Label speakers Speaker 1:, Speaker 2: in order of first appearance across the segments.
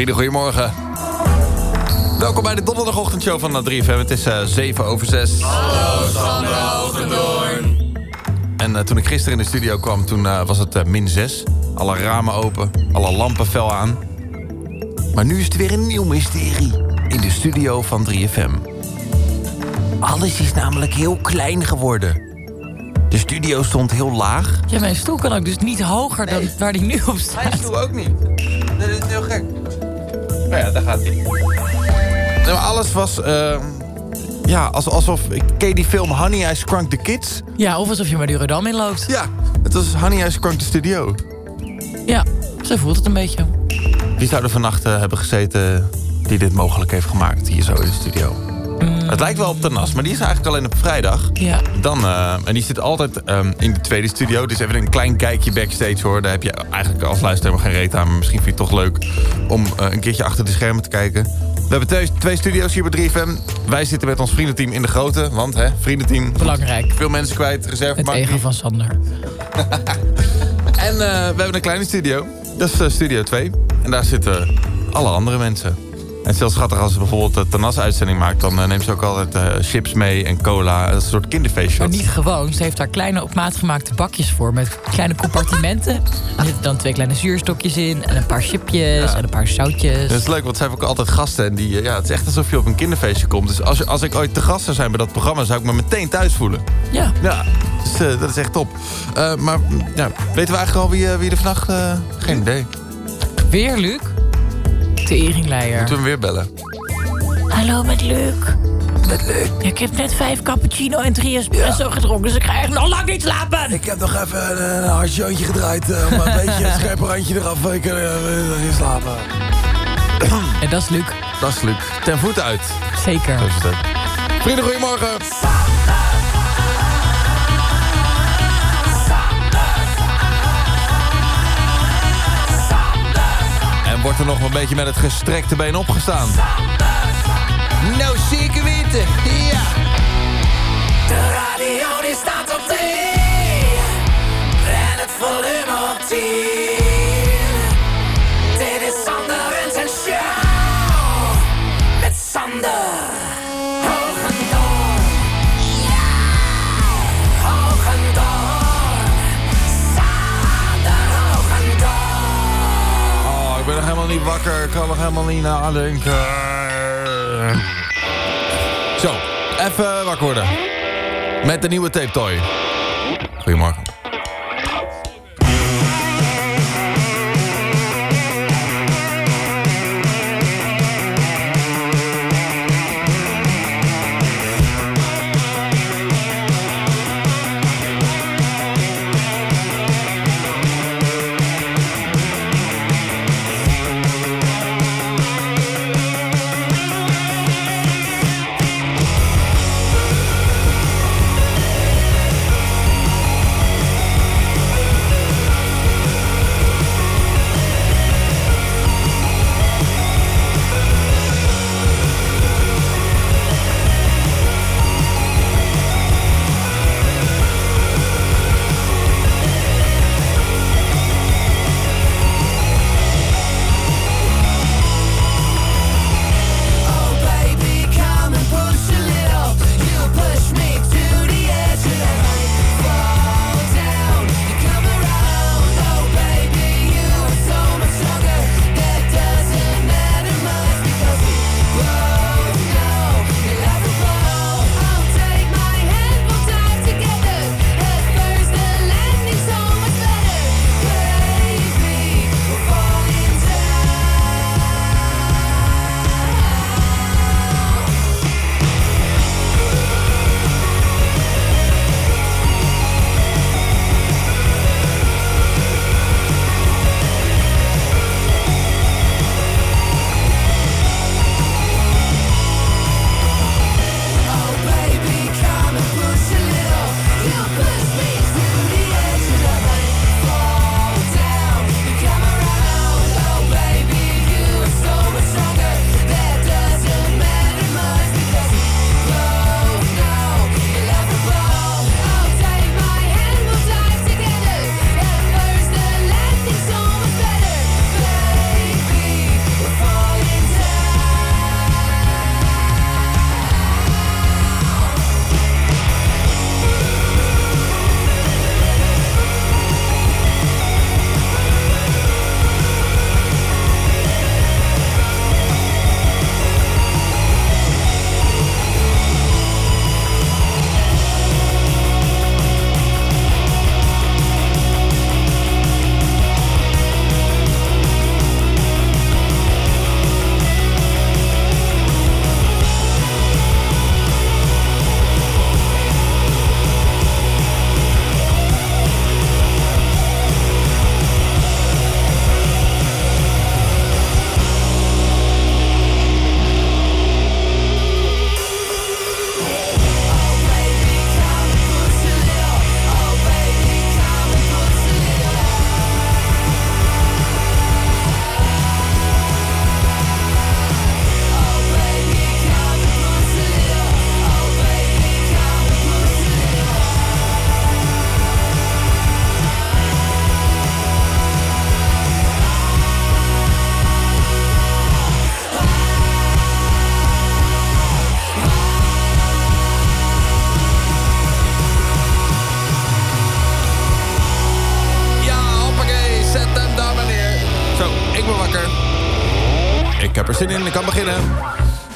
Speaker 1: Vrienden, goedemorgen. Welkom bij de donderdagochtendshow van 3FM. Het is uh, 7 over 6.
Speaker 2: Hallo, Sandra Hogendoorn.
Speaker 1: En uh, toen ik gisteren in de studio kwam, toen uh, was het uh, min 6. Alle ramen open, alle lampen fel aan. Maar nu is het weer een nieuw mysterie in de studio van 3FM. Alles is namelijk heel klein geworden. De studio stond heel laag.
Speaker 3: Ja, mijn stoel kan ook dus niet hoger dan waar die nu op staat.
Speaker 1: Mijn stoel ook niet. Dat is heel gek. Nou ja, daar gaat hij. Alles was... eh, ja, als, alsof... Ken je die film Honey, I Shrunk the Kids?
Speaker 3: Ja, of alsof je maar Durodam inloopt.
Speaker 1: Ja, het was Honey, I Shrunk the Studio.
Speaker 3: Ja, zo voelt het een beetje.
Speaker 1: Wie zou er vannacht eh, hebben gezeten die dit mogelijk heeft gemaakt hier zo in de studio? Het lijkt wel op de NAS, maar die is eigenlijk alleen op vrijdag.
Speaker 3: Ja.
Speaker 1: Dan, eh, en die zit altijd ehm, in de tweede studio. Dus even een klein kijkje backstage hoor. Daar heb je eigenlijk als luisteraar geen reet aan. Maar misschien vind je het toch leuk om eh, een keertje achter de schermen te kijken. We hebben twee, twee studio's hier bij 3FM. Wij zitten met ons vriendenteam in de grote. Want hè, vriendenteam.
Speaker 3: Belangrijk.
Speaker 1: Veel mensen kwijt, reserve
Speaker 3: Het ego van Sander.
Speaker 1: En eh, we hebben een kleine studio. Dat is Studio 2. En daar zitten alle andere mensen. En het is heel schattig als ze bijvoorbeeld de Tanas-uitzending maakt... dan eh, neemt ze ook altijd eh, chips mee en cola. Een soort kinderfeestje.
Speaker 3: Maar niet gewoon. Ze heeft daar kleine op maat gemaakte bakjes voor. Met kleine compartimenten. Er zitten dan twee kleine zuurstokjes in. En een paar chipjes.
Speaker 1: Ja.
Speaker 3: En een paar zoutjes.
Speaker 1: Dat is leuk, want ze hebben ook altijd gasten. En die, eh, ja, het is echt alsof je op een kinderfeestje komt. Dus als, als ik ooit te gast zou zijn bij dat programma... zou ik me meteen thuis voelen.
Speaker 3: Ja.
Speaker 1: Ja, dus, dat is echt top. Maar ja, weten we eigenlijk al wie, wie er vannacht... geen idee.
Speaker 3: Weer Luc. Teringleier.
Speaker 1: Moeten we hem weer bellen?
Speaker 3: Hallo met Luc. Met Luc? Ik heb net vijf cappuccino en drie espresso gedronken. Dus ik ga echt nog lang niet slapen.
Speaker 4: Ik heb nog even een, een hard gedraaid eh, om een beetje het scherpe randje eraf. Ik kan uh, in slapen.
Speaker 3: En dat is Luc.
Speaker 1: Dat is Luc. Ten voeten uit.
Speaker 3: Zeker.
Speaker 1: Zo is het. Vrienden, goedemorgen. Wordt er nog een beetje met het gestrekte been opgestaan? Nou, zeker weten. Ja.
Speaker 2: De radio die staat op 3. En het volume op 10. Dit is Sander en zijn show. Met Sander.
Speaker 1: Niet wakker. Ik kan nog helemaal niet nadenken. Zo, even wakker worden. Met de nieuwe tape toy. Goedemorgen.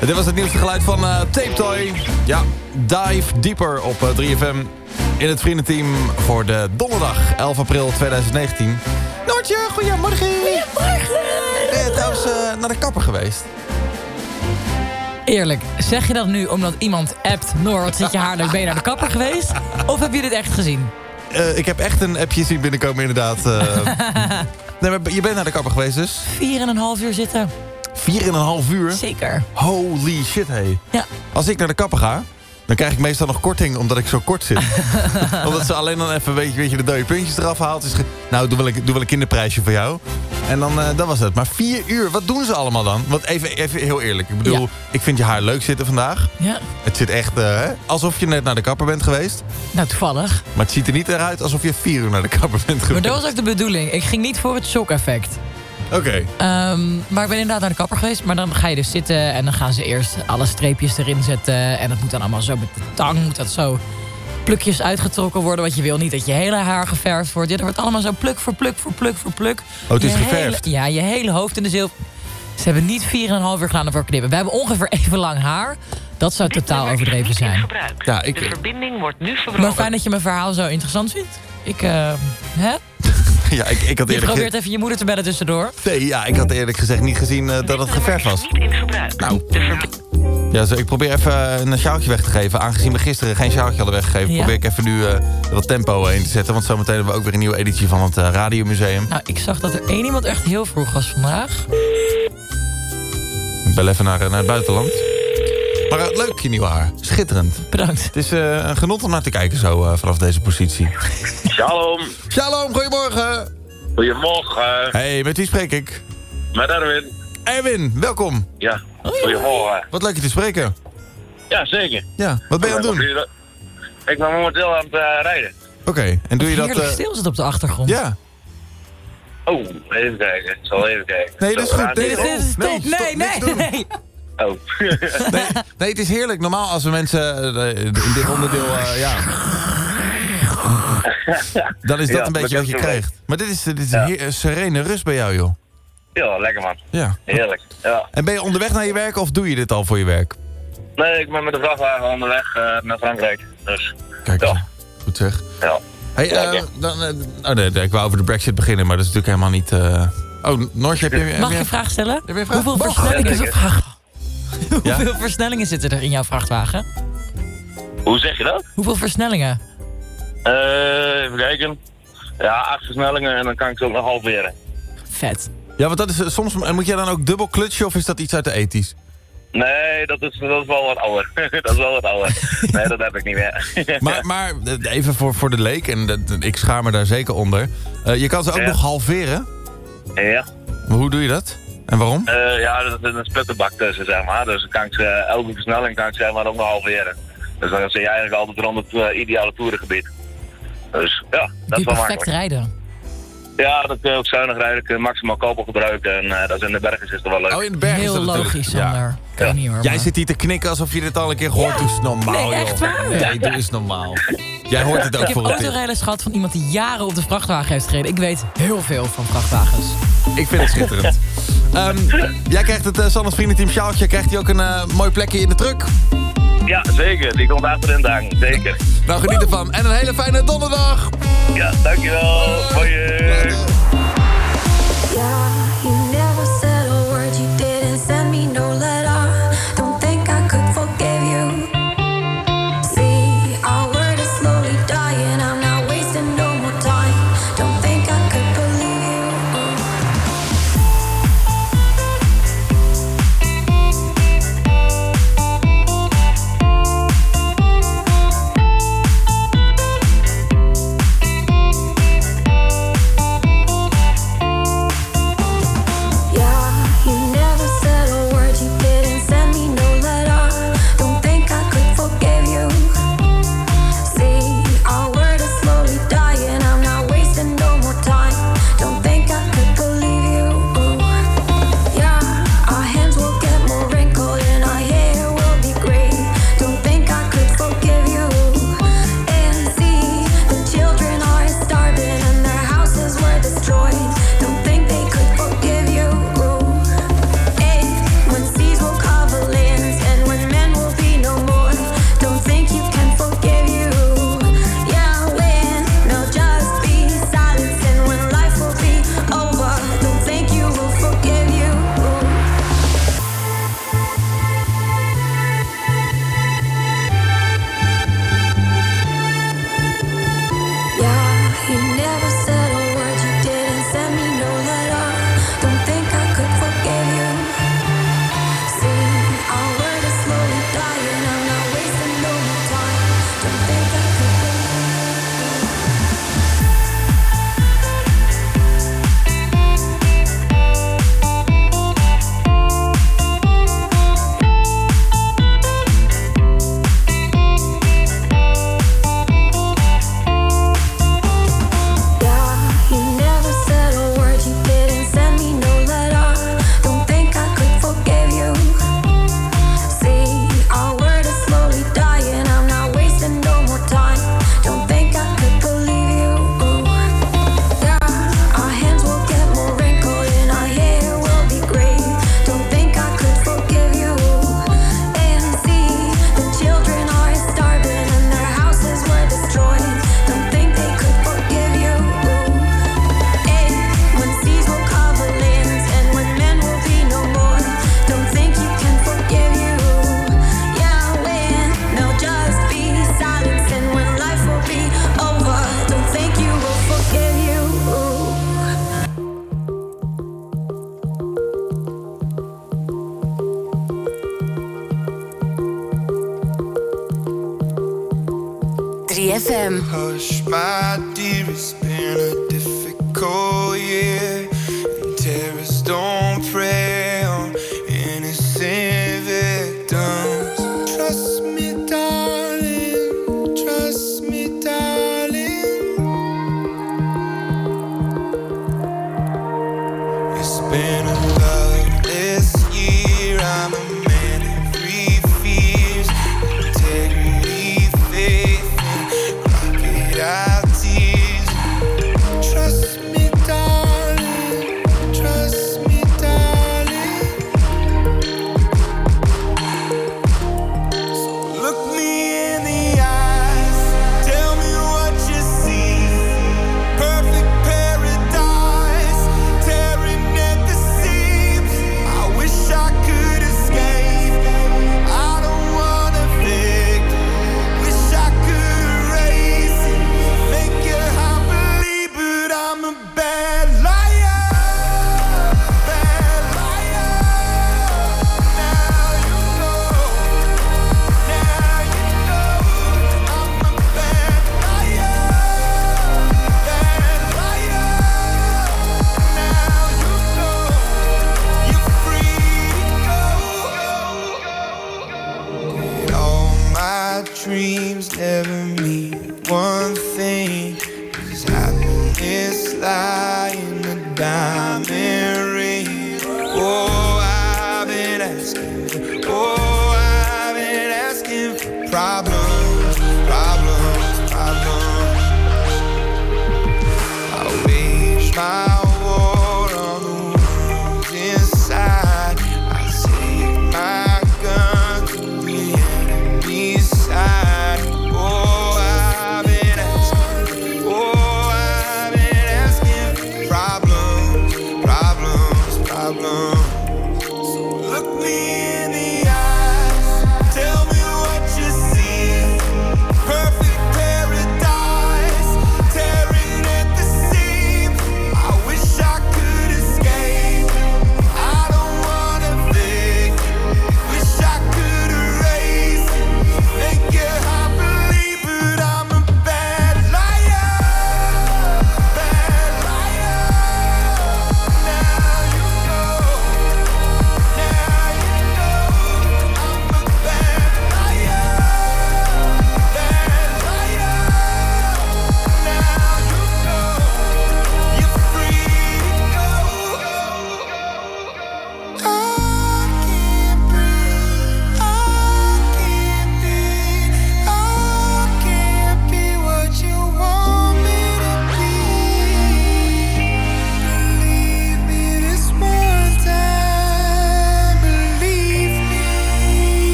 Speaker 1: Dit was het nieuwste geluid van eh, Tape Toy. Ja, Dive Deeper op eh, 3FM. In het vriendenteam voor de donderdag 11 april 2019. Noortje, goedemorgen. Goedemorgen. Ben je trouwens eh, naar de kapper geweest?
Speaker 3: Eerlijk, zeg je dat nu omdat iemand appt... Noor, wat zit je haar leuk, ben je naar de kapper geweest? Of heb je dit echt gezien?
Speaker 1: Eh, ik heb echt een appje zien binnenkomen inderdaad. eh. nee, maar je bent naar de kapper geweest dus?
Speaker 3: Vier en een half uur zitten.
Speaker 1: Vier en een half uur?
Speaker 3: Zeker.
Speaker 1: Holy shit, hé.
Speaker 3: Ja.
Speaker 1: Als ik naar de kapper ga, dan krijg ik meestal nog korting omdat ik zo kort zit. omdat ze alleen dan even, weet je, weet je de dode puntjes eraf haalt. Is nou, doe wel, een, doe wel een kinderprijsje voor jou. En dan, eh, dat was het. Maar vier uur, wat doen ze allemaal dan? Want even, even heel eerlijk. Ik bedoel,
Speaker 3: Ja.
Speaker 1: ik vind je haar leuk zitten vandaag.
Speaker 3: Ja.
Speaker 1: Het zit echt eh, alsof je net naar de kapper bent geweest.
Speaker 3: Nou, toevallig.
Speaker 1: Maar het ziet er niet eruit alsof je vier uur naar de kapper bent geweest.
Speaker 3: Maar dat was ook de bedoeling. Ik ging niet voor het shock-effect.
Speaker 1: Oké.
Speaker 3: Ehm, maar ik ben inderdaad naar de kapper geweest. Maar dan ga je dus zitten en dan gaan ze eerst alle streepjes erin zetten. En dat moet dan allemaal zo met de tang. Moet dat zo plukjes uitgetrokken worden. Want je wil niet dat je hele haar geverfd wordt. Ja, dat wordt allemaal zo pluk voor pluk voor pluk voor pluk.
Speaker 1: Oh, het is
Speaker 3: Je hele-
Speaker 1: geverfd?
Speaker 3: ja, je hele hoofd in de zilver. Ze hebben niet 4,5 uur gedaan ervoor knippen. We hebben ongeveer even lang haar. Dat zou totaal overdreven zijn.
Speaker 1: Ja, ik,
Speaker 5: De verbinding wordt nu verbroken.
Speaker 3: Maar fijn dat je mijn verhaal zo interessant vindt. Ik, eh, hè?
Speaker 1: ja, ik, ik had
Speaker 3: Je
Speaker 1: eerlijk
Speaker 3: probeert even je moeder te bellen tussendoor.
Speaker 1: Nee, ja, ik had eerlijk gezegd niet gezien eh, dat het geverfd was.
Speaker 5: Niet in gebruik.
Speaker 1: Nou. Ja, zo, ik probeer even een sjaaltje weg te geven. Aangezien we gisteren geen sjaaltje hadden weggegeven...
Speaker 3: Ja.
Speaker 1: probeer ik even nu eh, er wat tempo in te zetten. Want zometeen hebben we ook weer een nieuwe editie van het eh, Radiomuseum.
Speaker 3: Nou, ik zag dat er één iemand echt heel vroeg was vandaag.
Speaker 1: Ik bel even naar, eh, naar het buitenland. Maar eh, leuk, je nieuwe haar. Schitterend.
Speaker 3: Bedankt.
Speaker 1: Het is eh, een genot om naar te kijken zo eh, vanaf deze positie.
Speaker 6: Shalom,
Speaker 1: Shalom, goedemorgen.
Speaker 6: goedemorgen.
Speaker 1: Hey, met wie spreek ik?
Speaker 6: Met Erwin.
Speaker 1: Erwin, welkom.
Speaker 6: Ja, goedemorgen.
Speaker 1: Wat leuk je te spreken.
Speaker 6: Ja, zeker.
Speaker 1: Ja, wat ben je aan het doen?
Speaker 6: Ik ben momenteel aan het rijden.
Speaker 1: Oké, en doe je dat...
Speaker 3: Heerlijk stil zit op de achtergrond.
Speaker 1: ja,
Speaker 6: Oh, even kijken. Ik zal even kijken.
Speaker 1: Nee, dat is goed. Nee,
Speaker 6: die-
Speaker 3: Dit is
Speaker 1: nee,
Speaker 3: nee, nee,
Speaker 6: Oh.
Speaker 1: nee, nee, het is heerlijk. Normaal als we mensen eh, in dit onderdeel, eh, ja... Dan is dat
Speaker 6: Ja,
Speaker 1: een beetje wat je
Speaker 6: is
Speaker 1: krijgt. Maar dit is, dit is
Speaker 6: Ja.
Speaker 1: heer- serene rust bij jou, joh.
Speaker 6: ja, lekker man.
Speaker 1: Ja.
Speaker 6: Heerlijk. Ja.
Speaker 1: En ben je onderweg naar je werk of doe je dit al voor je werk?
Speaker 6: Nee, ik ben met de vrachtwagen onderweg eh, naar Frankrijk. Dus,
Speaker 1: Kijk,
Speaker 6: Ja.
Speaker 1: goed zeg.
Speaker 6: ja.
Speaker 1: Hey,
Speaker 6: ja.
Speaker 1: dan, oh nee, nee, ik wou over de brexit beginnen, maar dat is natuurlijk helemaal niet... eh, Oh, Noortje, heb je...
Speaker 3: Mag
Speaker 1: je-
Speaker 3: ik een vraag stellen?
Speaker 1: Heb je een vraag?
Speaker 3: Hoeveel versnellingen,
Speaker 6: Ja, zeker.
Speaker 1: Ja?
Speaker 3: Hoeveel versnellingen zitten er in jouw vrachtwagen?
Speaker 6: Hoe zeg je dat?
Speaker 3: Hoeveel versnellingen?
Speaker 6: Eh, even kijken. Ja, acht versnellingen en dan kan ik ze ook nog halveren.
Speaker 3: Vet.
Speaker 1: Ja, want dat is, eh, soms en moet jij dan ook dubbel klutsen of is dat iets uit de ethisch?
Speaker 6: Nee, dat is, dat is wel wat ouder. dat is wel wat ouder. Nee, dat heb ik niet meer.
Speaker 1: Maar, maar eh, even voor, voor de leek, en dat- ik schaar me daar zeker onder. Eh, je kan ze ook
Speaker 6: Ja.
Speaker 1: nog halveren.
Speaker 6: ja.
Speaker 1: Maar hoe doe je dat? En waarom?
Speaker 6: Eh, ja, er zit een splitterbak tussen, zeg maar. Dus kan ik elke versnelling kan ik zeg maar ook nog halveren. Dus dan zit je eigenlijk altijd rond het eh, ideale toerengebied. Dus ja, dat is wel
Speaker 3: perfect
Speaker 6: makkelijk.
Speaker 3: rijden.
Speaker 6: Ja, dat kun je ook zuinig rijden, kun je maximaal koppel gebruiken. En eh, dat is in de bergen is het wel leuk.
Speaker 1: Oh, in de bergen is
Speaker 3: Heel
Speaker 1: dat natuurlijk.
Speaker 3: logisch,
Speaker 1: Ja.
Speaker 3: Sander. Kan
Speaker 6: Ja.
Speaker 3: niet hoor.
Speaker 1: Jij
Speaker 3: maar-
Speaker 1: zit hier te knikken alsof je dit al een keer gehoord. Doe eens normaal,
Speaker 3: Nee,
Speaker 1: joh.
Speaker 3: echt waar.
Speaker 1: Nee, doe eens normaal. Jij hoort het ook
Speaker 3: Ik heb
Speaker 1: voor het
Speaker 3: autorijders gehad van iemand die jaren op de vrachtwagen heeft gereden. Ik weet heel veel van vrachtwagens.
Speaker 1: Ik vind het schitterend. Ehm, jij krijgt het uh, Sanders Vriendenteam sjaaltje. Krijgt hij ook een eh, mooi plekje in de truck?
Speaker 6: Ja, zeker. Die komt achter in de hang. Zeker.
Speaker 1: Nou, geniet ervan. En een hele fijne donderdag.
Speaker 6: Ja, dankjewel. Hoi.
Speaker 1: Later.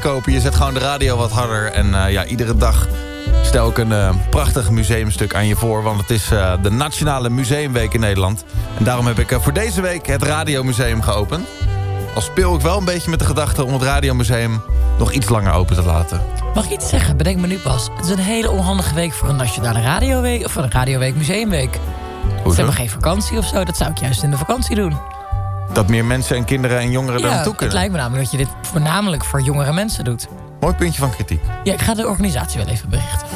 Speaker 1: Te kopen. Je zet gewoon de radio wat harder. En eh, ja, iedere dag stel ik een eh, prachtig museumstuk aan je voor. Want het is eh, de Nationale Museumweek in Nederland. En daarom heb ik voor deze week het Radiomuseum geopend. Al speel ik wel een beetje met de gedachte om het Radiomuseum nog iets langer open te laten.
Speaker 3: Mag ik iets zeggen? Bedenk me nu pas. Het is een hele onhandige week voor een nationale radioweek... of voor een radioweek museumweek. Ze hebben geen vakantie of zo. Dat zou ik juist in de vakantie doen.
Speaker 1: Dat meer mensen en kinderen en jongeren daar
Speaker 3: Ja,
Speaker 1: naartoe
Speaker 3: het
Speaker 1: kunnen.
Speaker 3: lijkt me namelijk dat je dit voornamelijk voor jongere mensen doet.
Speaker 1: Mooi puntje van kritiek.
Speaker 3: Ja, ik ga de organisatie wel even berichten.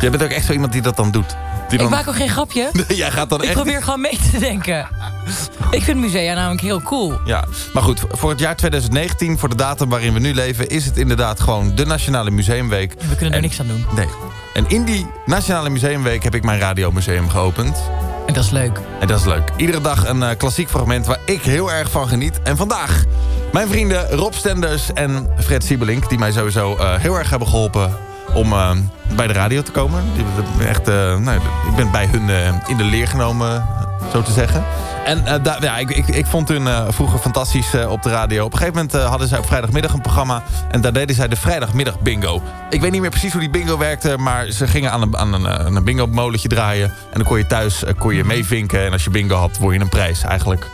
Speaker 1: Jij bent ook echt zo iemand die dat dan doet. Die
Speaker 3: Ik
Speaker 1: dan...
Speaker 3: maak ook geen grapje.
Speaker 1: Jij gaat dan
Speaker 3: Ik
Speaker 1: echt...
Speaker 3: probeer gewoon mee te denken. Ik vind musea namelijk heel cool.
Speaker 1: Ja, maar goed, voor het jaar 2019, voor de datum waarin we nu leven... is het inderdaad gewoon de Nationale Museumweek.
Speaker 3: We kunnen er
Speaker 1: En-
Speaker 3: niks aan doen.
Speaker 1: Nee. En in die Nationale Museumweek heb ik mijn radiomuseum geopend.
Speaker 3: En dat is leuk.
Speaker 1: En dat is leuk. Iedere dag een eh, klassiek fragment waar ik heel erg van geniet. En vandaag mijn vrienden Rob Stenders en Fred Siebelink... die mij sowieso eh, heel erg hebben geholpen om eh, bij de radio te komen. Echt, nou, ik ben bij hun in de leer genomen, zo te zeggen. En eh, ja, ik, ik, ik vond hun eh, vroeger fantastisch eh, op de radio. Op een gegeven moment hadden zij op vrijdagmiddag een programma... en daar deden zij de vrijdagmiddag bingo. Ik weet niet meer precies hoe die bingo werkte... maar ze gingen aan een, aan een, een bingo molentje draaien... en dan kon je thuis kon je meevinken... en als je bingo had, word je een prijs eigenlijk.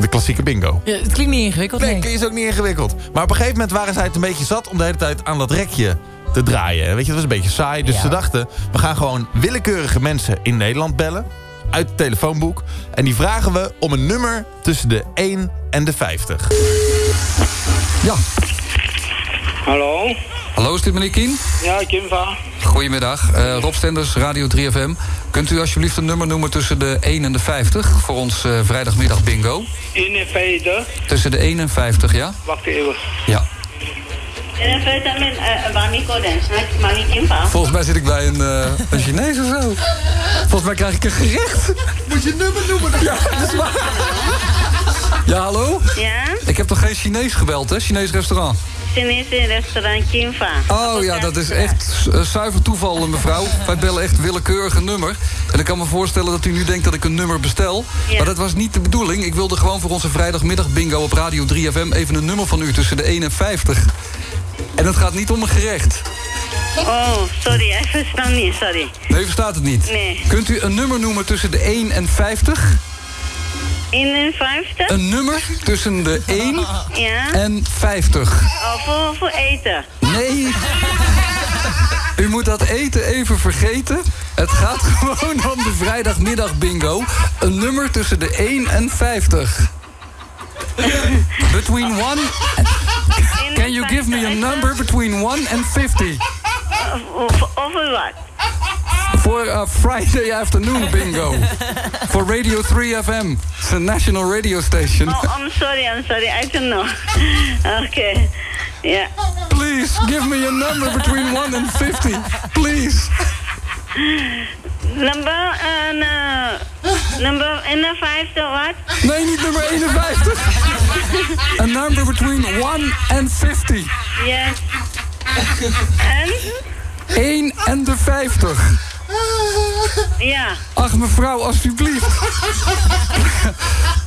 Speaker 1: De klassieke bingo.
Speaker 3: Ja, het klinkt niet ingewikkeld.
Speaker 1: Nee,
Speaker 3: Nee.
Speaker 1: is ook niet ingewikkeld. Maar op een gegeven moment waren zij het een beetje zat... om de hele tijd aan dat rekje te draaien. Weet je, dat was een beetje saai. Dus
Speaker 3: Ja.
Speaker 1: ze dachten, we gaan gewoon willekeurige mensen in Nederland bellen... uit het telefoonboek. En die vragen we om een nummer tussen de 1 en de 50.
Speaker 7: Ja.
Speaker 8: Hallo?
Speaker 7: Hallo, is dit meneer Kien?
Speaker 8: Ja, Kimva.
Speaker 7: Goedemiddag, eh, Rob Stenders, Radio 3FM. Kunt u alsjeblieft een nummer noemen tussen de 1 en de 50... voor ons eh, vrijdagmiddag bingo?
Speaker 8: In en feite.
Speaker 7: Tussen de 1 en 50, ja?
Speaker 8: Wacht even.
Speaker 7: Ja.
Speaker 9: Kimpa.
Speaker 7: Volgens mij zit ik bij een, eh, een Chinees of zo. Volgens mij krijg ik een gerecht.
Speaker 4: Moet je nummer noemen?
Speaker 7: Ja, dat is waar. Ja, hallo?
Speaker 9: Ja?
Speaker 7: Ik heb toch geen Chinees gebeld, hè? Chinees restaurant.
Speaker 9: Chinese restaurant Kimpa.
Speaker 7: Oh ja, dat is echt eh, zuiver toeval, eh, mevrouw. Wij bellen echt willekeurig een nummer. En ik kan me voorstellen dat u nu denkt dat ik een nummer bestel.
Speaker 9: Ja.
Speaker 7: Maar dat was niet de bedoeling. Ik wilde gewoon voor onze vrijdagmiddag bingo op Radio 3FM... even een nummer van u tussen de 1 en 50. En het gaat niet om een gerecht.
Speaker 9: Oh, sorry, ik verstaan niet, sorry.
Speaker 7: Nee, verstaat het niet.
Speaker 9: Nee.
Speaker 7: Kunt u een nummer noemen tussen de 1 en 50?
Speaker 9: 51?
Speaker 7: Een nummer tussen de 1
Speaker 9: Ja?
Speaker 7: en 50.
Speaker 9: Oh, voor, voor eten.
Speaker 7: Nee. U moet dat eten even vergeten. Het gaat gewoon om de vrijdagmiddag bingo. Een nummer tussen de 1 en 50. Between 1... Can you give me a number between 1 and 50?
Speaker 9: Over, wat?
Speaker 7: Voor uh, Friday afternoon bingo. For Radio 3FM. It's a national radio station.
Speaker 9: Oh, I'm sorry, I'm sorry, I don't know. Okay, yeah.
Speaker 7: Please, give me a number between 1 and 50. Please.
Speaker 9: Number, en uh, number 51, wat?
Speaker 7: Nee, niet nummer 51. A number between 1 and 50.
Speaker 9: Yes. En?
Speaker 7: 1 en de 50.
Speaker 9: Ja.
Speaker 7: Ach, mevrouw, alsjeblieft.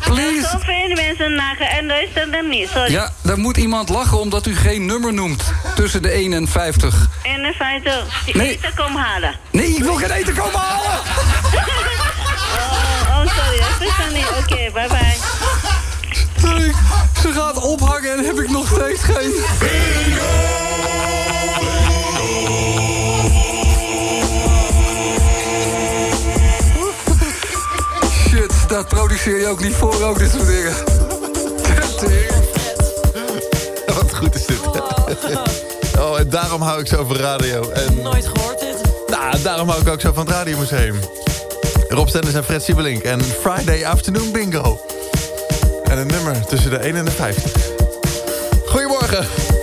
Speaker 7: Please.
Speaker 9: Zoveel mensen nagen en luisteren er niet, sorry.
Speaker 7: Ja, daar moet iemand lachen omdat u geen nummer noemt. Tussen de 1 en 50.
Speaker 9: 51, die
Speaker 7: Nee.
Speaker 9: eten komen halen.
Speaker 7: Nee, ik wil geen eten komen halen.
Speaker 9: Oh, oh sorry, dat is dan niet. Oké, bye bye.
Speaker 7: Nee, ze gaat ophangen en heb ik nog steeds geen... dat produceer je ook niet voor, ook dit soort dingen.
Speaker 1: Wat goed is dit. Oh, en daarom hou ik zo van radio. En,
Speaker 3: Nooit gehoord dit.
Speaker 1: nou, daarom hou ik ook zo van het Radiomuseum. Rob Stenders en Fred Siebelink. En Friday Afternoon Bingo. En een nummer tussen de 1 en de 50. Goedemorgen.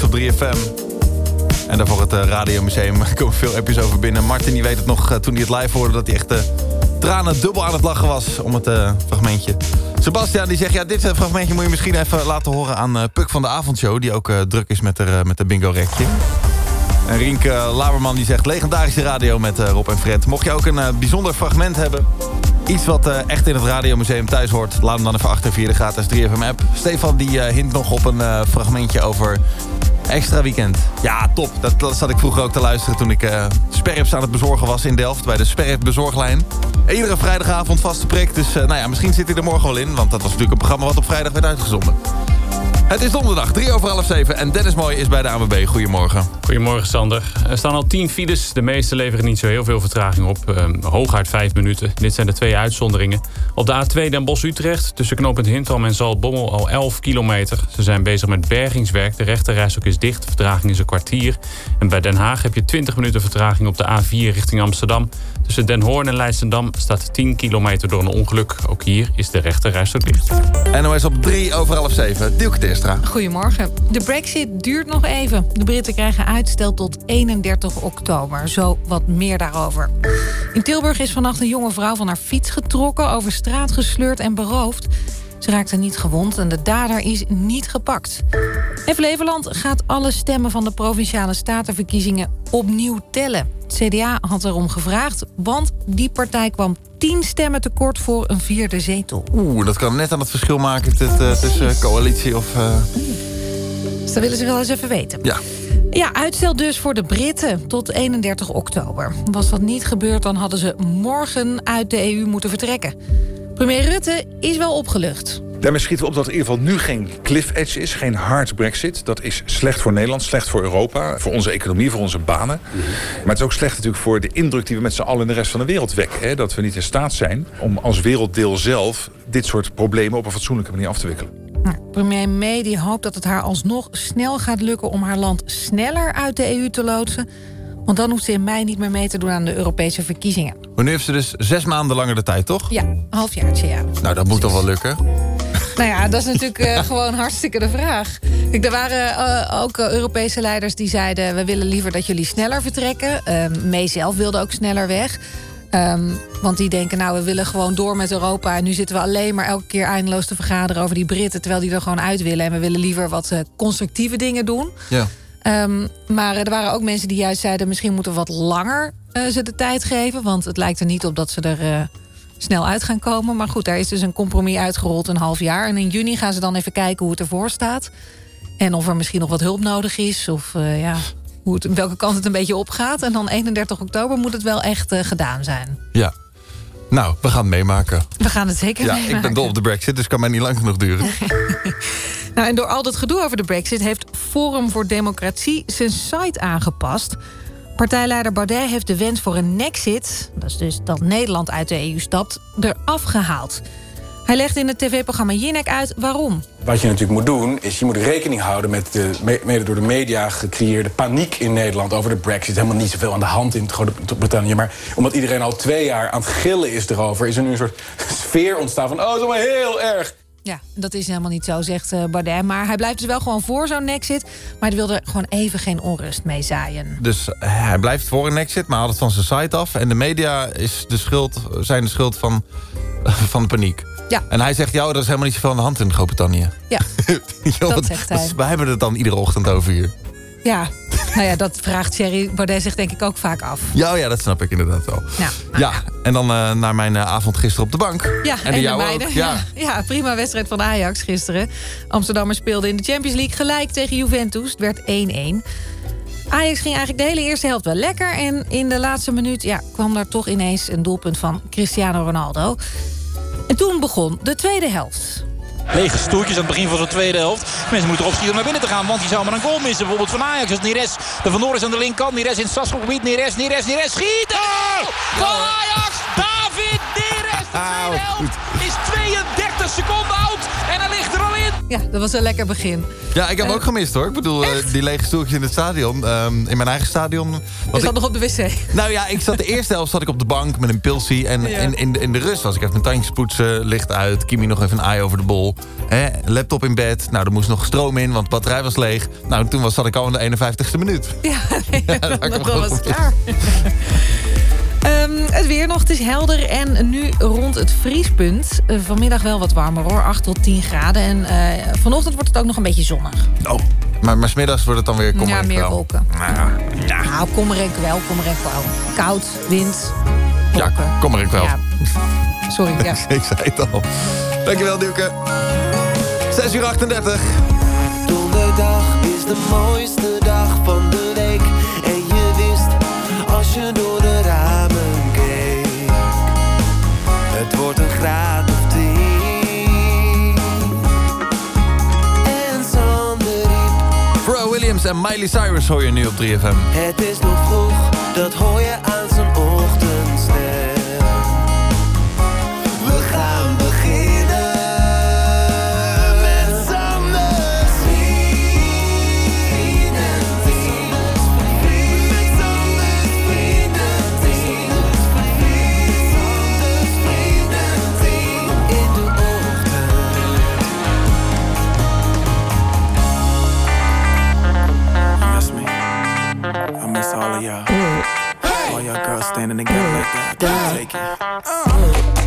Speaker 1: Leeds op 3FM. En daarvoor het eh, Radiomuseum. Er komen veel appjes over binnen. Martin die weet het nog eh, toen hij het live hoorde... dat hij echt de tranen dubbel aan het lachen was om het eh, fragmentje. Sebastian die zegt... ja, dit eh, fragmentje moet je misschien even laten horen aan eh, Puk van de Avondshow... die ook eh, druk is met de, eh, met de bingo-rekje. En Rink eh, Laberman die zegt... legendarische radio met eh, Rob en Fred. Mocht je ook een eh, bijzonder fragment hebben... iets wat eh, echt in het Radiomuseum thuis hoort... laat hem dan even achter via de gratis 3FM-app. Stefan die eh, hint nog op een eh, fragmentje over extra weekend. Ja, top. Dat, dat zat ik vroeger ook te luisteren... toen ik eh sperrips aan het bezorgen was in Delft... bij de sperrip bezorglijn. Iedere vrijdagavond vaste prik. Dus eh, nou ja, misschien zit hij er morgen wel in... want dat was natuurlijk een programma wat op vrijdag werd uitgezonden. Het is donderdag, 3 over half 7 en Dennis Mooi is bij de ANWB. Goedemorgen.
Speaker 10: Goedemorgen Sander. Er staan al 10 files. De meeste leveren niet zo heel veel vertraging op. Um, hooguit 5 minuten. Dit zijn de twee uitzonderingen. Op de A2 Den Bosch-Utrecht tussen knooppunt Hintram en Zaltbommel al 11 kilometer. Ze zijn bezig met bergingswerk. De rechterreis ook is dicht. Vertraging is een kwartier. En bij Den Haag heb je 20 minuten vertraging op de A4 richting Amsterdam. Tussen Den Hoorn en Leidschendam staat 10 kilometer door een ongeluk. Ook hier is de rechterreis ook dicht.
Speaker 1: NOS op 3 over half 7. Dielke
Speaker 11: Goedemorgen. De brexit duurt nog even. De Britten krijgen uitstel tot 31 oktober. Zo wat meer daarover. In Tilburg is vannacht een jonge vrouw van haar fiets getrokken... over straat gesleurd en beroofd. Ze raakte niet gewond en de dader is niet gepakt. En Flevoland gaat alle stemmen van de Provinciale Statenverkiezingen opnieuw tellen. Het CDA had erom gevraagd, want die partij kwam 10 stemmen tekort voor een vierde zetel.
Speaker 1: Oeh, dat kan net aan het verschil maken tussen, eh, tussen coalitie of...
Speaker 11: Dus dat willen ze wel eens even weten.
Speaker 1: ja.
Speaker 11: Ja, uitstel dus voor de Britten tot 31 oktober. Was dat niet gebeurd, dan hadden ze morgen uit de EU moeten vertrekken. Premier Rutte is wel opgelucht.
Speaker 12: Daarmee schieten we op dat er in ieder geval nu geen cliff edge is, geen hard brexit. Dat is slecht voor Nederland, slecht voor Europa, voor onze economie, voor onze banen. Maar het is ook slecht natuurlijk voor de indruk die we met z'n allen in de rest van de wereld wekken. Hè? Dat we niet in staat zijn om als werelddeel zelf dit soort problemen op een fatsoenlijke manier af te wikkelen.
Speaker 11: Nou, premier May die hoopt dat het haar alsnog snel gaat lukken... om haar land sneller uit de EU te loodsen. Want dan hoeft ze in mei niet meer mee te doen aan de Europese verkiezingen.
Speaker 1: Maar nu heeft ze dus zes maanden langer de tijd, toch?
Speaker 11: Ja, halfjaartje, ja.
Speaker 1: Nou, dat moet toch wel lukken?
Speaker 11: Nou ja, dat is natuurlijk eh, gewoon hartstikke de vraag. Kijk, er waren eh, ook eh, Europese leiders die zeiden... we willen liever dat jullie sneller vertrekken. Ehm May zelf wilde ook sneller weg. Ehm, want die denken, nou, we willen gewoon door met Europa... en nu zitten we alleen maar elke keer eindeloos te vergaderen over die Britten... terwijl die er gewoon uit willen. En we willen liever wat constructieve dingen doen.
Speaker 1: Ja.
Speaker 11: Ehm, maar er waren ook mensen die juist zeiden... misschien moeten we wat langer eh, ze de tijd geven. Want het lijkt er niet op dat ze er eh, snel uit gaan komen. Maar goed, daar is dus een compromis uitgerold een half jaar. En in juni gaan ze dan even kijken hoe het ervoor staat. En of er misschien nog wat hulp nodig is. Of eh, ja, hoe het, welke kant het een beetje opgaat. En dan 31 oktober moet het wel echt gedaan zijn.
Speaker 1: Ja. Nou, we gaan het meemaken.
Speaker 11: We gaan het zeker
Speaker 1: Ja,
Speaker 11: meemaken.
Speaker 1: ik ben dol op de brexit, dus kan mij niet lang genoeg duren.
Speaker 11: Nou, en door al dat gedoe over de brexit... heeft Forum voor Democratie zijn site aangepast. Partijleider Baudet heeft de wens voor een nexit... dat is dus dat Nederland uit de EU stapt, eraf gehaald. Hij legt in het tv-programma Jinek uit waarom.
Speaker 13: Wat je natuurlijk moet doen, is je moet rekening houden met de me- mede door de media gecreëerde paniek in Nederland over de brexit. Helemaal niet zoveel aan de hand in Groot-Brittannië. Maar omdat iedereen al twee jaar aan het gillen is erover, is er nu een soort sfeer ontstaan van: oh, het is allemaal heel erg.
Speaker 11: Ja, dat is helemaal niet zo, zegt eh, Baudet. Maar hij blijft dus wel gewoon voor zo'n nexit. Maar hij wil er gewoon even geen onrust mee zaaien.
Speaker 1: Dus eh, hij blijft voor een exit, maar haalt het van zijn site af. En de media is de schuld, zijn de schuld van, van de paniek.
Speaker 11: Ja.
Speaker 1: En hij zegt, jou, er is helemaal niet zoveel aan de hand in Groot-Brittannië.
Speaker 11: Ja, dat
Speaker 1: wat-
Speaker 11: zegt hij.
Speaker 1: Wij hebben het dan iedere ochtend over hier.
Speaker 11: ja. nou ja, dat vraagt Thierry Baudet zich denk ik ook vaak af.
Speaker 1: Ja, oh ja, dat snap ik inderdaad wel.
Speaker 11: Ja,
Speaker 1: Ja, en dan eh, naar mijn eh, avond gisteren op de bank.
Speaker 11: Ja, en,
Speaker 1: de
Speaker 11: de meiden. Ja.
Speaker 1: Ja.
Speaker 11: Prima wedstrijd van Ajax gisteren. Amsterdammers speelden in de Champions League gelijk tegen Juventus. Het werd 1-1. Ajax ging eigenlijk de hele eerste helft wel lekker. En in de laatste minuut ja, kwam daar toch ineens een doelpunt van Cristiano Ronaldo. En toen begon de tweede helft.
Speaker 14: Lege stoeltjes aan het begin van zijn tweede helft. Mensen moeten erop schieten om naar binnen te gaan, want die zou maar een goal missen. Bijvoorbeeld van Ajax. Dus Neres, de Van Noor is aan de linkerkant. Neres in het strafschopgebied. Neres, Neres, Neres. Schieten! Van Ajax, David Neres. tweede helft is 32 seconden oud. En hij ligt er in.
Speaker 11: Ja, dat was een lekker begin.
Speaker 1: Ja, ik heb hem ook gemist hoor. Ik bedoel, eh, die lege stoeltjes in het stadion. ehm, in mijn eigen stadion.
Speaker 11: Je
Speaker 1: Was
Speaker 11: zat
Speaker 1: ik,
Speaker 11: nog op de wc.
Speaker 1: nou ja, ik zat de eerste helft zat ik op de bank met een pilsie. En
Speaker 11: Ja.
Speaker 1: in, in, de, in de rust was ik even mijn tandjes poetsen, licht uit. Kimi nog even een eye over de bol. Hè, laptop in bed. Nou, er moest nog stroom in, want de batterij was leeg. Nou, toen was, zat ik al in de 51ste minuut.
Speaker 11: Ja,
Speaker 1: ik
Speaker 11: dat was klaar. Ehm, het weer nog, het is helder en nu rond het vriespunt. Eh, vanmiddag wel wat warmer hoor, 8 tot 10 graden. En eh, vanochtend wordt het ook nog een beetje zonnig.
Speaker 1: Oh. Maar, maar smiddags wordt het dan weer kommer
Speaker 11: ja,
Speaker 1: en
Speaker 11: meer wolken.
Speaker 1: Nou, ja.
Speaker 11: Nou, kommer en kwel, kommer en kwel. Koud, wind,
Speaker 1: ja, kommer en kwel.
Speaker 11: Ja. Sorry, ja.
Speaker 1: ik zei het al. Dankjewel, Duke. 6 uur 38.
Speaker 15: Donderdag is de mooiste dag van de en
Speaker 1: Miley Cyrus hoor je nu op 3FM.
Speaker 15: het is nog vroeg, dat hoor je aan
Speaker 2: girls standing together like that. Take it.
Speaker 15: Uh, I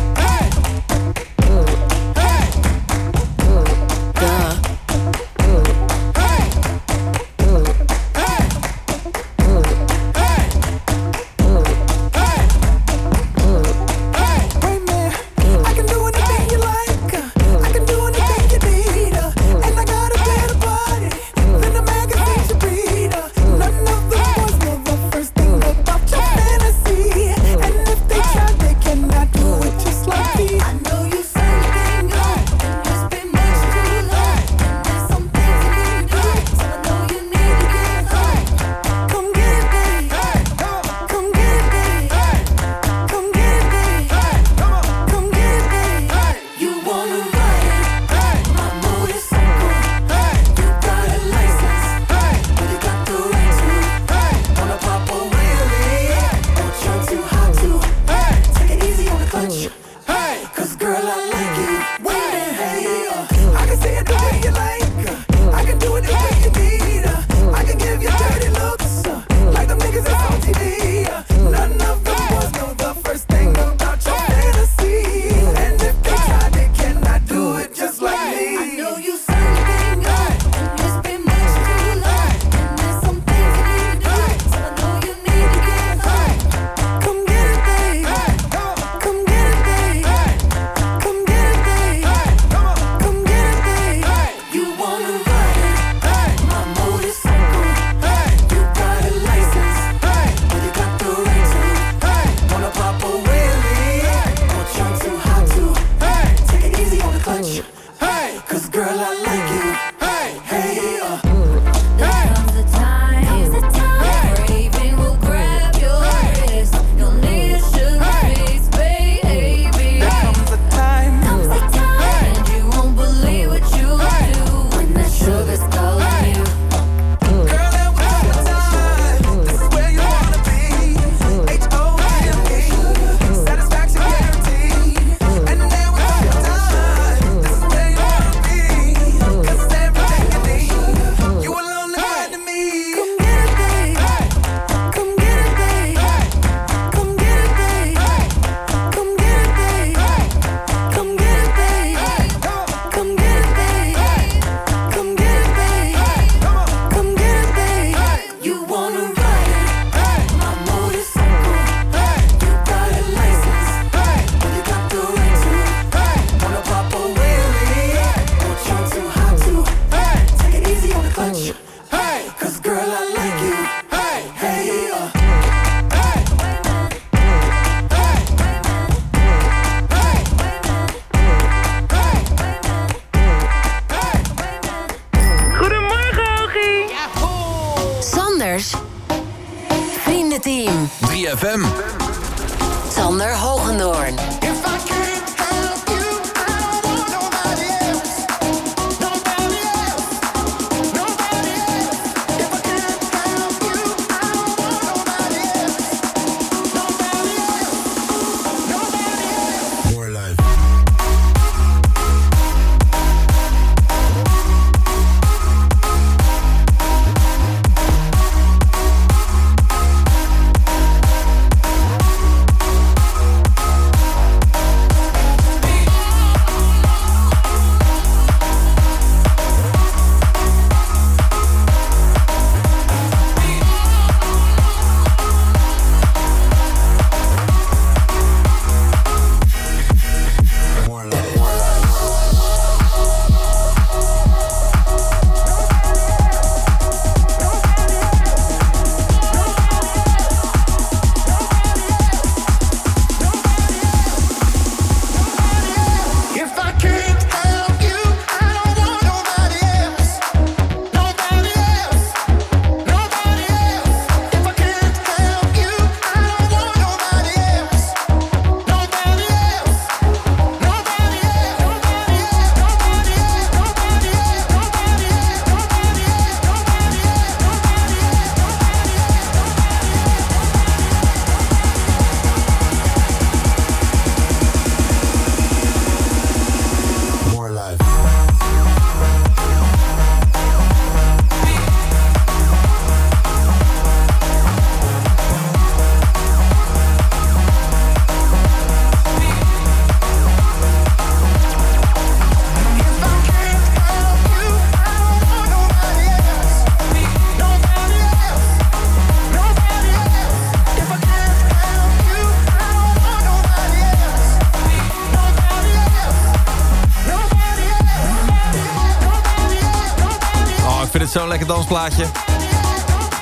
Speaker 1: zo'n lekker dansplaatje.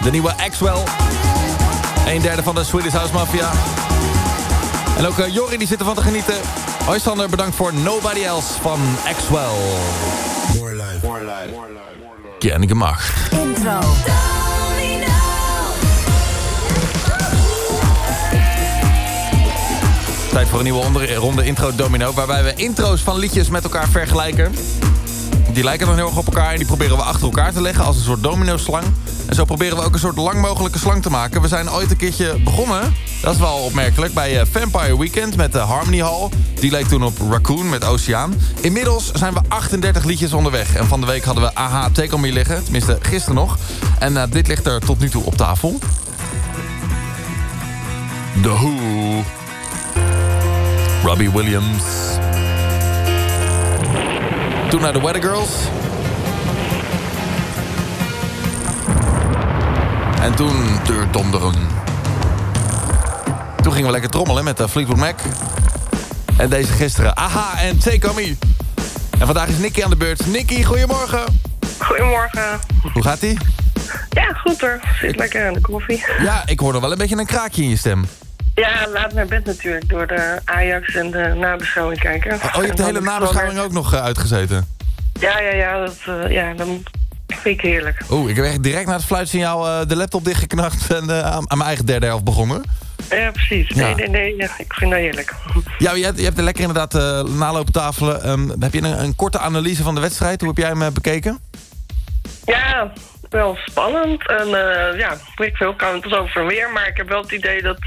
Speaker 1: De nieuwe Axwell. Een derde van de Swedish House Mafia. En ook Jorri die zit ervan te genieten. Hoi Sander, bedankt voor Nobody Else van Axwell.
Speaker 4: More life. More life.
Speaker 1: Gerne gemacht.
Speaker 16: Intro.
Speaker 1: Tijd voor een nieuwe onder- ronde intro domino... waarbij we intro's van liedjes met elkaar vergelijken. Die lijken dan heel erg op elkaar en die proberen we achter elkaar te leggen... als een soort domino-slang. En zo proberen we ook een soort lang mogelijke slang te maken. We zijn ooit een keertje begonnen, dat is wel opmerkelijk... bij eh, Vampire Weekend met de Harmony Hall. Die leek toen op Raccoon met Oceaan. Inmiddels zijn we 38 liedjes onderweg. En van de week hadden we AHA Take On Me liggen. Tenminste, gisteren nog. En eh, dit ligt er tot nu toe op tafel. The Who... Robbie Williams. Toen naar de Weather Girls. En toen Donderen. Toen gingen we lekker trommelen met de Fleetwood Mac. En deze gisteren. Aha en Take On Me. En vandaag is Nicky aan de beurt. Nicky, goedemorgen.
Speaker 17: Goedemorgen.
Speaker 1: Hoe gaat ie?
Speaker 17: Ja, goed hoor. Zit lekker aan de koffie.
Speaker 1: Ja, ik hoorde wel een beetje een kraakje in je stem.
Speaker 17: Ja, laat naar bed natuurlijk door de Ajax en de nabeschouwing kijken.
Speaker 1: Oh, je hebt de hele nabeschouwing ook nog eh, uitgezeten.
Speaker 17: Ja, ja, ja. Dat, eh, ja, dan vind ik heerlijk.
Speaker 1: Oeh, ik heb echt direct na het fluitsignaal eh, de laptop dichtgeknapt... en aan, aan mijn eigen derde helft begonnen.
Speaker 17: Ja, precies. Nee,
Speaker 1: Ja.
Speaker 17: nee, nee. Ja, ik vind dat heerlijk.
Speaker 1: Ja, je hebt, je hebt er lekker inderdaad eh nalopen tafelen. Ehm, heb je een, een korte analyse van de wedstrijd? Hoe heb jij hem bekeken?
Speaker 17: Ja, wel spannend. En ja, ik veel kan het over weer. Maar ik heb wel het idee dat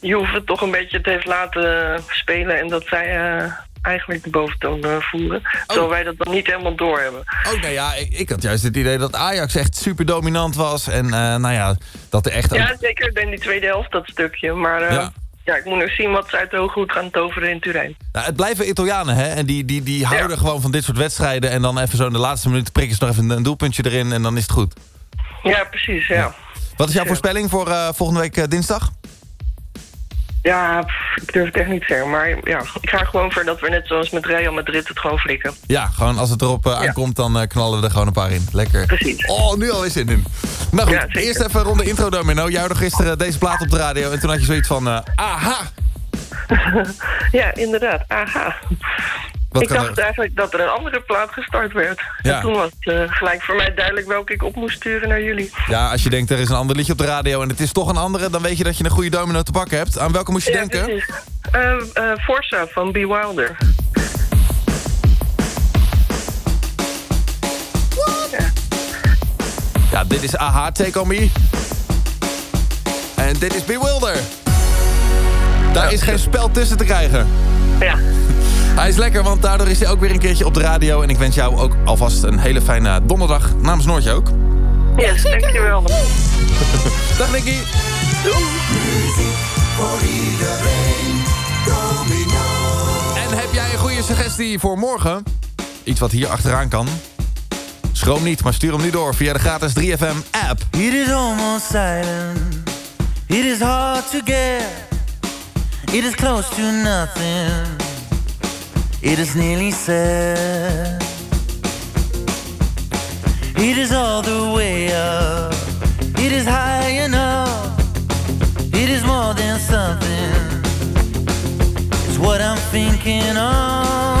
Speaker 17: Juve toch een beetje het heeft laten spelen. En dat zij eh, eigenlijk de boventoon eh, voeren. Terwijl wij dat dan niet helemaal doorhebben.
Speaker 1: Oh, nou ja, ik, ik had juist het idee dat Ajax echt super dominant was. En eh, nou ja, dat er echt...
Speaker 17: Ja, zeker in die tweede helft dat stukje. Maar
Speaker 1: Ja.
Speaker 17: ja. ik moet nog zien wat ze uit de hoge hoed gaan toveren in Turijn.
Speaker 1: Nou, het blijven Italianen, hè? En die, die, die houden gewoon van dit soort wedstrijden. En dan even zo in de laatste minuut prikken ze nog even een doelpuntje erin. En dan is het goed.
Speaker 17: Ja, precies, ja.
Speaker 1: Wat is jouw voorspelling voor volgende week dinsdag?
Speaker 17: Ja, pff, ik durf het echt niet te zeggen. Maar ja, ik ga gewoon voor dat we net zoals met Real Madrid het gewoon flikken.
Speaker 1: Ja, gewoon als het erop eh, aankomt, dan eh, knallen we er gewoon een paar in. Lekker.
Speaker 17: Precies.
Speaker 1: Oh, nu alweer zin in. Nou goed,
Speaker 17: Ja,
Speaker 1: eerst even een ronde intro domino. Jij hoorde gisteren deze plaat op de radio. En toen had je zoiets van, eh, aha!
Speaker 17: ja, inderdaad. Aha.
Speaker 1: Wat
Speaker 17: ik dacht
Speaker 1: er-
Speaker 17: eigenlijk dat er een andere plaat gestart werd.
Speaker 1: Ja.
Speaker 17: En toen was het eh, gelijk voor mij duidelijk welke ik op moest sturen naar jullie.
Speaker 1: Ja, als je denkt er is een ander liedje op de radio en het is toch een andere... dan weet je dat je een goede domino te pakken hebt. Aan welke moest je
Speaker 17: Ja,
Speaker 1: denken?
Speaker 17: Eh, eh, Forza van Be Wilder.
Speaker 1: Ja, dit is AHA, Take On Me. En dit is Bewilder. Daar is geen spel tussen te krijgen.
Speaker 17: Ja.
Speaker 1: Hij is lekker, want daardoor is hij ook weer een keertje op de radio. En ik wens jou ook alvast een hele fijne donderdag. Namens Noortje ook.
Speaker 17: Yes, dankjewel.
Speaker 1: Dag Nicky.
Speaker 2: Voor iedereen, domino.
Speaker 1: En heb jij een goede suggestie voor morgen? Iets wat hier achteraan kan? Schroom niet, maar stuur hem nu door via de gratis 3FM app.
Speaker 18: It is almost silent. It is hard to get. It is close to nothing. It is nearly said. It is all the way up. It is high enough. It is more than something. It's what I'm thinking of.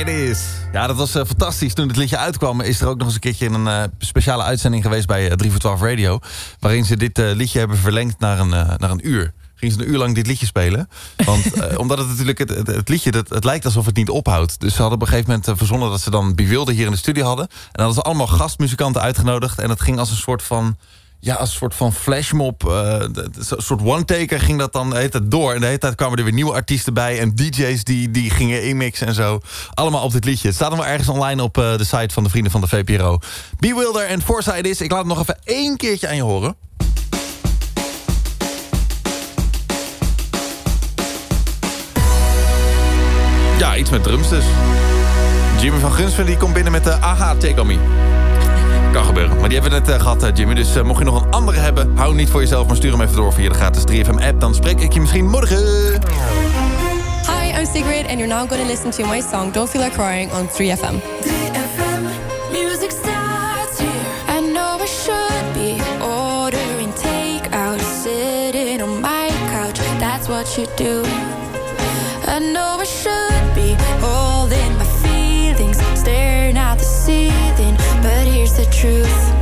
Speaker 18: It is.
Speaker 1: Ja, dat was eh, fantastisch. Toen het liedje uitkwam is er ook nog eens een keertje een eh, speciale uitzending geweest bij eh, 3 voor 12 Radio. Waarin ze dit eh, liedje hebben verlengd naar een, eh, naar een uur. Gingen ze een uur lang dit liedje spelen. Want eh, omdat het natuurlijk, het, het, het liedje, dat, het lijkt alsof het niet ophoudt. Dus ze hadden op een gegeven moment eh, verzonnen dat ze dan Bewilder hier in de studio hadden. En dan hadden ze allemaal gastmuzikanten uitgenodigd. En het ging als een soort van ja, als een soort van flashmob, eh, een soort one-taker ging dat dan de hele tijd door. En de hele tijd kwamen er weer nieuwe artiesten bij. En DJ's die, die gingen inmixen en zo. Allemaal op dit liedje. Het staat nog wel ergens online op eh, de site van de vrienden van de VPRO. Bewilder en It Is. Ik laat het nog even één keertje aan je horen. Ja, iets met drums dus. Jimmy van Gunsven die komt binnen met de AHA Take On Me. Kan gebeuren. Maar die hebben we net eh, gehad, eh, Jimmy. Dus eh, mocht je nog een andere hebben, hou niet voor jezelf... maar stuur hem even door via de gratis 3FM-app. Dan spreek ik je misschien morgen.
Speaker 19: Hi, I'm Sigrid, and you're now going to listen to my song Don't Feel Like Crying on 3FM.
Speaker 20: Music starts here. I know I should be ordering takeout, sitting on my couch. That's what you do. I know I should truth.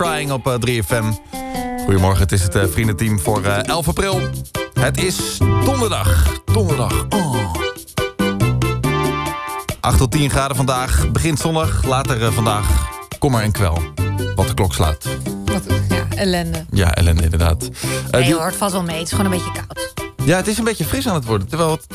Speaker 20: Crying
Speaker 1: op eh, 3FM. Goedemorgen, het is het eh, vriendenteam voor eh, 11 april. Het is donderdag. Donderdag. Oh. 8 tot 10 graden vandaag. Begint zonnig. Later eh, vandaag kommer en kwel. Wat de klok slaat.
Speaker 11: Wat, ja, ellende.
Speaker 1: Ja, Ellen, inderdaad. Eh,
Speaker 11: Nee
Speaker 1: die-
Speaker 11: hoor, het valt wel mee. Het is gewoon een beetje koud.
Speaker 1: Ja, het is een beetje fris aan het worden. Terwijl het-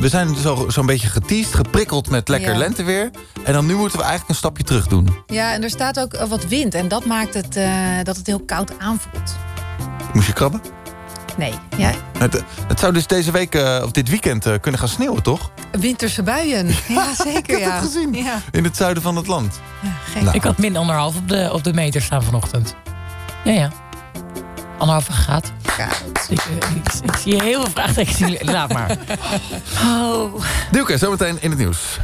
Speaker 1: we zijn zo- zo'n beetje geteased, geprikkeld met lekker
Speaker 11: Ja.
Speaker 1: lenteweer. En dan nu moeten we eigenlijk een stapje terug doen.
Speaker 11: Ja, en er staat ook eh, wat wind. En dat maakt het, eh, dat het heel koud aanvoelt.
Speaker 1: Moest je krabben?
Speaker 11: Nee, ja,
Speaker 1: Het, het zou dus deze week, eh, of dit weekend, kunnen gaan sneeuwen, toch?
Speaker 11: winterse buien. Ja, zeker.
Speaker 1: Ik heb
Speaker 11: ja.
Speaker 1: het gezien.
Speaker 11: Ja.
Speaker 1: In het zuiden van het land.
Speaker 11: gek.
Speaker 1: Nou.
Speaker 3: Ik had min anderhalf op de, op de meter staan vanochtend. Ja, ja. Anderhalve graad. Ik, eh, ik, ik zie heel veel vraagtekens. Laat maar. Oh.
Speaker 1: Duke, zometeen in het nieuws.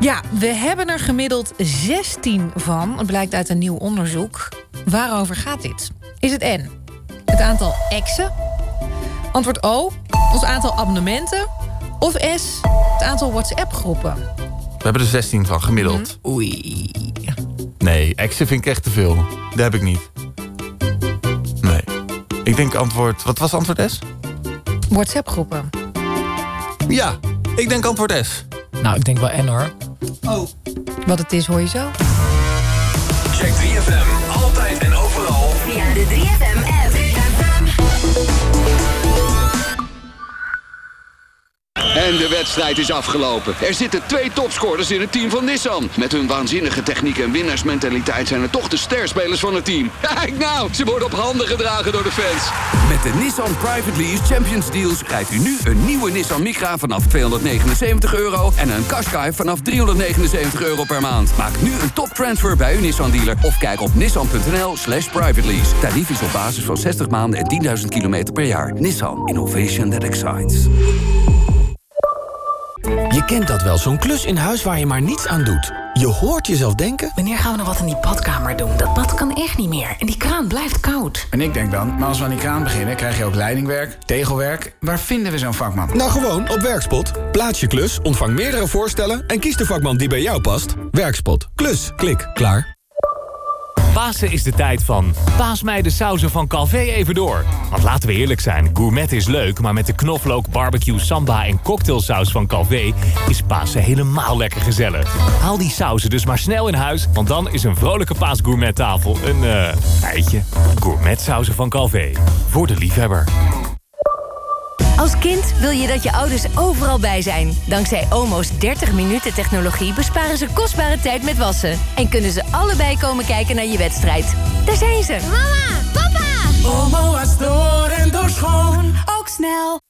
Speaker 11: Ja, we hebben er gemiddeld 16 van. Het blijkt uit een nieuw onderzoek. Waarover gaat dit? Is het N, het aantal exen? Antwoord O, ons aantal abonnementen? Of S, het aantal WhatsApp-groepen?
Speaker 1: We hebben er 16 van, gemiddeld.
Speaker 11: Mhm.
Speaker 3: Oei.
Speaker 1: Nee, exen vind ik echt te veel. Dat heb ik niet. Ik denk antwoord... Wat was antwoord S?
Speaker 11: WhatsApp-groepen.
Speaker 1: Ja, ik denk antwoord S.
Speaker 3: Nou, ik denk wel N hoor.
Speaker 11: Oh. Wat het is, hoor je zo.
Speaker 21: Check 3FM. Altijd en overal.
Speaker 16: Via de 3FM app.
Speaker 21: En de wedstrijd is afgelopen. Er zitten twee topscorers in het team van Nissan. Met hun waanzinnige techniek en winnaarsmentaliteit zijn er toch de sterspelers van het team. Kijk nou, ze worden op handen gedragen door de fans.
Speaker 22: Met de Nissan Private Lease Champions Deals rijdt u nu een nieuwe Nissan Micra vanaf 279 euro en een Qashqai vanaf 379 euro per maand. Maak nu een toptransfer bij uw Nissan dealer of kijk op nissan.nl slash private lease. Tarief is op basis van 60 maanden en 10.000 kilometer per jaar. Nissan Innovation that excites.
Speaker 23: Je kent dat wel, zo'n klus in huis waar je maar niets aan doet. Je hoort jezelf denken...
Speaker 24: Wanneer gaan we nog wat in die badkamer doen? Dat bad kan echt niet meer. En die kraan blijft koud.
Speaker 25: En ik denk dan, maar als we aan die kraan beginnen... krijg je ook leidingwerk, tegelwerk. Waar vinden we zo'n vakman?
Speaker 23: Nou gewoon, op Werkspot. Plaats je klus, ontvang meerdere voorstellen... en kies de vakman die bij jou past. Werkspot. Klus. Klik. Klaar.
Speaker 26: Pasen is de tijd van paas mij de sauzen van Calvé even door. Want laten we eerlijk zijn, gourmet is leuk... maar met de knoflook, barbecue, samba en cocktailsaus van Calvé... is Pasen helemaal lekker gezellig. Haal die sauzen dus maar snel in huis... want dan is een vrolijke paasgourmettafel een, eh, eitje. Gourmetsauzen van Calvé. Voor de liefhebber.
Speaker 20: Als kind wil je dat je ouders overal bij zijn. Dankzij Omo's 30 minuten technologie besparen ze kostbare tijd met wassen. En kunnen ze allebei komen kijken naar je wedstrijd. Daar zijn ze. Mama, papa!
Speaker 27: Omo was door en door schoon. Ook snel.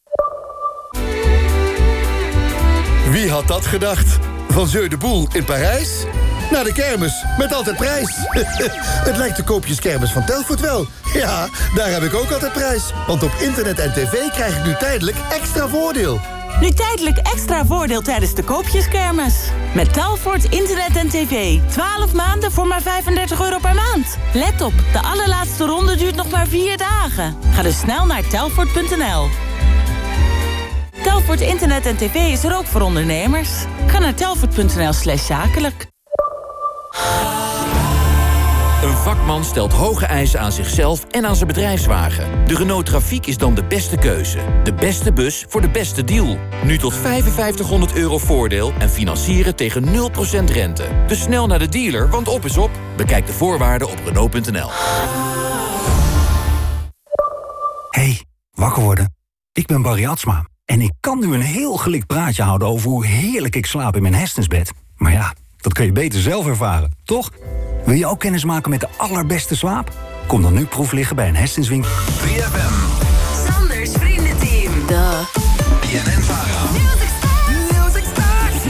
Speaker 1: Wie had dat gedacht? Van Jeu de Boel in Parijs naar de kermis met altijd prijs. Het lijkt de koopjeskermis van Telfort wel. Ja, daar heb ik ook altijd prijs. Want op internet en tv krijg ik nu tijdelijk extra voordeel.
Speaker 28: Nu tijdelijk extra voordeel tijdens de koopjeskermis. Met Telfort, internet en tv. 12 maanden voor maar 35 euro per maand. Let op, de allerlaatste ronde duurt nog maar 4 dagen. Ga dus snel naar telfort.nl. Telfort internet en tv is er ook voor ondernemers. Ga naar telfort.nl slash zakelijk.
Speaker 26: Een vakman stelt hoge eisen aan zichzelf en aan zijn bedrijfswagen. De Renault Trafiek is dan de beste keuze. De beste bus voor de beste deal. Nu tot 5500 euro voordeel en financieren tegen 0% rente. Dus snel naar de dealer, want op is op. Bekijk de voorwaarden op Renault.nl.
Speaker 29: Hey, wakker worden. Ik ben Barry Atsma. En ik kan nu een heel gelikt praatje houden over hoe heerlijk ik slaap in mijn hersensbed. Maar ja, dat kun je beter zelf ervaren, toch? Wil je ook kennis maken met de allerbeste slaap? Kom dan nu proef liggen bij een hersenswinkel.
Speaker 30: 3FM.
Speaker 20: Sanders Vriendenteam. De
Speaker 30: BNN Vara.
Speaker 20: Music Stars. Music Stars.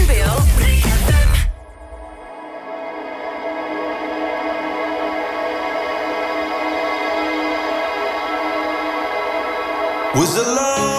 Speaker 20: NPO 3FM.
Speaker 27: Was a long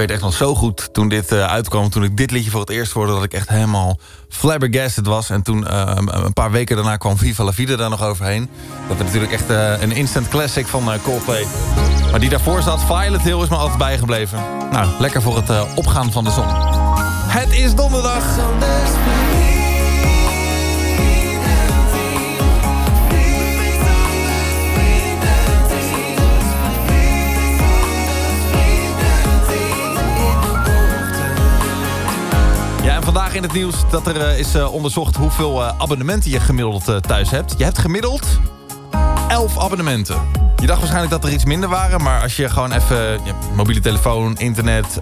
Speaker 1: weet echt nog zo goed toen dit eh, uitkwam, toen ik dit liedje voor het eerst hoorde, dat ik echt helemaal flabbergasted was. En toen eh, een paar weken daarna kwam Viva la Vida daar nog overheen. Dat is natuurlijk echt eh, een instant classic van eh, Coldplay. Maar die daarvoor zat, Violet Hill, is me altijd bijgebleven. Nou, lekker voor het opgaan van de zon. Het is donderdag. In het nieuws dat er eh, is eh, onderzocht hoeveel eh, abonnementen je gemiddeld thuis hebt. Je hebt gemiddeld 11 abonnementen. Je dacht waarschijnlijk dat er iets minder waren, maar als je gewoon even mobiele telefoon, internet,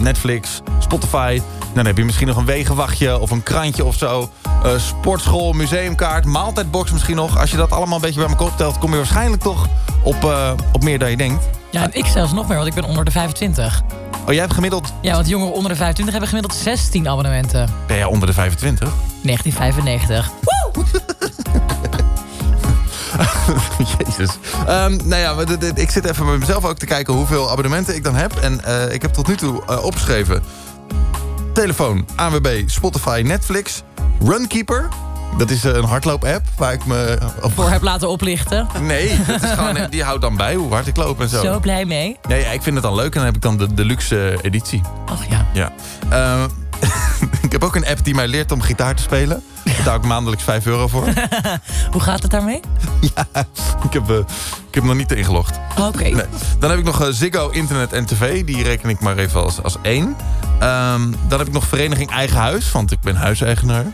Speaker 1: Netflix, Spotify, dan heb je misschien nog een wegenwachtje of een krantje of zo. Sportschool, museumkaart, maaltijdbox misschien nog. Als je dat allemaal een beetje bij elkaar optelt, kom je waarschijnlijk toch op, op meer dan je denkt.
Speaker 3: Ja, en ik zelfs nog meer, want ik ben onder de 25.
Speaker 1: Oh, jij hebt gemiddeld,
Speaker 3: Ja, want jongeren onder de 25 hebben gemiddeld 16 abonnementen.
Speaker 1: ben jij onder de 25?
Speaker 3: 1995.
Speaker 1: Jezus. Ehm, nou ja, ik zit even bij mezelf ook te kijken hoeveel abonnementen ik dan heb. En eh, ik heb tot nu toe eh, opgeschreven... Telefoon, ANWB, Spotify, Netflix, Runkeeper. Dat is eh, een hardloop-app waar ik me... Op...
Speaker 3: Voor heb laten oplichten.
Speaker 1: Nee, dat is gewoon, eh, die houdt dan bij hoe hard ik loop en zo.
Speaker 3: Zo blij mee.
Speaker 1: Nee, ik vind het dan leuk en dan heb ik dan de deluxe eh, editie.
Speaker 3: Ach ja.
Speaker 1: Ja. Ehm, ik heb ook een app die mij leert om gitaar te spelen. Daar betaal ik maandelijks 5 euro voor.
Speaker 3: Hoe gaat het daarmee?
Speaker 1: Ja, ik heb, eh, ik heb nog niet ingelogd.
Speaker 3: Oké.
Speaker 1: Nee. Dan heb ik nog eh, Ziggo, internet en tv. Die reken ik maar even als, als één. Ehm, dan heb ik nog vereniging Eigen Huis, want ik ben huiseigenaar.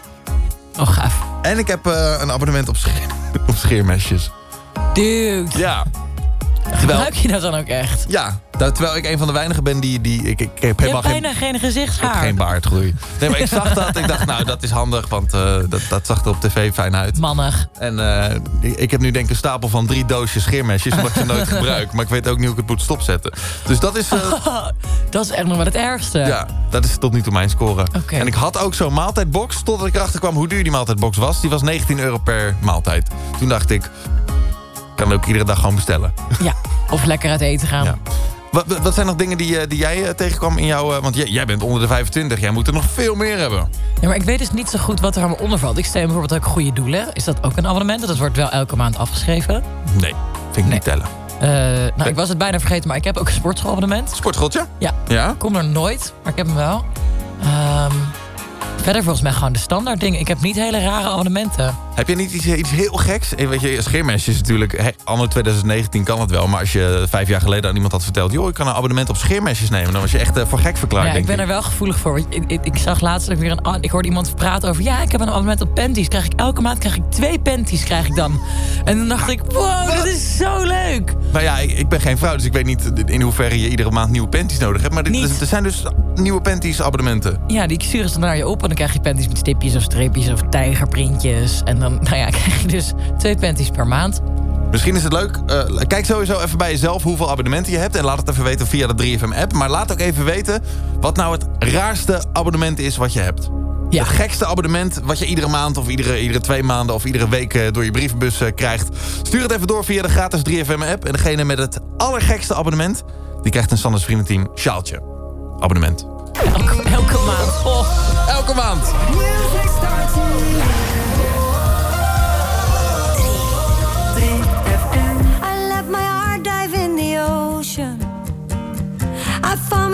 Speaker 3: Oh, gaaf.
Speaker 1: En ik heb eh, een abonnement op, scheer, op scheermesjes.
Speaker 3: Dude.
Speaker 1: Ja.
Speaker 3: Gebruik je dat dan ook echt?
Speaker 1: Ja, terwijl ik een van de weinigen ben die... die ik, ik heb helemaal geen,
Speaker 3: geen
Speaker 1: ik heb
Speaker 3: gezichtshaar.
Speaker 1: geen baardgroei. Nee, maar ik zag dat. Ik dacht, nou, dat is handig, want eh, dat, dat zag er op tv fijn uit.
Speaker 3: Mannig.
Speaker 1: En eh, ik, ik heb nu denk ik een stapel van drie doosjes scheermesjes... omdat ik ze nooit gebruik. Maar ik weet ook niet hoe ik het moet stopzetten. Dus dat is... eh,
Speaker 3: dat is echt nog wel het ergste.
Speaker 1: Ja, dat is tot nu toe mijn score. En ik had ook zo'n maaltijdbox, totdat ik erachter kwam hoe duur die maaltijdbox was. Die was 19 euro per maaltijd. Toen dacht ik kan ook iedere dag gewoon bestellen.
Speaker 3: Ja. Of lekker uit eten gaan.
Speaker 1: Ja. Wat, wat- zijn nog dingen die, eh, die jij eh, tegenkwam in jouw... eh, want jij, jij bent onder de 25, jij moet er nog veel meer hebben.
Speaker 3: Ja, maar ik weet dus niet zo goed wat er allemaal onder valt. Ik steun bijvoorbeeld ook goede doelen. Is dat ook een abonnement? Dat wordt wel elke maand afgeschreven.
Speaker 1: Nee, vind ik niet tellen.
Speaker 3: Nou, ik was het bijna vergeten, maar ik heb ook een sportschoolabonnement.
Speaker 1: Sportschooltje?
Speaker 3: Ja.
Speaker 1: Ja?
Speaker 3: Ik kom er nooit, maar ik heb hem wel. Ehm, verder volgens mij gewoon de standaard dingen. Ik heb niet hele rare abonnementen.
Speaker 1: Heb je niet iets, iets heel geks? Weet je, scheermesjes natuurlijk. He, anno 2019 kan het wel. Maar als je vijf jaar geleden aan iemand had verteld... joh, ik kan een abonnement op scheermesjes nemen... dan was je echt eh, voor gek verklaard,
Speaker 3: ja, ik ben er wel gevoelig voor. want Ik, ik, ik zag laatst weer een... Ik hoorde iemand praten over... ja, ik heb een abonnement op panties. Krijg ik, elke maand krijg ik twee panties krijg ik dan. En toen dacht ik, wow, dat is zo leuk.
Speaker 1: Nou ja, ik, ik ben geen vrouw, dus ik weet niet in hoeverre je iedere maand nieuwe panties nodig hebt. Maar dit, er zijn dus nieuwe panties abonnementen.
Speaker 3: Ja, die sturen ze dan naar je op. En dan krijg je panties met stipjes of streepjes of tijgerprintjes. En dan nou ja, krijg je dus twee panties per maand.
Speaker 1: Misschien is het leuk. eh, kijk sowieso even bij jezelf hoeveel abonnementen je hebt. En laat het even weten via de 3FM-app. Maar laat ook even weten wat nou het raarste abonnement is wat je hebt. Het gekste abonnement wat je iedere maand of iedere, iedere twee maanden... of iedere week eh, door je brievenbus eh, krijgt. Stuur het even door via de gratis 3FM-app. En degene met het allergekste abonnement... die krijgt een Sanders Vriendenteam sjaaltje. Abonnement.
Speaker 3: Elke, elke maand. Oh.
Speaker 1: Elke maand.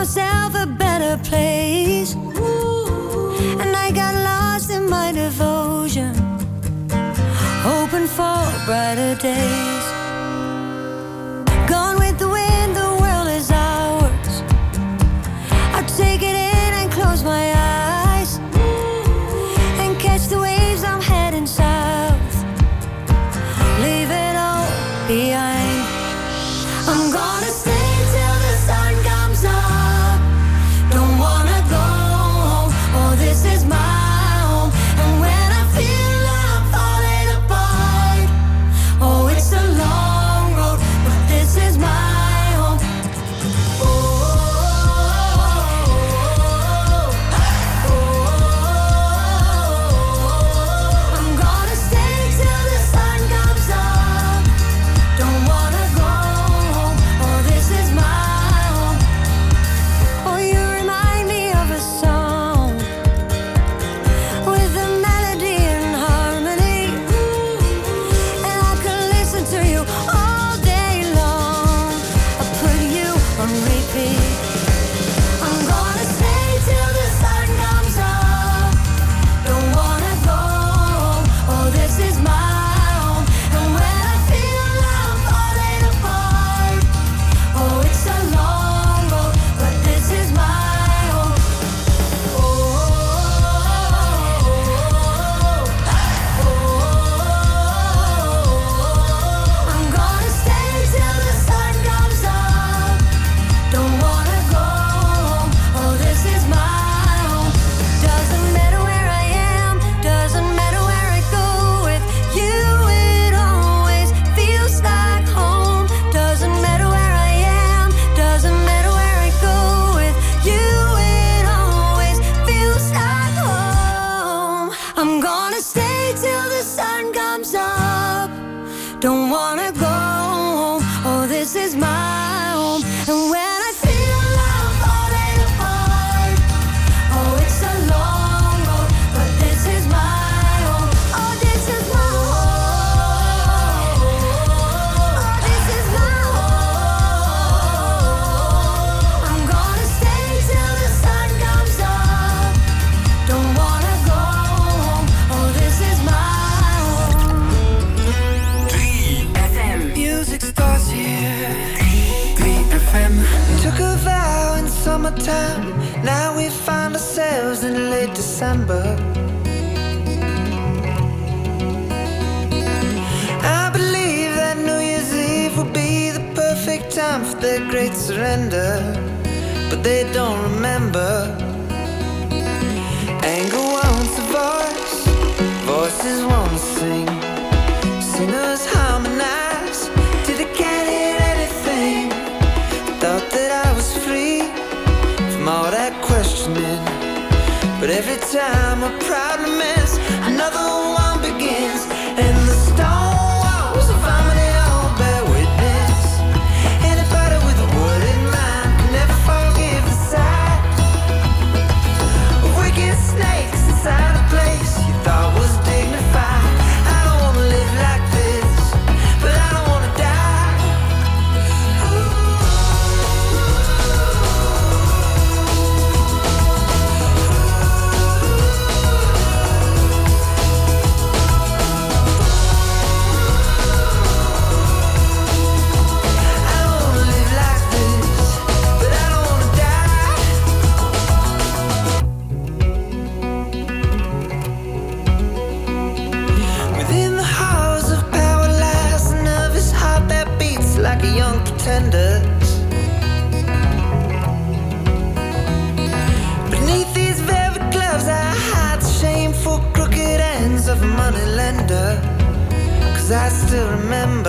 Speaker 20: Myself a better place. And I got lost in my devotion. Hoping for brighter days.
Speaker 15: December. I believe that New Year's Eve will be the perfect time for their great surrender, but they don't remember. Anger wants a voice, voices won't sing, singers harmonize till they can't hear anything. Thought that I was free from all that questioning. But every time a problem is another one remember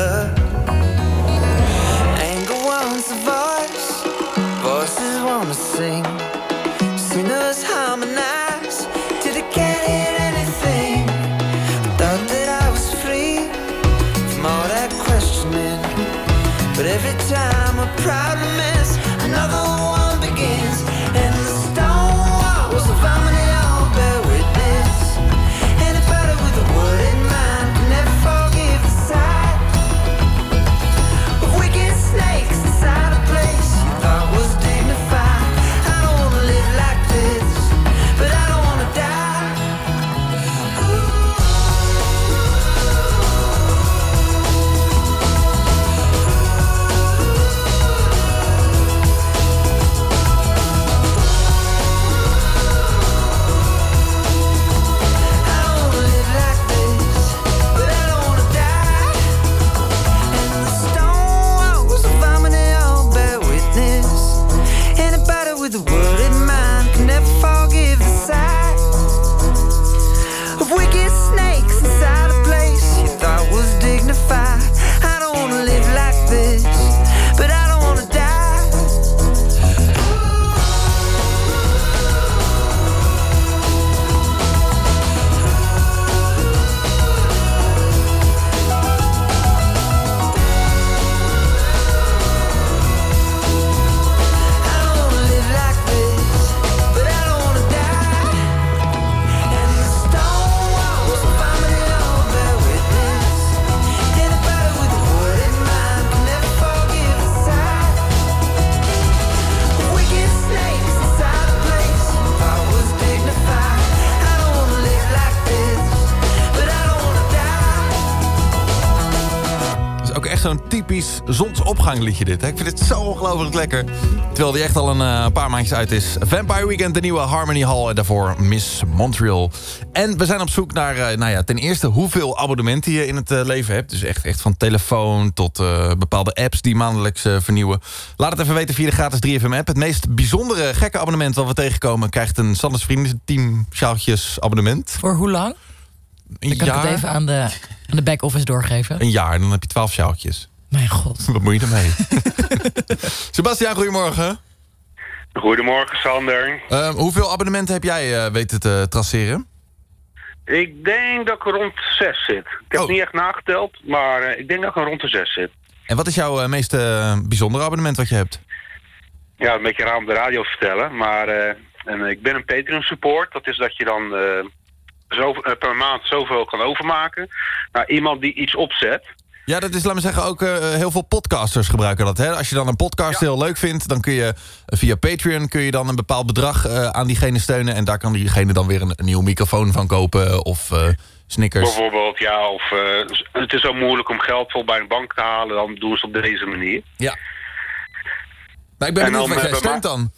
Speaker 1: dit. Ik vind het zo ongelooflijk lekker. Terwijl die echt al een eh, paar maandjes uit is. Vampire Weekend, de nieuwe Harmony Hall en daarvoor Miss Montreal. En we zijn op zoek naar, eh, nou ja, ten eerste hoeveel abonnementen je in het eh, leven hebt. Dus echt, echt van telefoon tot bepaalde apps die maandelijks vernieuwen. Laat het even weten via de gratis 3FM-app. Het meest bijzondere, gekke abonnement wat we tegenkomen... krijgt een Sanders Vrienden sjaaltjes abonnement.
Speaker 3: Voor hoe lang?
Speaker 1: Een
Speaker 3: jaar? ik het even aan de, aan de back-office doorgeven.
Speaker 1: Een jaar, en dan heb je twaalf sjaaltjes.
Speaker 3: Mijn god.
Speaker 1: Wat moet je ermee? Sebastian, goedemorgen.
Speaker 31: Goedemorgen, Sander.
Speaker 1: Ehm, hoeveel abonnementen heb jij uh, weten te traceren?
Speaker 31: Ik denk dat ik rond zes zit. Ik heb oh. niet echt nageteld, maar eh, ik denk dat ik rond de zes zit.
Speaker 1: En wat is jouw eh, meest bijzondere abonnement wat je hebt?
Speaker 31: Ja, een beetje raar om de radio vertellen, maar en, ik ben een Patreon support. Dat is dat je dan per maand zoveel kan overmaken naar iemand die iets opzet.
Speaker 1: Ja, dat is, laat me zeggen, ook eh, heel veel podcasters gebruiken dat. Hè? Als je dan een podcast heel leuk vindt, dan kun je eh, via Patreon kun je dan een bepaald bedrag eh, aan diegene steunen. En daar kan diegene dan weer een, een nieuwe microfoon van kopen of Snickers.
Speaker 31: Bijvoorbeeld, ja, of het is zo moeilijk om geld vol bij een bank te halen, dan doen ze het op deze manier.
Speaker 1: Ja. Nou, ik ben
Speaker 31: En
Speaker 1: benieuwd wat jij steunt dan.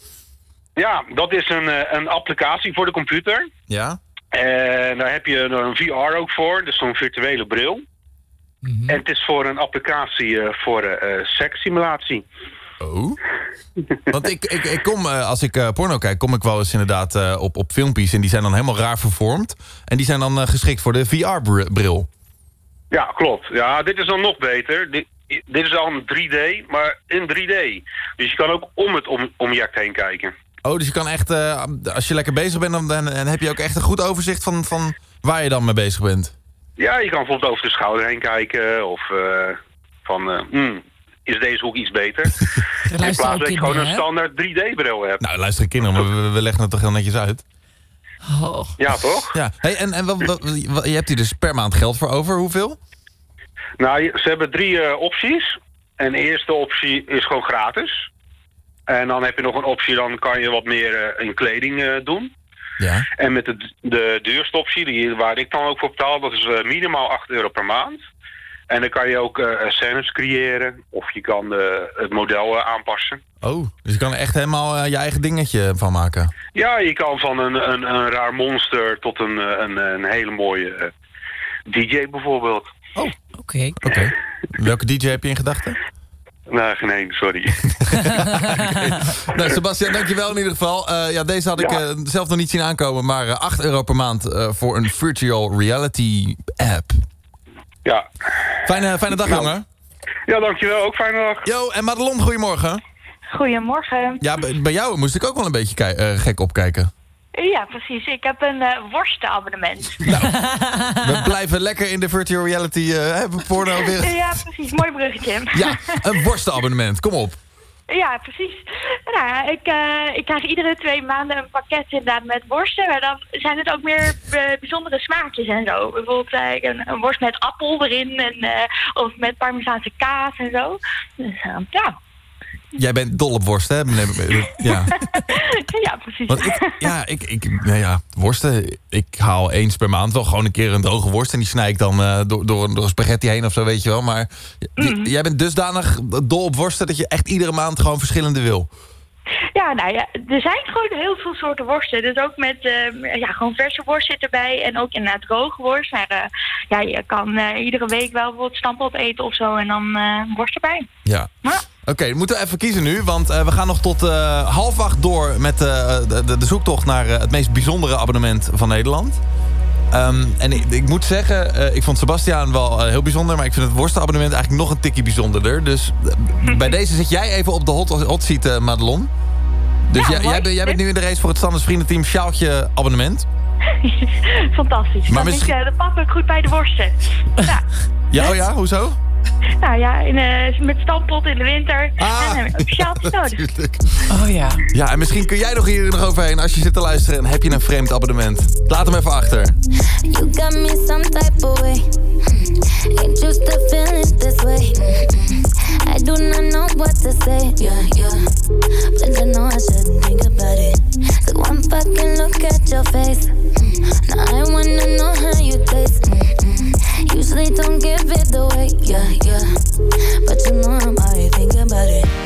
Speaker 31: Ja, dat is een, een applicatie voor de computer.
Speaker 1: Ja?
Speaker 31: En daar heb je een VR ook voor, dus zo'n virtuele bril. En het is voor een applicatie eh, voor eh eh, sekssimulatie.
Speaker 1: Oh? Want ik, ik, ik kom, als ik porno kijk, kom ik wel eens inderdaad op, op filmpjes... en die zijn dan helemaal raar vervormd. En die zijn dan geschikt voor de VR-bril.
Speaker 31: Ja, klopt. Ja, dit is dan nog beter. Dit, dit is al een 3D, maar in 3D. Dus je kan ook om het om, object heen kijken.
Speaker 1: Oh, dus je kan echt, als je lekker bezig bent... dan, dan, dan heb je ook echt een goed overzicht van, van waar je dan mee bezig bent.
Speaker 31: Ja, je kan bijvoorbeeld over de schouder heen kijken. Of eh, van, eh, hmm, is deze hoek iets beter? In plaats dat je gewoon een
Speaker 3: hè?
Speaker 31: standaard 3D-bril hebt.
Speaker 1: Nou, luister kinderen, maar we, we leggen het toch heel netjes uit.
Speaker 3: Oh.
Speaker 31: Ja, toch?
Speaker 1: Ja, hey, en, en wat, wat- wat- je hebt hier dus per maand geld voor over. Hoeveel?
Speaker 31: Nou, ze hebben drie eh, opties. En de eerste optie is gewoon gratis. En dan heb je nog een optie, dan kan je wat meer eh, in kleding eh, doen.
Speaker 1: Ja.
Speaker 31: En met de, de duurste optie, die, waar ik dan ook voor betaal, dat is eh, minimaal 8 euro per maand. En dan kan je ook eh scènes creëren of je kan eh, het model aanpassen.
Speaker 1: Oh, dus je kan er echt helemaal eh, je eigen dingetje van maken.
Speaker 31: Ja, je kan van een, een, een raar monster tot een, een, een hele mooie DJ bijvoorbeeld.
Speaker 1: Oh,
Speaker 3: oké.
Speaker 1: Oké. Welke DJ heb je in gedachten?
Speaker 31: Nee, nee, sorry.
Speaker 1: Nou, Sebastian, dankjewel in ieder geval. Eh, ja, deze had ik
Speaker 31: Ja.
Speaker 1: eh, zelf nog niet zien aankomen. Maar eh, 8 euro per maand eh, voor een virtual reality app.
Speaker 31: Ja.
Speaker 1: Fijne, fijne dag, jongen.
Speaker 31: Ja, dankjewel. Ook fijne dag.
Speaker 1: Yo, en Madelon, goedemorgen.
Speaker 32: Goedemorgen.
Speaker 1: Ja, bij jou moest ik ook wel een beetje eh, gek opkijken.
Speaker 32: Ja, precies. Ik heb een eh worstenabonnement.
Speaker 1: We blijven lekker in de virtual reality eh, hè, porno weer.
Speaker 32: ja, precies. Mooi bruggetje.
Speaker 1: Ja, een worstenabonnement, kom op.
Speaker 32: Ja, precies. Nou, ja, ik, eh, ik krijg iedere twee maanden een pakket inderdaad met worsten. Maar dan zijn het ook meer bijzondere smaakjes en zo. Bijvoorbeeld een, een worst met appel erin. En, eh, of met parmezaanse kaas en zo. Dus ja.
Speaker 1: Jij bent dol op worst, hè? Ja.
Speaker 32: ja, precies.
Speaker 1: Want ik, ja, ik, ik, nou ja, worsten. Ik haal eens per maand wel gewoon een keer een droge worst. En die snij ik dan eh, door, door, door spaghetti heen of zo, weet je wel. Maar
Speaker 32: Mhm.
Speaker 1: jij bent dusdanig dol op worsten dat je echt iedere maand gewoon verschillende wil.
Speaker 32: Ja, nou ja, er zijn gewoon heel veel soorten worsten. Dus ook met, eh, ja, gewoon verse worst zit erbij. En ook inderdaad droge worst. Maar eh, ja, je kan iedere week wel bijvoorbeeld stamppot eten of zo. En dan worst erbij.
Speaker 1: Ja. Oké, moeten we even kiezen nu. Want eh, we gaan nog tot eh, half acht door met eh, de, zoektocht naar het meest bijzondere abonnement van Nederland. Ehm, en ik, ik moet zeggen, ik vond Sebastiaan wel heel bijzonder. Maar ik vind het worstenabonnement eigenlijk nog een tikje bijzonderder. Dus bij deze zit jij even op de hot, hot seat, Madelon. Dus
Speaker 32: Ja,
Speaker 1: jij, jij, bent, jij bent nu in de race voor het Standers Vriendenteam Sjaaltje abonnement.
Speaker 32: Fantastisch.
Speaker 1: Maar
Speaker 32: dat,
Speaker 1: misschien-
Speaker 32: ik, dat past ook goed bij de worsten. ja.
Speaker 1: Ja, oh ja, hoezo?
Speaker 32: Nou ja, in, eh, met stamppot in de winter.
Speaker 1: Ah.
Speaker 32: En dan heb je ook sjaaltjes nodig.
Speaker 3: Oh ja.
Speaker 1: Ja, en misschien kun jij nog hier nog overheen als je zit te luisteren en heb je een vreemd abonnement. Laat hem even achter.
Speaker 20: You got me some type of way. Ain't used to feeling this way. I do not know what to say. Yeah, yeah. But you know I should think about it. So one fucking look at your face. Now I wanna know how you taste. Usually don't give it away. Yeah, yeah. But you know I'm already thinking about it.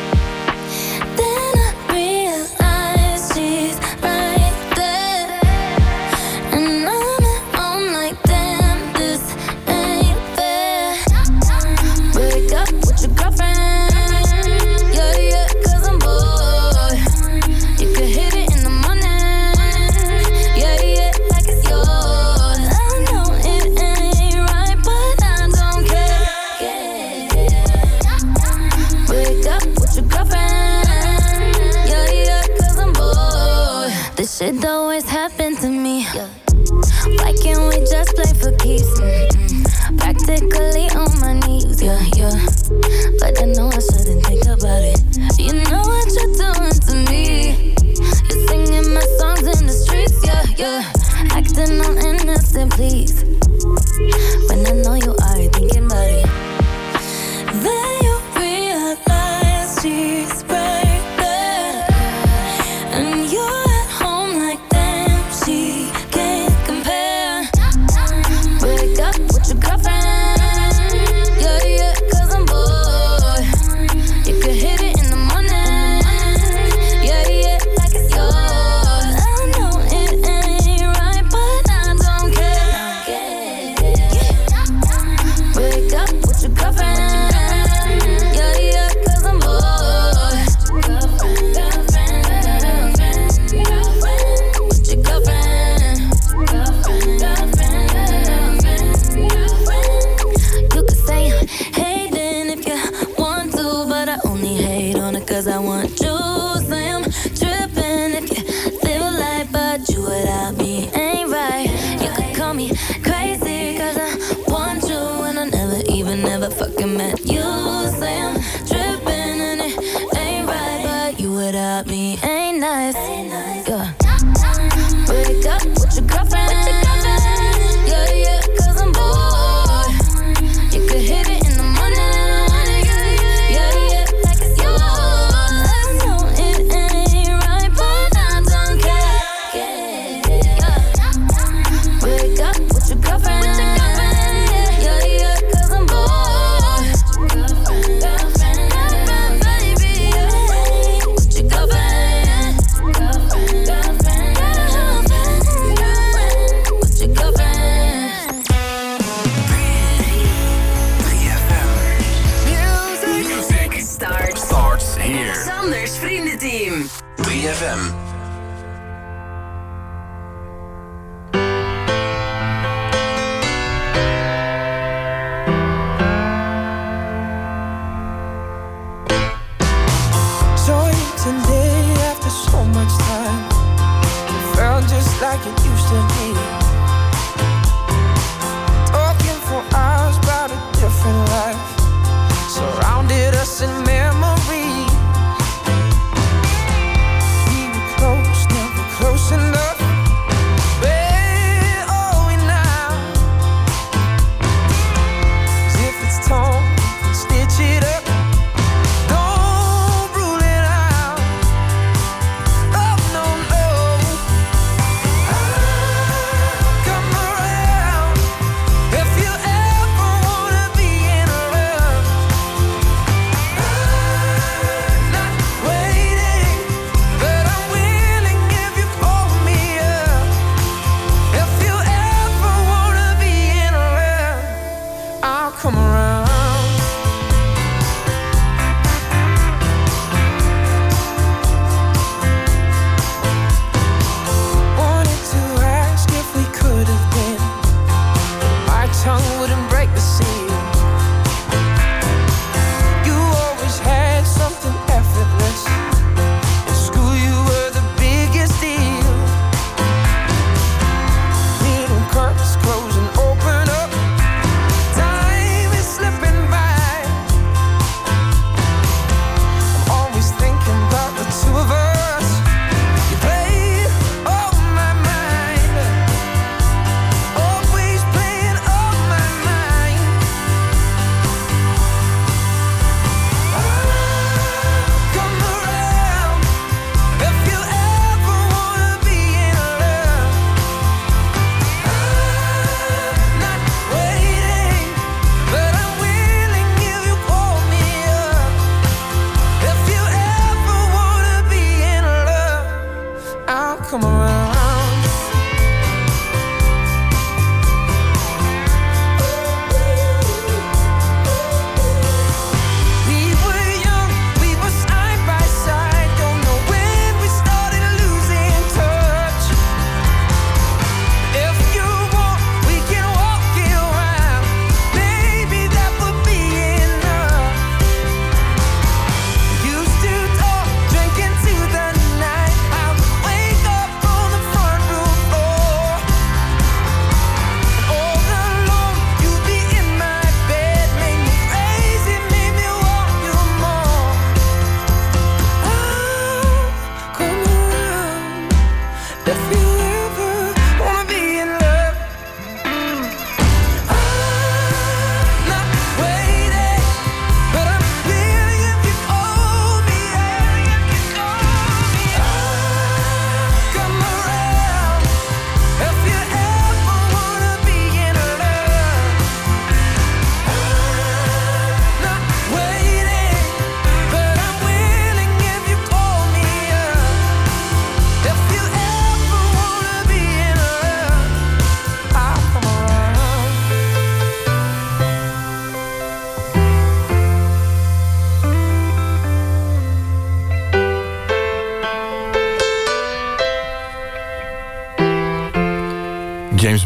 Speaker 20: Shit always happen to me. Why can't we just play for keeps? Mm-hmm. Practically on my knees, yeah, yeah. But I know I shouldn't think about it. You know what you're doing to me. You're singing my songs in the streets, yeah, yeah. Acting on innocent, please. When I know you are thinking about it. Then you realize she's.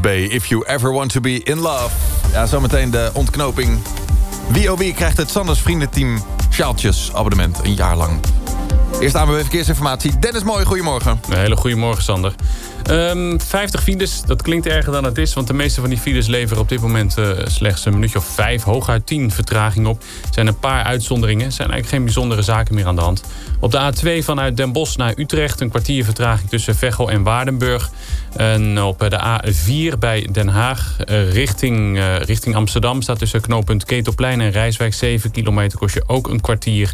Speaker 1: If You Ever Want To Be In Love. Ja, zometeen de ontknoping. Wie oh wie krijgt het Sanders vriendenteam Sjaaltjes abonnement een jaar lang. Eerst ANWB Verkeersinformatie. Dennis Mooi, goedemorgen.
Speaker 33: Een hele goede morgen, Sander. Ehm 50 files, dat klinkt erger dan het is... want de meeste van die files leveren op dit moment eh, slechts een minuutje of vijf... hooguit 10 vertraging op. Er zijn een paar uitzonderingen. Er zijn eigenlijk geen bijzondere zaken meer aan de hand. Op de A2 vanuit Den Bosch naar Utrecht... een kwartier vertraging tussen Veghel en Waardenburg. En op de A4 bij Den Haag eh, richting, eh, richting Amsterdam... staat tussen knooppunt Ketelplein en Rijswijk 7 kilometer... kost je ook een kwartier...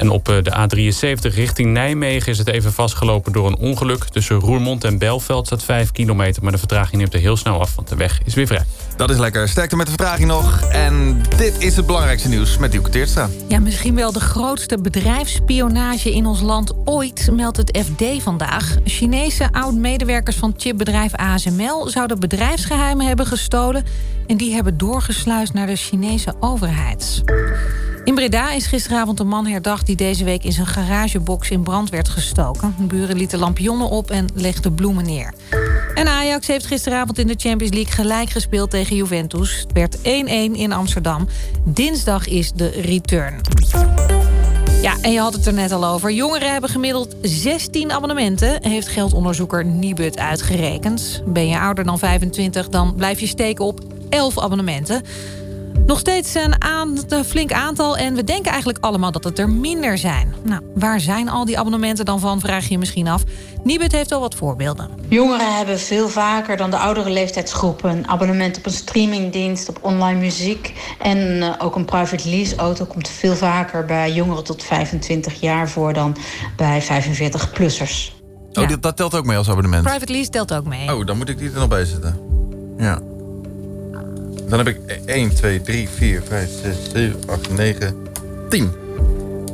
Speaker 33: En op eh, de A73 richting Nijmegen is het even vastgelopen door een ongeluk. Tussen Roermond en Belveld staat 5 kilometer. Maar de vertraging neemt er heel snel af, want de weg is weer vrij.
Speaker 1: Dat is lekker. Sterkte met de vertraging nog. En dit is het belangrijkste nieuws met Dielke Teertstra.
Speaker 11: Ja, misschien wel de grootste bedrijfsspionage in ons land ooit, meldt het FD vandaag. Chinese oud-medewerkers van chipbedrijf ASML zouden bedrijfsgeheimen hebben gestolen... en die hebben doorgesluist naar de Chinese overheid. In Breda is gisteravond een man herdacht die deze week in zijn garagebox in brand werd gestoken. Buren lieten lampionnen op en legden bloemen neer. En Ajax heeft gisteravond in de Champions League gelijk gespeeld tegen Juventus. Het werd 1-1 in Amsterdam. Dinsdag is de return. Ja, en je had het er net al over. Jongeren hebben gemiddeld 16 abonnementen... heeft geldonderzoeker Nibud uitgerekend. Ben je ouder dan 25, dan blijf je steken op 11 abonnementen. Nog steeds een, aan, een flink aantal en we denken eigenlijk allemaal dat het er minder zijn. Nou, waar zijn al die abonnementen dan van, vraag je je misschien af. Nibud heeft al wat voorbeelden.
Speaker 34: Jongeren hebben veel vaker dan de oudere leeftijdsgroep een abonnement op een streamingdienst, op online muziek. En eh, ook een private lease auto komt veel vaker bij jongeren tot 25 jaar voor dan bij 45-plussers.
Speaker 1: Oh, dit- dat telt ook mee als abonnement?
Speaker 11: Private lease telt ook mee.
Speaker 1: Oh, dan moet ik die er nog bij zetten. Ja. Dan heb ik 1, 2, 3, 4, 5, 6, 7, 8, 9, 10.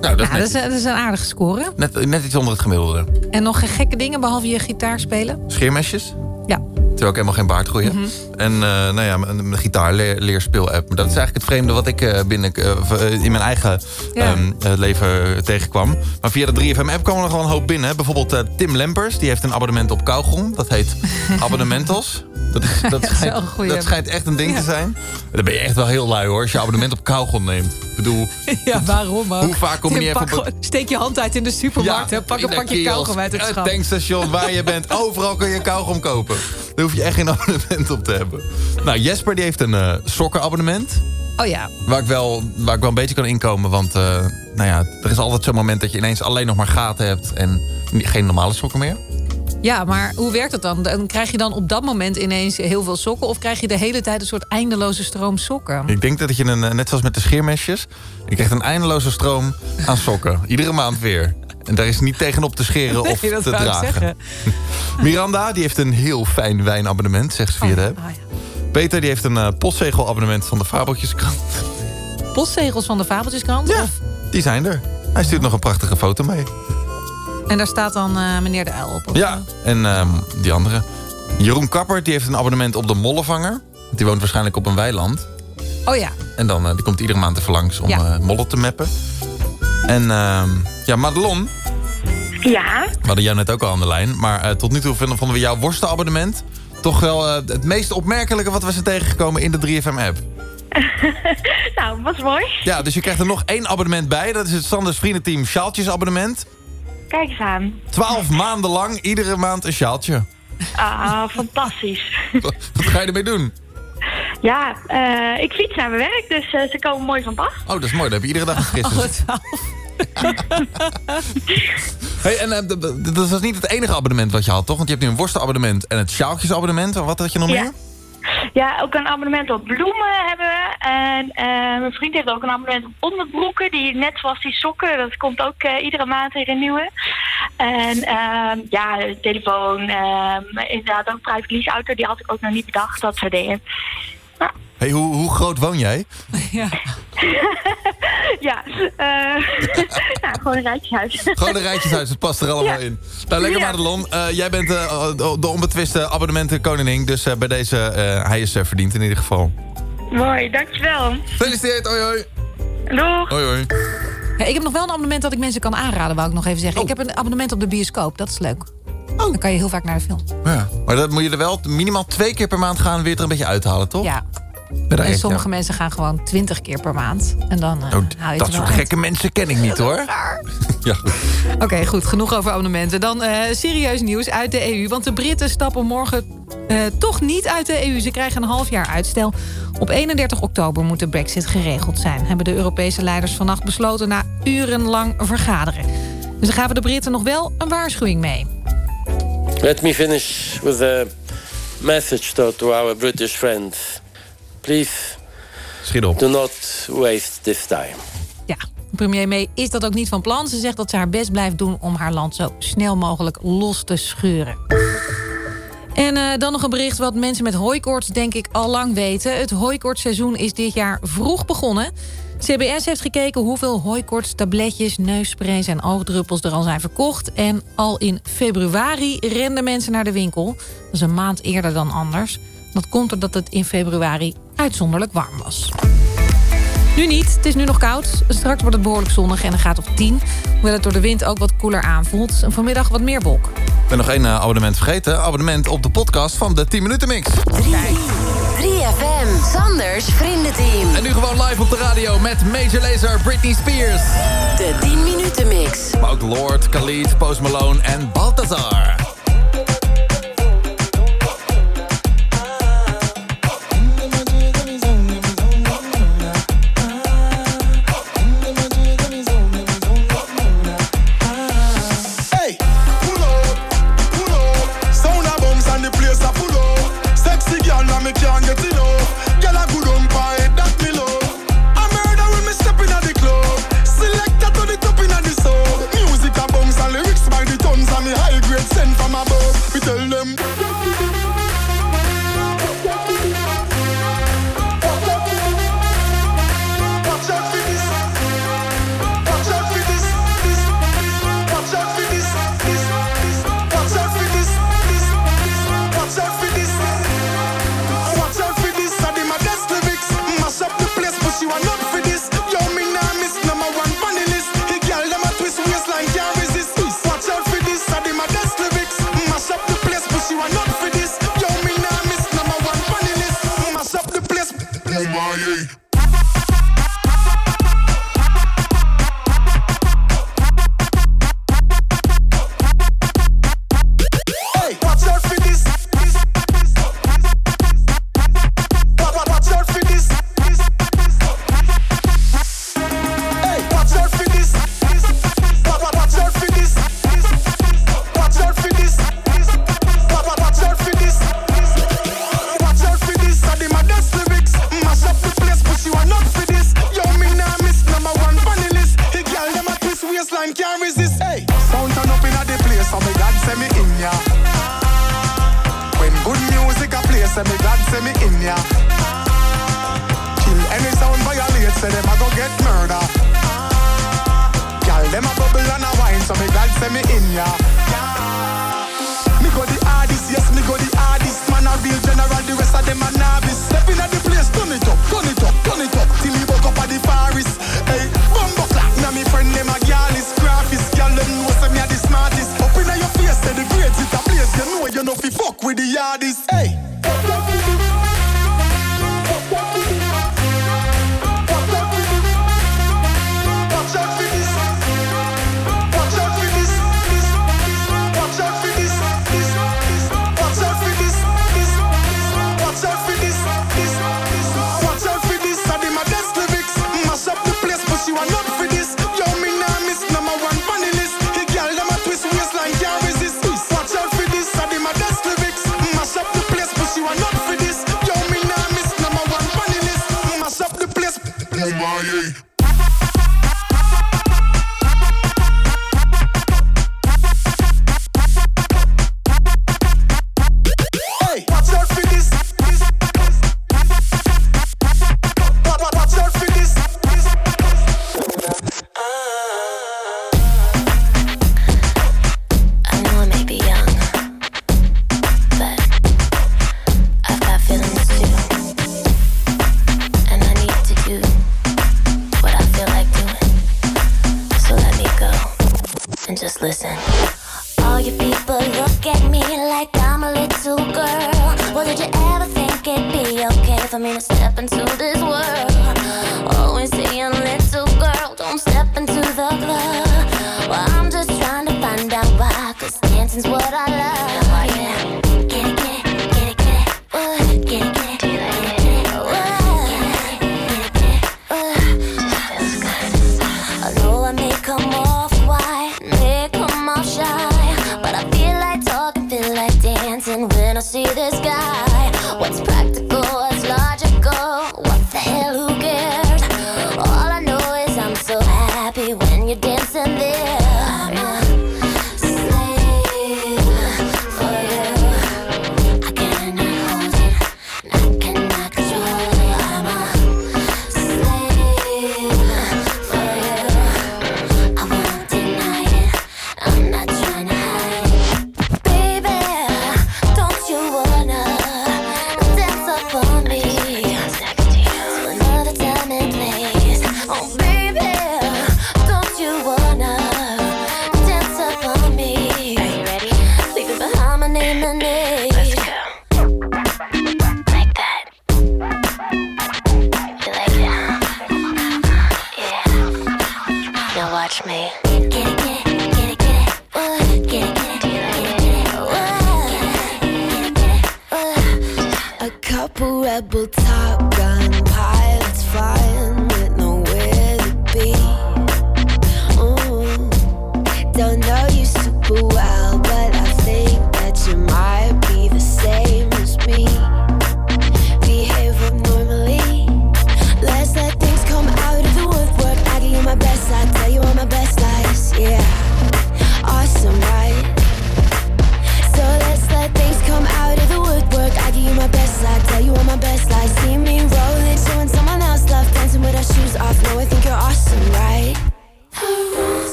Speaker 1: Nou, dat is,
Speaker 11: Ja, is, dat is een aardige score.
Speaker 1: net, net iets onder het gemiddelde.
Speaker 11: En nog geen gekke dingen behalve je gitaar spelen?
Speaker 1: Scheermesjes?
Speaker 11: Ja.
Speaker 1: Terwijl ik helemaal geen baard groeien.
Speaker 11: Mhm.
Speaker 1: En eh, nou ja, mijn, mijn gitaarleerspeel-app. Maar dat is eigenlijk het vreemde wat ik eh, binnen, eh, in mijn eigen
Speaker 11: Ja.
Speaker 1: eh, leven tegenkwam. Maar via de 3FM-app kwam er nog wel een hoop binnen. Bijvoorbeeld Tim Lempers, die heeft een abonnement op kauwgom. Dat heet Abonnementos. Dat, is, dat, schijnt, dat schijnt echt een ding te zijn. Dan ben je echt wel heel lui hoor, als je abonnement op kauwgom neemt. Ik bedoel,
Speaker 11: Ja, waarom ook?
Speaker 1: Hoe vaak kom je niet even
Speaker 11: pak
Speaker 1: op een-
Speaker 11: gewoon- Steek je hand uit in de supermarkt. hè. pak een pakje kauwgom uit het
Speaker 1: het
Speaker 11: schap.
Speaker 1: tankstation, waar je bent. Overal kun je kauwgom kopen. Daar hoef je echt geen abonnement op te hebben. Nou, Jesper die heeft een eh sokkenabonnement.
Speaker 11: Oh ja.
Speaker 1: Waar ik, wel, waar ik wel een beetje kan inkomen. Want eh, nou ja, er is altijd zo'n moment dat je ineens alleen nog maar gaten hebt. En geen normale sokken meer.
Speaker 11: Ja, maar hoe werkt het dan? dan? Krijg je dan op dat moment ineens heel veel sokken... of krijg je de hele tijd een soort eindeloze stroom sokken?
Speaker 1: Ik denk dat je een, eh, net zoals met de scheermesjes... je krijgt een eindeloze stroom aan sokken. Iedere maand weer. En daar is niet tegenop te scheren of
Speaker 11: Nee, dat
Speaker 1: te dragen.
Speaker 11: zeggen.
Speaker 1: Miranda die heeft een heel fijn wijnabonnement, zegt ze via de app.
Speaker 11: ah,
Speaker 1: Peter die heeft een eh, postzegelabonnement van de Fabeltjeskrant.
Speaker 11: Postzegels van de Fabeltjeskrant?
Speaker 1: Ja.
Speaker 11: Of,
Speaker 1: Die zijn er. Hij stuurt nog een prachtige foto mee.
Speaker 11: En daar staat dan eh, meneer de Uil op?
Speaker 1: Ja, en ehm, die andere. Jeroen Kapper die heeft een abonnement op de Mollenvanger. Want Die woont waarschijnlijk op een weiland.
Speaker 11: Oh ja.
Speaker 1: En dan eh, die komt iedere maand even langs om
Speaker 11: Ja.
Speaker 1: eh, mollen te mappen. En ehm, ja, Madelon,
Speaker 32: Ja,
Speaker 1: we hadden jou net ook al aan de lijn. Maar eh, tot nu toe vonden we jouw worstenabonnement... toch wel eh, het meest opmerkelijke wat we zijn tegengekomen in de 3FM-app.
Speaker 32: nou, wat mooi.
Speaker 1: Ja, dus je krijgt er nog één abonnement bij. Dat is het Sanders Vriendenteam Sjaaltjes abonnement.
Speaker 32: Kijk eens aan.
Speaker 1: Twaalf maanden lang, iedere maand een sjaaltje.
Speaker 32: Ah, fantastisch.
Speaker 1: Wat ga je ermee doen?
Speaker 32: Ja, eh, ik fiets naar mijn werk, dus eh, ze komen mooi van pas.
Speaker 1: Oh, dat is mooi. Dan heb je iedere dag een frisse. Hey, en eh, dat was niet het enige abonnement wat je had, toch? Want je hebt nu een worstenabonnement en het sjaaltjesabonnement. Wat had je nog
Speaker 32: Ja.
Speaker 1: meer?
Speaker 32: Ja, ook een abonnement op bloemen hebben we. En eh, mijn vriend heeft ook een abonnement op onderbroeken. Die, net zoals die sokken, dat komt ook eh, iedere maand weer een nieuwe. En ehm, ja, telefoon, ehm, inderdaad ook private lease auto. Die had ik ook nog niet bedacht, dat soort dingen.
Speaker 1: Hey, hoe, hoe groot woon jij?
Speaker 32: ja, eh nou, gewoon een rijtjeshuis.
Speaker 1: Gewoon een rijtjeshuis, het past er allemaal
Speaker 32: Ja.
Speaker 1: in. Nou, lekker
Speaker 32: Ja.
Speaker 1: Madelon. Eh, jij bent eh, de onbetwiste abonnementenkoningin. Dus eh, bij deze, eh, hij is eh, verdiend in ieder geval.
Speaker 32: Mooi, dankjewel.
Speaker 1: Gefeliciteerd, hoi hoi.
Speaker 32: Doeg.
Speaker 1: Hoi hoi.
Speaker 11: Ja, ik heb nog wel een abonnement dat ik mensen kan aanraden, wou ik nog even zeggen. Ik heb een abonnement op de bioscoop, dat is leuk. Dan kan je heel vaak naar de film.
Speaker 35: Ja. Maar dat moet je er wel minimaal twee keer per maand gaan... weer er een beetje uithalen, toch?
Speaker 11: Ja. En sommige
Speaker 35: ja.
Speaker 11: mensen gaan gewoon twintig keer per maand. En dan eh,
Speaker 35: Oh,
Speaker 11: je
Speaker 35: dat soort gekke mensen ken ik niet, hoor. ja, goed.
Speaker 11: Oké, goed. Genoeg over abonnementen. Dan eh, serieus nieuws uit de EU. Want de Britten stappen morgen eh, toch niet uit de EU. Ze krijgen een half jaar uitstel. Op 31 oktober moet de brexit geregeld zijn. Hebben de Europese leiders vannacht besloten... na urenlang vergaderen. Dus ze gaven de Britten nog wel een waarschuwing mee.
Speaker 36: Let me finish with a message to, to our British friends. Please
Speaker 35: Schiet op.
Speaker 36: do not waste this time.
Speaker 11: Ja, premier May is dat ook niet van plan. Ze zegt dat ze haar best blijft doen om haar land zo snel mogelijk los te scheuren. En eh, dan nog een bericht wat mensen met hooikoorts denk ik al lang weten. Het hooikoortsseizoen is dit jaar vroeg begonnen. CBS heeft gekeken hoeveel hooikoortstabletjes, neussprays en oogdruppels er al zijn verkocht. En al in februari renden mensen naar de winkel. Dat is een maand eerder dan anders. Dat komt doordat het in februari uitzonderlijk warm was. Nu niet, het is nu nog koud. Straks wordt het behoorlijk zonnig en een graad of 10. Hoewel het door de wind ook wat koeler aanvoelt. En vanmiddag wat meer wolk.
Speaker 35: Ik ben nog één eh, abonnement vergeten. Abonnement op de podcast van de 10 Minuten Mix.
Speaker 20: 3FM, Sanders Vriendenteam.
Speaker 35: En nu gewoon live op de radio met Major Lazer, Britney Spears.
Speaker 20: De 10 minuten mix.
Speaker 35: Maar ook Lord, Khalid, Post Malone en Balthazar.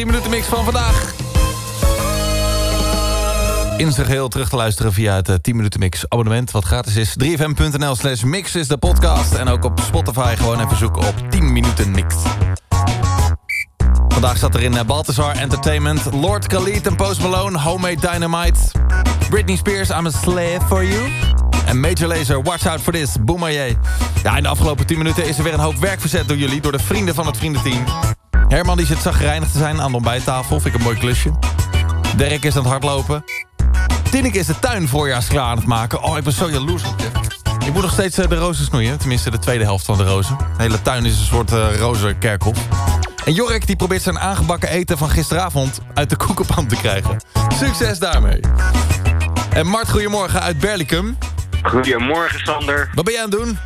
Speaker 1: 10 minuten mix van vandaag. In zijn geheel terug te luisteren via het eh, 10 minuten mix abonnement... wat gratis is. 3fm.nl slash mix is de podcast. En ook op Spotify gewoon even zoeken op 10 minuten mix. Vandaag zat er in eh, Balthazar Entertainment... Lord Khalid en Post Malone, Homemade Dynamite... Britney Spears, I'm a slave for you... En Major Lazer, watch out for this, Boomaye. Ja, in de afgelopen 10 minuten is er weer een hoop werk verzet door jullie... door de vrienden van het vriendenteam. Herman die zit zagrijnig te zijn aan de ontbijttafel, vind ik een mooi klusje. Derek is aan het hardlopen. Tineke is de tuin voorjaarsklaar aan het maken. Oh, ik ben zo jaloers op je. Ik moet nog steeds eh, de rozen snoeien. Tenminste, de tweede helft van de rozen. De hele tuin is een soort uh, rozenkerkhof. En Jorek die probeert zijn aangebakken eten van gisteravond... uit de koekenpan te krijgen. Succes daarmee. En Mart, goedemorgen uit Berlicum.
Speaker 37: Goedemorgen, Sander.
Speaker 1: Wat ben jij aan het doen?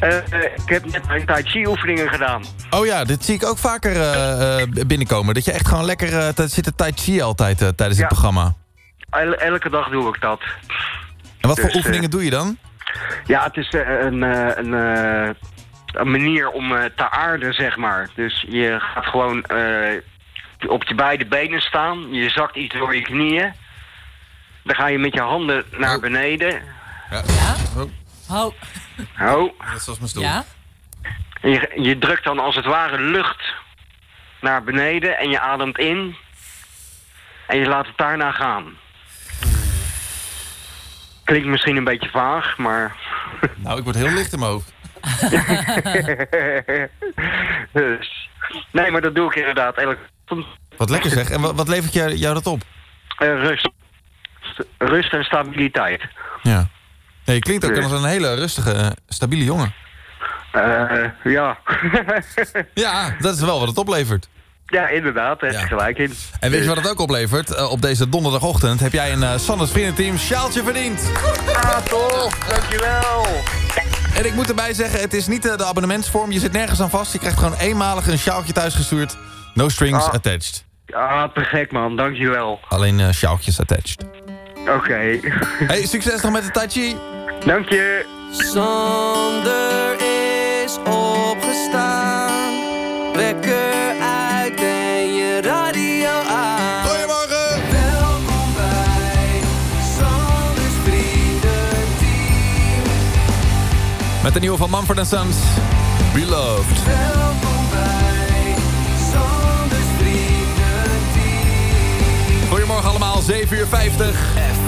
Speaker 37: Eh, eh, ik heb net mijn Tai Chi oefeningen gedaan.
Speaker 1: Oh ja, dit zie ik ook vaker eh, eh, binnenkomen. Dat je echt gewoon lekker uh, zit te Tai Chi altijd eh, tijdens
Speaker 37: Ja.
Speaker 1: het programma.
Speaker 37: El- elke dag doe ik dat.
Speaker 1: En wat voor
Speaker 37: Dus,
Speaker 1: oefeningen doe je dan?
Speaker 37: Ja, het is een, eh, een, eh, een manier om eh, te aarden, zeg maar. Dus je gaat gewoon eh, op je beide benen staan. Je zakt iets door je knieën. Dan ga je met je handen naar beneden.
Speaker 1: Ja.
Speaker 3: Oh.
Speaker 37: Oh.
Speaker 1: Dat zoals mijn stoel.
Speaker 3: Ja?
Speaker 37: Je, je drukt dan als het ware lucht naar beneden en je ademt in. En je laat het daarna gaan. Klinkt misschien een beetje vaag, maar...
Speaker 1: Nou, ik word heel licht in mijn hoofd.
Speaker 37: dus, nee, maar dat doe ik inderdaad.
Speaker 1: Wat lekker zeg. En wat, wat levert jou, jou dat op?
Speaker 37: Eh, rust. St- Rust en stabiliteit.
Speaker 1: Ja. Nee, je klinkt ook als een hele rustige, eh, stabiele jongen.
Speaker 37: Eh, ja.
Speaker 1: ja, dat is wel wat het oplevert.
Speaker 37: Ja, inderdaad. Daar heb je gelijk in.
Speaker 1: En weet je wat het ook oplevert? Eh, op deze donderdagochtend heb jij een uh, Sanders Vriendenteam sjaaltje verdiend.
Speaker 37: Ah, tof. Dankjewel.
Speaker 1: En ik moet erbij zeggen, het is niet de abonnementsvorm. Je zit nergens aan vast. Je krijgt gewoon eenmalig een sjaaltje thuisgestuurd. No strings
Speaker 37: Ah.
Speaker 1: attached.
Speaker 37: Ah, te gek man. Dankjewel.
Speaker 1: Alleen eh sjaaltjes attached.
Speaker 37: Oké.
Speaker 1: Hey, succes nog met de Tai Chi.
Speaker 37: Dank je.
Speaker 15: Sander is opgestaan. Wekker uit en je radio aan.
Speaker 1: Goedemorgen.
Speaker 15: Welkom bij Sanders Vriendenteam.
Speaker 1: Met de nieuwe van Mumford Sons. Beloved.
Speaker 15: Welkom bij Sanders Vriendenteam.
Speaker 1: Goedemorgen allemaal, 7 uur 50.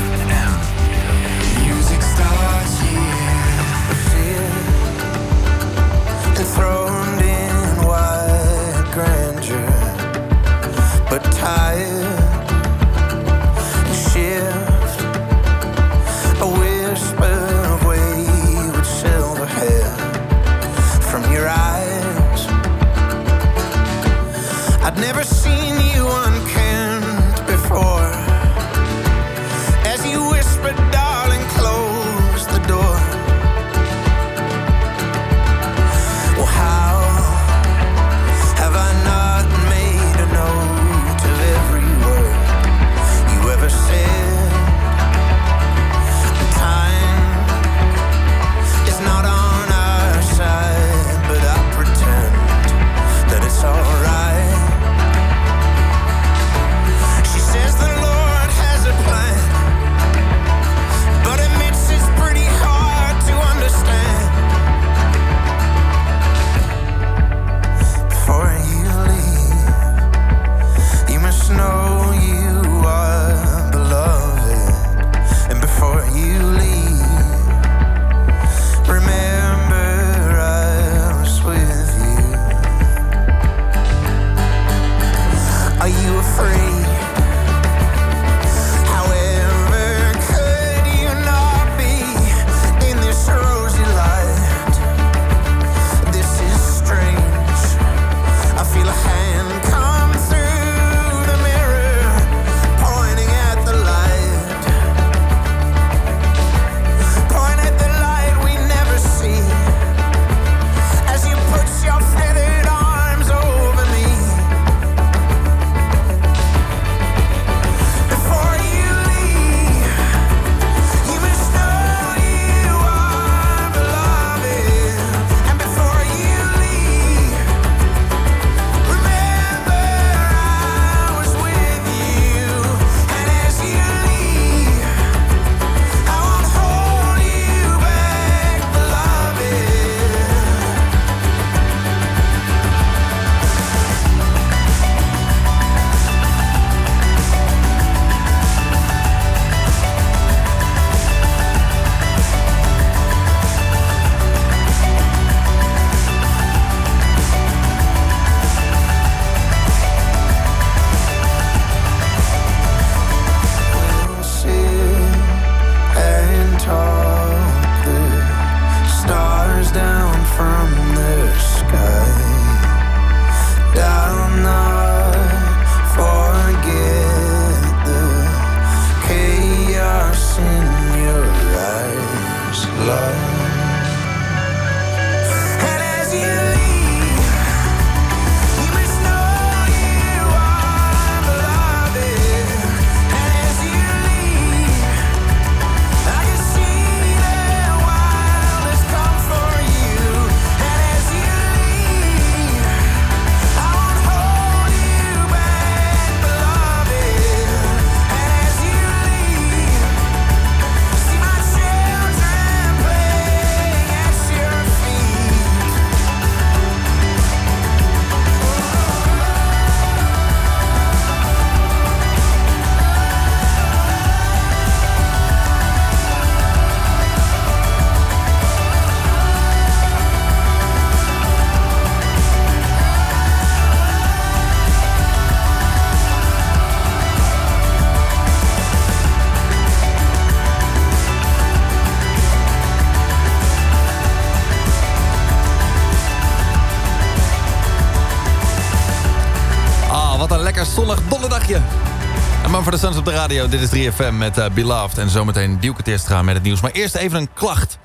Speaker 1: Voor de Suns op de radio. Dit is 3FM met eh, Beloved. En zometeen Dielke Teerstra met het nieuws. Maar eerst even een klacht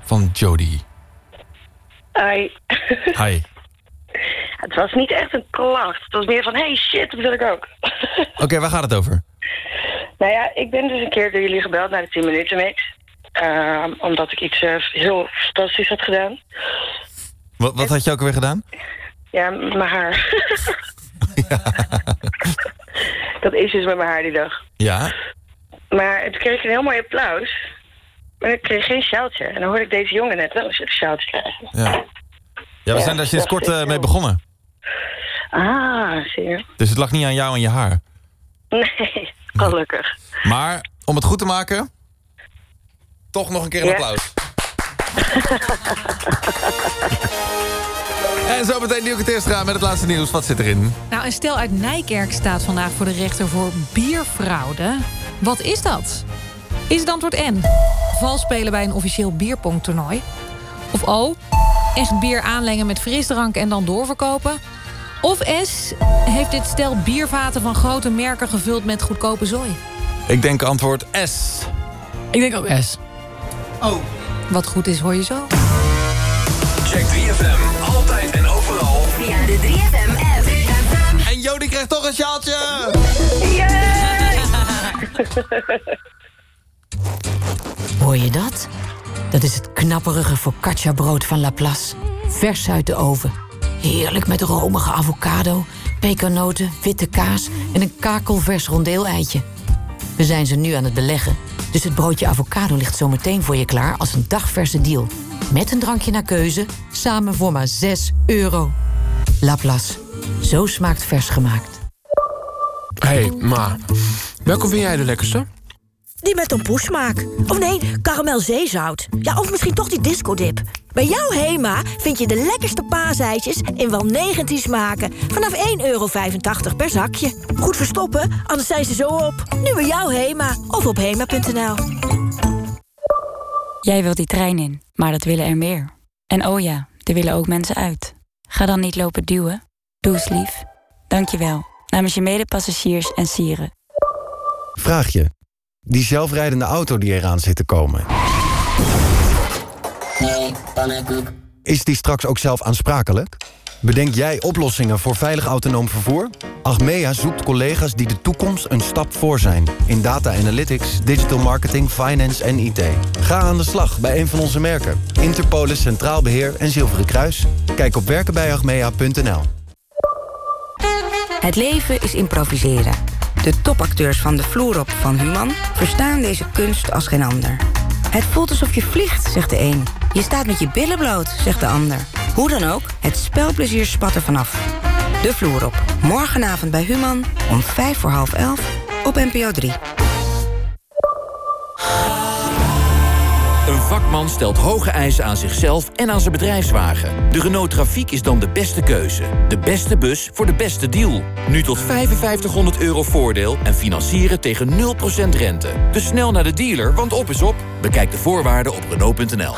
Speaker 1: van Jody.
Speaker 17: Hi.
Speaker 1: Hi.
Speaker 17: Het was niet echt een klacht. Het was meer van, hey shit, dat wil ik ook.
Speaker 1: Oké, waar gaat het over?
Speaker 17: nou ja, ik ben dus een keer door jullie gebeld naar de 10 minuten mix. Ehm, omdat ik iets eh, heel fantastisch had gedaan.
Speaker 1: Wat, wat had je ook alweer gedaan?
Speaker 17: Ja, mijn haar. dat is dus met mijn haar die dag.
Speaker 1: Ja.
Speaker 17: Maar toen kreeg ik een heel mooi applaus. Maar ik kreeg geen sjaaltje. En dan hoorde ik deze jongen net wel een sjaaltje krijgen.
Speaker 1: Ja. Ja, we zijn daar sinds kort eh, mee begonnen.
Speaker 17: Ah, je.
Speaker 1: Dus het lag niet aan jou en je haar.
Speaker 17: Nee, gelukkig.
Speaker 1: Maar om het goed te maken... toch nog een keer een
Speaker 17: Ja.
Speaker 1: applaus. En zo meteen Dielke Teerstra met het laatste nieuws. Wat zit erin?
Speaker 11: Nou, een stel uit Nijkerk staat vandaag voor de rechter voor bierfraude. Wat is dat? Is het antwoord N? Vals spelen bij een officieel bierpongtoernooi? Of O? Echt bier aanlengen met frisdrank en dan doorverkopen? Of S? Heeft dit stel biervaten van grote merken gevuld met goedkope zooi?
Speaker 1: Ik denk antwoord S.
Speaker 3: Ik denk ook S.
Speaker 17: Oh.
Speaker 11: Wat goed is, hoor je zo.
Speaker 21: Check 3FM.
Speaker 1: Jody krijgt toch een sjaaltje!
Speaker 38: Hoor je dat? Dat is het knapperige focaccia brood van Laplace. Vers uit de oven. Heerlijk met romige avocado, pepernoten, witte kaas en een kakelvers rondeeleitje. We zijn ze nu aan het beleggen, dus het broodje avocado ligt zo meteen voor je klaar als een dagverse deal. Met een drankje naar keuze, samen voor maar 6 euro. Laplace, zo smaakt vers gemaakt.
Speaker 39: hey, ma. Welke vind jij de lekkerste?
Speaker 28: Die met een poesmaak. Of nee, karamel-zeezout. Ja, of misschien toch die discodip. Bij jouw Hema vind je de lekkerste paaseitjes in wel 19 smaken. Vanaf 1,85 euro per zakje. Goed verstoppen, anders zijn ze zo op. Nu bij jouw Hema of op hema.nl.
Speaker 40: Jij wilt die trein in, maar dat willen er meer. En oh ja, er willen ook mensen uit. Ga dan niet lopen duwen. Doe eens lief. Dank je wel. Namens je medepassagiers en sieren.
Speaker 18: Vraag je. Die zelfrijdende auto die eraan zit te komen.
Speaker 41: Nee, pannenkoek.
Speaker 18: Is die straks ook zelf aansprakelijk? Bedenk jij oplossingen voor veilig autonoom vervoer? Achmea zoekt collega's die de toekomst een stap voor zijn. In data analytics, digital marketing, finance en IT. Ga aan de slag bij een van onze merken. Interpolis, Centraal Beheer en Zilveren Kruis. Kijk op werkenbijachmea.nl
Speaker 42: Het leven is improviseren. De topacteurs van de vloerop van Human verstaan deze kunst als geen ander. Het voelt alsof je vliegt, zegt de een. Je staat met je billen bloot, zegt de ander. Hoe dan ook, het spelplezier spat er vanaf. De vloerop, morgenavond bij Human om vijf voor half elf op NPO 3.
Speaker 23: Een vakman stelt hoge eisen aan zichzelf en aan zijn bedrijfswagen. De Renault Trafiek is dan de beste keuze. De beste bus voor de beste deal. Nu tot 5500 euro voordeel en financieren tegen 0% rente. Dus snel naar de dealer, want op is op. Bekijk de voorwaarden op Renault.nl.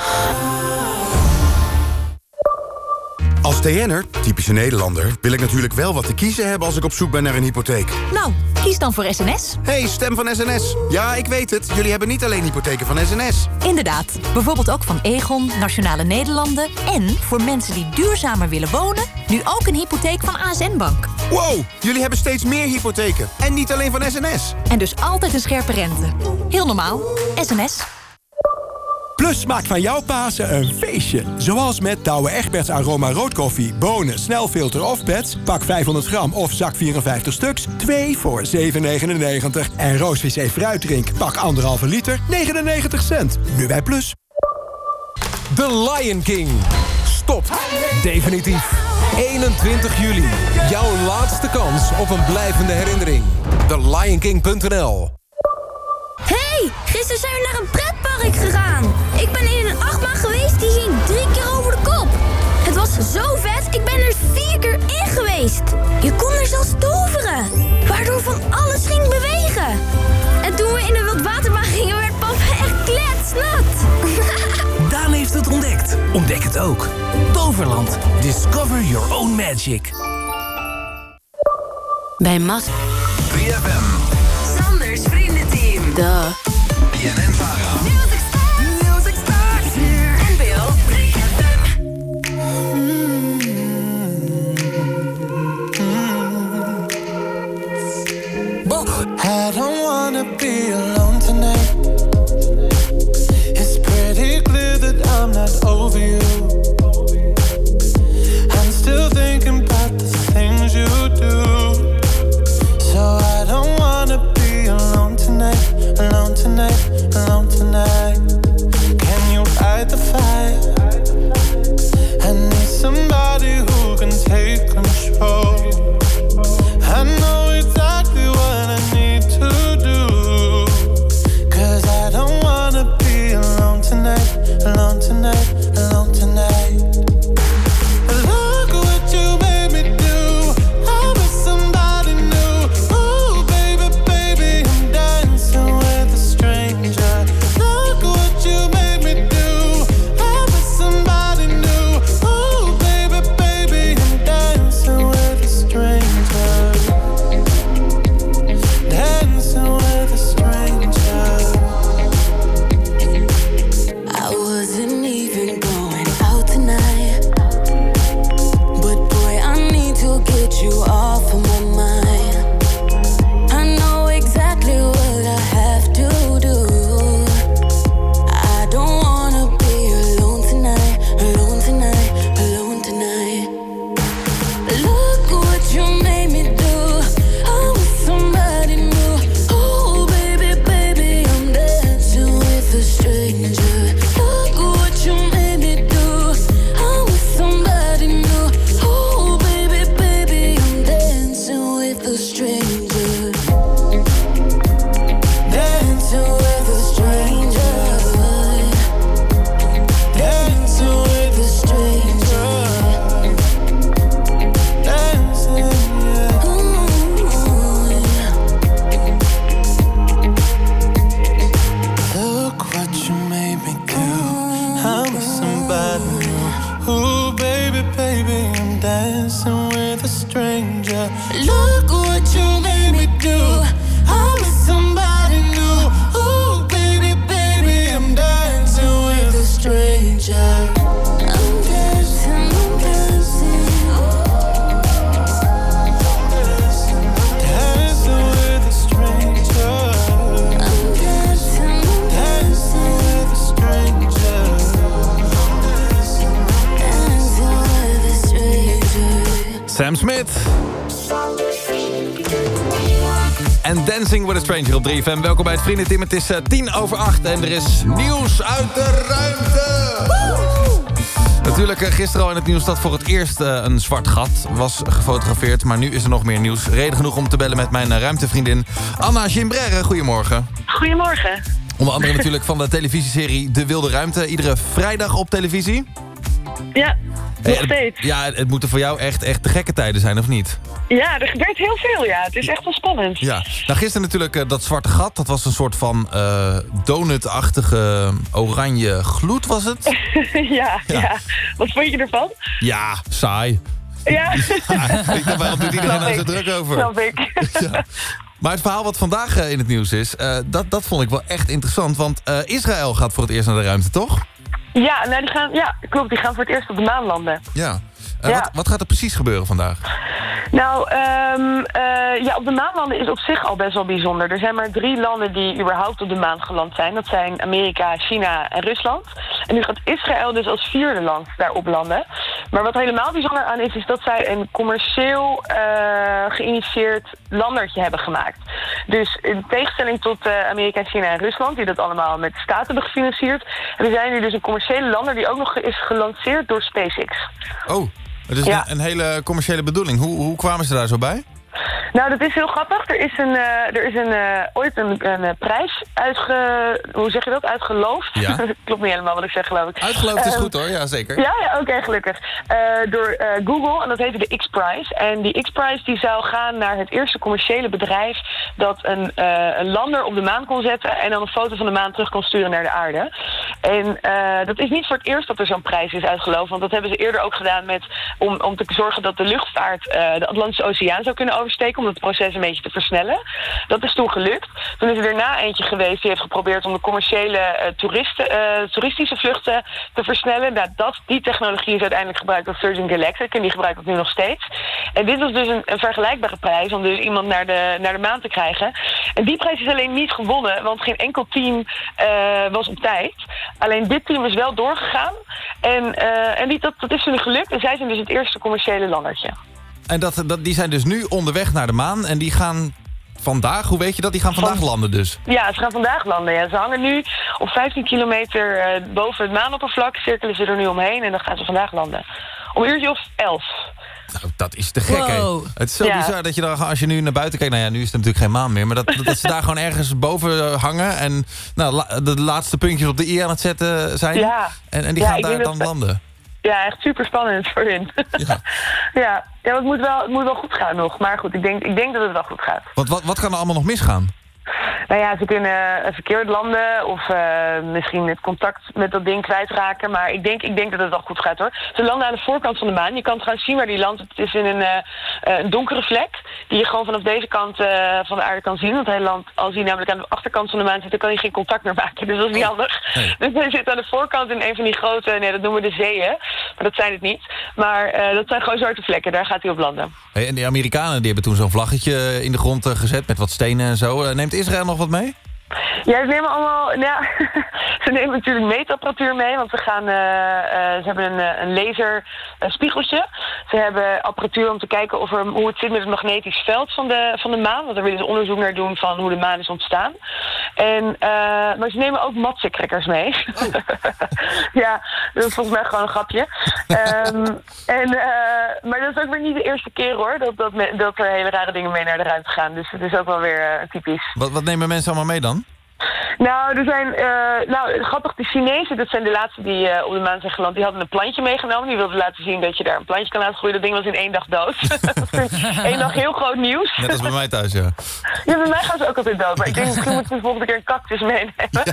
Speaker 43: Als TN'er, typische Nederlander, wil ik natuurlijk wel wat te kiezen hebben als ik op zoek ben naar een hypotheek.
Speaker 44: Nou, kies dan voor SNS.
Speaker 43: hey, stem van SNS. Ja, ik weet het. Jullie hebben niet alleen hypotheken van SNS.
Speaker 44: Inderdaad, bijvoorbeeld ook van Egon, Nationale Nederlanden... en voor mensen die duurzamer willen wonen... nu ook een hypotheek van ASN Bank.
Speaker 43: Wow, jullie hebben steeds meer hypotheken. En niet alleen van SNS.
Speaker 44: En dus altijd een scherpe rente. Heel normaal. SNS.
Speaker 35: Plus maakt van jouw Pasen een feestje. Zoals met Douwe Egberts Aroma Roodkoffie, bonen, snelfilter of pets. Pak 500 gram of zak 54 stuks, 2 voor 7,99. En roosvisé fruitdrink, pak 1,5 liter, 99 cent. Nu bij Plus.
Speaker 45: The Lion King. Stopt. Definitief. 21 juli. Jouw laatste kans op een blijvende herinnering. TheLionKing.nl
Speaker 28: Hey, gisteren zijn we naar een gegaan. Ik ben in een achtbaan geweest, die ging drie keer over de kop. Het was zo vet, ik ben er vier keer in geweest. Je kon er zelfs toveren, waardoor van alles ging bewegen. En toen we in de wildwaterbaan gingen, werd papa echt kletsnat.
Speaker 46: Daan heeft het ontdekt. Ontdek het ook. Toverland. Discover your own magic.
Speaker 16: Bij Mas...
Speaker 21: 3FM.
Speaker 16: Sanders Vriendenteam. De.
Speaker 21: BNN Vara.
Speaker 15: I don't wanna be alone tonight. It's pretty clear that I'm not over you. I'm still thinking about the things you do. So I don't wanna be alone tonight, alone tonight, alone tonight. Can you fight the fire? I need somebody who can take control. Dancing with a Stranger
Speaker 1: op 3FM. Welkom bij het Vriendenteam. Het is eh, tien over acht en er is nieuws uit de ruimte. Natuurlijk eh, gisteren al in het nieuws dat voor het eerst eh, een zwart gat was gefotografeerd. Maar nu is er nog meer nieuws. Reden genoeg om te bellen met mijn eh, ruimtevriendin Anna Gimbrère. Goedemorgen.
Speaker 47: Goedemorgen.
Speaker 1: Onder andere natuurlijk van de televisieserie De Wilde Ruimte. Iedere vrijdag op televisie.
Speaker 47: Ja, nog
Speaker 1: het-
Speaker 47: steeds.
Speaker 1: Ja, het moeten voor jou echt, echt de gekke tijden zijn, of niet?
Speaker 47: Ja, er gebeurt heel veel, ja. Het is echt wel spannend.
Speaker 1: Ja, nou gisteren natuurlijk eh, dat zwarte gat. Dat was een soort van eh donutachtige oranje gloed, was het?
Speaker 47: ja, ja, Wat vond je ervan?
Speaker 1: Ja, saai.
Speaker 47: Ja.
Speaker 1: ik dacht, waarom doet iedereen nou zo druk over?
Speaker 47: Snap ik.
Speaker 1: Ja. Maar het verhaal wat vandaag eh, in het nieuws is, eh, dat, dat vond ik wel echt interessant. Want eh, Israël gaat voor het eerst naar de ruimte, toch?
Speaker 47: Ja, nou, die gaan, ja, klopt. Die gaan voor het eerst op de maan landen.
Speaker 1: Ja.
Speaker 47: Ja.
Speaker 1: Wat, wat gaat er precies gebeuren vandaag?
Speaker 47: Nou, ehm, eh, ja, op de maan landen is op zich al best wel bijzonder. Er zijn maar drie landen die überhaupt op de maan geland zijn. Dat zijn Amerika, China en Rusland. En nu gaat Israël dus als vierde land daarop landen. Maar wat helemaal bijzonder aan is, is dat zij een commercieel eh, geïnitieerd landertje hebben gemaakt. Dus in tegenstelling tot eh, Amerika, China en Rusland, die dat allemaal met staat hebben gefinancierd, hebben zij nu dus een commerciële lander die ook nog is gelanceerd door SpaceX.
Speaker 1: Oh, het is
Speaker 47: Ja.
Speaker 1: een, een hele commerciële bedoeling. Hoe, hoe kwamen ze daar zo bij?
Speaker 47: Nou, dat is heel grappig. Er is, een, eh, er is een, eh, ooit een, een eh, prijs uitge... Hoe zeg je dat? Uitgeloofd?
Speaker 1: Ja.
Speaker 47: Klopt niet helemaal wat ik zeg, geloof ik.
Speaker 1: Uitgeloofd is
Speaker 47: Ehm,
Speaker 1: goed hoor, ja zeker.
Speaker 47: Ja, ja oké, gelukkig. Door Google, en dat heette de X-Prize. En die X-Prize die zou gaan naar het eerste commerciële bedrijf... dat een, een lander op de maan kon zetten... en dan een foto van de maan terug kon sturen naar de aarde. En dat is niet voor het eerst dat er zo'n prijs is uitgeloofd. Want dat hebben ze eerder ook gedaan met, om, om te zorgen dat de luchtvaart de Atlantische Oceaan zou kunnen oversteken. Om het proces een beetje te versnellen. Dat is toen gelukt. Toen is er daarna eentje geweest die heeft geprobeerd om de commerciële eh, toeristen, eh, toeristische vluchten te versnellen. Nou, dat, die technologie is uiteindelijk gebruikt door Virgin Galactic. En die gebruikt dat nu nog steeds. En dit was dus een, vergelijkbare prijs om dus iemand naar de, naar de maan te krijgen. En die prijs is alleen niet gewonnen, want geen enkel team eh, was op tijd. Alleen dit team is wel doorgegaan. En, en dat, is nu gelukt. En zij zijn dus het eerste commerciële landertje.
Speaker 1: En dat, dat, die zijn dus nu onderweg naar de maan. En die gaan vandaag, hoe weet je dat? Die gaan vandaag landen dus.
Speaker 47: Ja, ze gaan vandaag landen. Ja. Ze hangen nu op 15 kilometer eh, boven het maanoppervlak. Cirkelen ze er nu omheen en dan gaan ze vandaag landen. Om een uurtje of elf.
Speaker 1: Nou, dat is te gek, hè? Het is zo
Speaker 47: Ja.
Speaker 1: bizar dat je dan, als je nu naar buiten kijkt... Nou ja, nu is het natuurlijk geen maan meer... maar dat, dat ze daar gewoon ergens boven eh, hangen... en nou, la- de laatste puntjes op de i aan het zetten zijn.
Speaker 47: Ja.
Speaker 1: En, en die
Speaker 47: Ja,
Speaker 1: gaan daar dan
Speaker 47: dat-
Speaker 1: landen.
Speaker 47: Ja, echt super spannend voor hun. Ja, ja, ja het, moet wel, het moet wel goed gaan nog. Maar goed, ik denk, ik denk dat het wel goed gaat.
Speaker 1: Want wat, wat kan er allemaal nog misgaan?
Speaker 47: Nou ja, ze kunnen eh, verkeerd landen of eh, misschien het contact met dat ding kwijtraken. Maar ik denk, ik denk dat het wel goed gaat hoor. Ze landen aan de voorkant van de maan. Je kan trouwens zien waar die landt. Het is in een, eh, een donkere vlek die je gewoon vanaf deze kant van de aarde kan zien. Want hij landt, als hij namelijk aan de achterkant van de maan zit, dan kan hij geen contact meer maken. Dus dat is niet handig. Dus hij zit aan de voorkant in een van die grote, nee dat noemen we de zeeën. Maar dat zijn het niet. Maar dat zijn gewoon zwarte vlekken. Daar gaat hij op landen.
Speaker 1: Hey, en die Amerikanen die hebben toen zo'n vlaggetje in de grond gezet... met wat stenen en zo. Neemt Israël nog wat mee?
Speaker 47: Ja, ze nemen allemaal. Ja, ze nemen natuurlijk meetapparatuur mee, want ze gaan. eh, eh, ze hebben een, eh, een laserspiegeltje. Ze hebben apparatuur om te kijken of er, hoe het zit met het magnetisch veld van de, van de maan. Want daar willen ze onderzoek naar doen van hoe de maan is ontstaan. En, maar ze nemen ook matsekrekkers mee. ja, dat is volgens mij gewoon een grapje. Ehm, en, maar dat is ook weer niet de eerste keer hoor, dat, dat, me- dat er hele rare dingen mee naar de ruimte gaan. Dus het is ook wel weer typisch.
Speaker 1: Wat, wat nemen mensen allemaal mee dan?
Speaker 47: Nou, er zijn, eh, nou, grappig, de Chinezen, dat zijn de laatste die eh, op de maan zijn geland, die hadden een plantje meegenomen. Die wilden laten zien dat je daar een plantje kan laten groeien. Dat ding was in één dag dood. één dag heel groot nieuws.
Speaker 1: Net als bij mij thuis, ja.
Speaker 47: Ja, bij mij gaan ze ook altijd dood. Maar ik denk, misschien moeten we de volgende keer een cactus meenemen.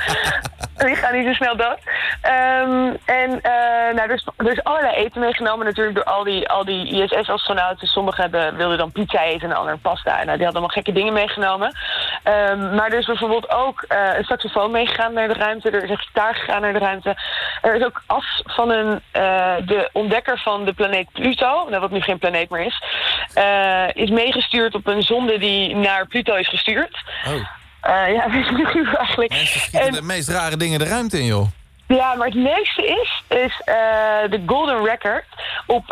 Speaker 47: Die gaan niet zo snel dood. Ehm, en eh, nou, er, is, er is allerlei eten meegenomen natuurlijk door al die, al die ISS-astronauten. Sommigen hebben, wilden dan pizza eten en de anderen pasta. Nou, die hadden allemaal gekke dingen meegenomen. Ehm, maar er is bijvoorbeeld ook eh, een saxofoon meegegaan naar de ruimte. Er is een gitaar gegaan naar de ruimte. Er is ook as van een, eh, de ontdekker van de planeet Pluto, nou, wat nu geen planeet meer is, eh, is meegestuurd op een zonde die naar Pluto is gestuurd.
Speaker 1: Oh.
Speaker 47: Ja, weet je niet eigenlijk.
Speaker 1: Schieten de meest rare dingen de ruimte in, joh.
Speaker 47: Ja, maar het leukste is, is de Golden Record op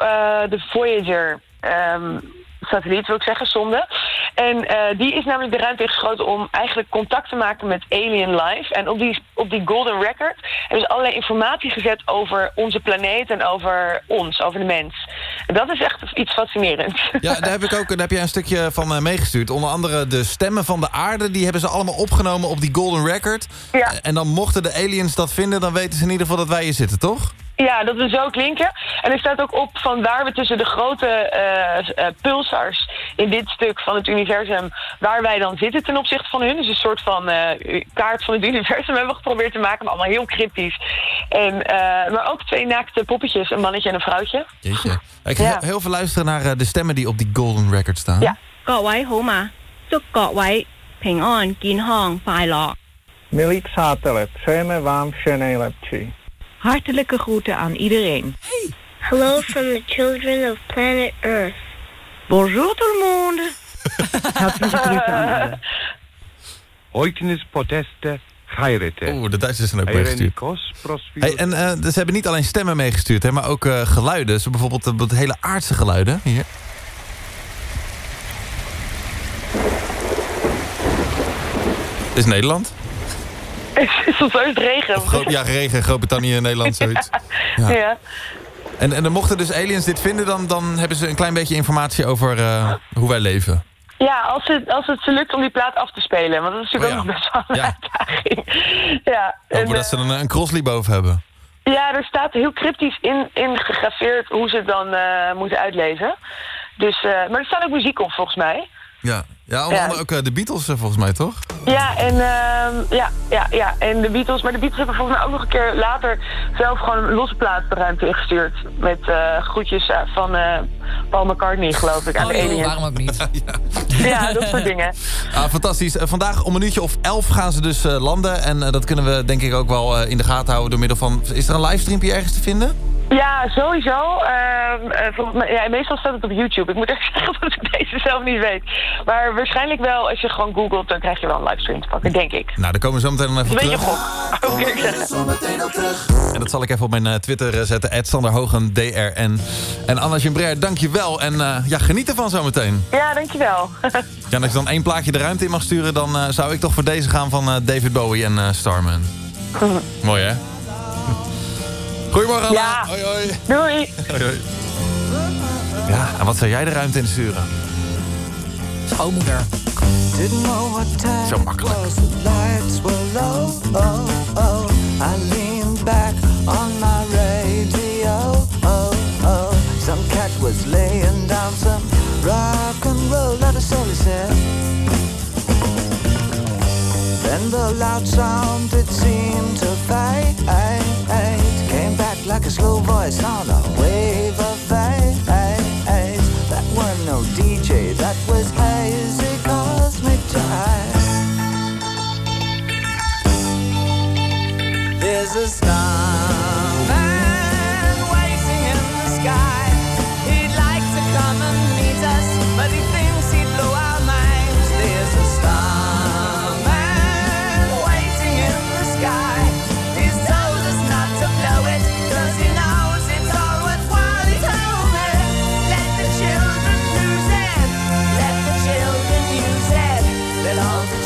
Speaker 47: de Voyager ehm, satelliet, wil ik zeggen, zonde. En eh, die is namelijk de ruimte ingeschoten om eigenlijk contact te maken met alien life. En op die, op die Golden Record hebben ze allerlei informatie gezet over onze planeet en over ons, over de mens. En dat is echt iets fascinerends.
Speaker 1: Ja, daar heb ik ook daar heb jij een stukje van eh, meegestuurd. Onder andere de stemmen van de aarde, die hebben ze allemaal opgenomen op die Golden Record.
Speaker 47: Ja.
Speaker 1: En dan mochten de aliens dat vinden, dan weten ze in ieder geval dat wij hier zitten, toch?
Speaker 47: Ja, dat we zo klinken. En er staat ook op van waar we tussen de grote eh, eh, pulsars in dit stuk van het universum, waar wij dan zitten ten opzichte van hun. Dus een soort van eh, kaart van het universum hebben we geprobeerd te maken, maar allemaal heel cryptisch. En, eh, maar ook twee naakte poppetjes, een mannetje en een vrouwtje.
Speaker 1: Jeetje. Ik ga
Speaker 47: Ja.
Speaker 1: heel- heel veel luisteren naar eh, de stemmen die op die Golden Record staan.
Speaker 47: Ja.
Speaker 48: 各位好嘛，祝各位平安健康快乐。
Speaker 49: Milik Satelit, Sheme Vam Shene Lepchi.
Speaker 48: Hartelijke groeten aan iedereen.
Speaker 28: Hello from the children of planet Earth.
Speaker 48: Bonjour tout le monde. Hartelijke groeten aan.
Speaker 50: Oiknis poteste gairete.
Speaker 1: Oeh, de Duitsers zijn ook meegestuurd. Hey, en eh, ze hebben niet alleen stemmen meegestuurd, hè, maar ook eh, geluiden. Zo bijvoorbeeld eh, wat hele aardse geluiden. Hier. Dit is Nederland.
Speaker 47: Soms is het regen.
Speaker 1: Of Groot, ja, regen, Groot-Brittannië, Nederland, zoiets.
Speaker 47: Ja.
Speaker 1: Ja. En, en dan mochten dus aliens dit vinden, dan, dan hebben ze een klein beetje informatie over eh, hoe wij leven.
Speaker 47: Ja, als het, als het ze lukt om die plaat af te spelen. Want dat is natuurlijk
Speaker 1: Oh
Speaker 47: ook best wel een uitdaging. Ja, en,
Speaker 1: dat ze dan een crossley boven hebben.
Speaker 47: Ja, er staat heel cryptisch in, in gegraveerd hoe ze het dan eh, moeten uitlezen. Dus, eh, maar er staat ook muziek op volgens mij.
Speaker 1: Ja, Ja, onder andere ook eh, de Beatles eh, volgens mij, toch?
Speaker 47: Ja, en, ehm, ja, ja, ja, en de Beatles. Maar de Beatles hebben volgens mij ook nog een keer later zelf gewoon een losse plaat de ruimte ingestuurd. Met eh, groetjes van eh, Paul McCartney, geloof ik, aan
Speaker 51: Oh
Speaker 47: de
Speaker 51: joh,
Speaker 47: aliens.
Speaker 51: waarom ook niet?
Speaker 47: Ja, dat soort dingen.
Speaker 1: Ah, fantastisch. Vandaag om een uurtje of elf gaan ze dus eh, landen. En dat kunnen we denk ik ook wel eh, in de gaten houden door middel van... Is er een livestreampje ergens te vinden?
Speaker 47: Ja, sowieso. Ehm, eh, ja, meestal staat het op YouTube. Ik moet echt zeggen dat ik deze zelf niet weet. Maar waarschijnlijk wel, als je gewoon googelt, dan krijg je wel een livestream te pakken, denk ik.
Speaker 1: Nou, daar komen we zo meteen dan even
Speaker 47: Een
Speaker 1: op
Speaker 47: beetje
Speaker 1: terug.
Speaker 47: gok. Oké, ik zeggen.
Speaker 1: En dat zal ik even op mijn eh, Twitter eh, zetten. Ed Sander Hogen, DRN. En Anna Gimbrer, dank je wel. En eh, ja, geniet ervan zometeen.
Speaker 47: Ja, dankjewel.
Speaker 1: Ja, en als je dan één plaatje de ruimte in mag sturen... dan eh, zou ik toch voor deze gaan van eh, David Bowie en eh, Starman. Mooi, hè? Goedemorgen, Anna.
Speaker 47: Ja.
Speaker 1: Hoi, hoi.
Speaker 47: Doei.
Speaker 1: Hoi, hoi. Ja, en wat zou jij de ruimte in sturen?
Speaker 51: Schoonmoeder.
Speaker 15: Didn't know what time
Speaker 1: Zo makkelijk.
Speaker 15: Oh, oh. I leaned back on my radio. Oh, oh. Some cat was laying down some rock and roll. Let us all said. Then the loud sound it seemed to fade. Like a slow voice on a wave of fate. That was no DJ, that was hazy cosmic jive. There's a starman let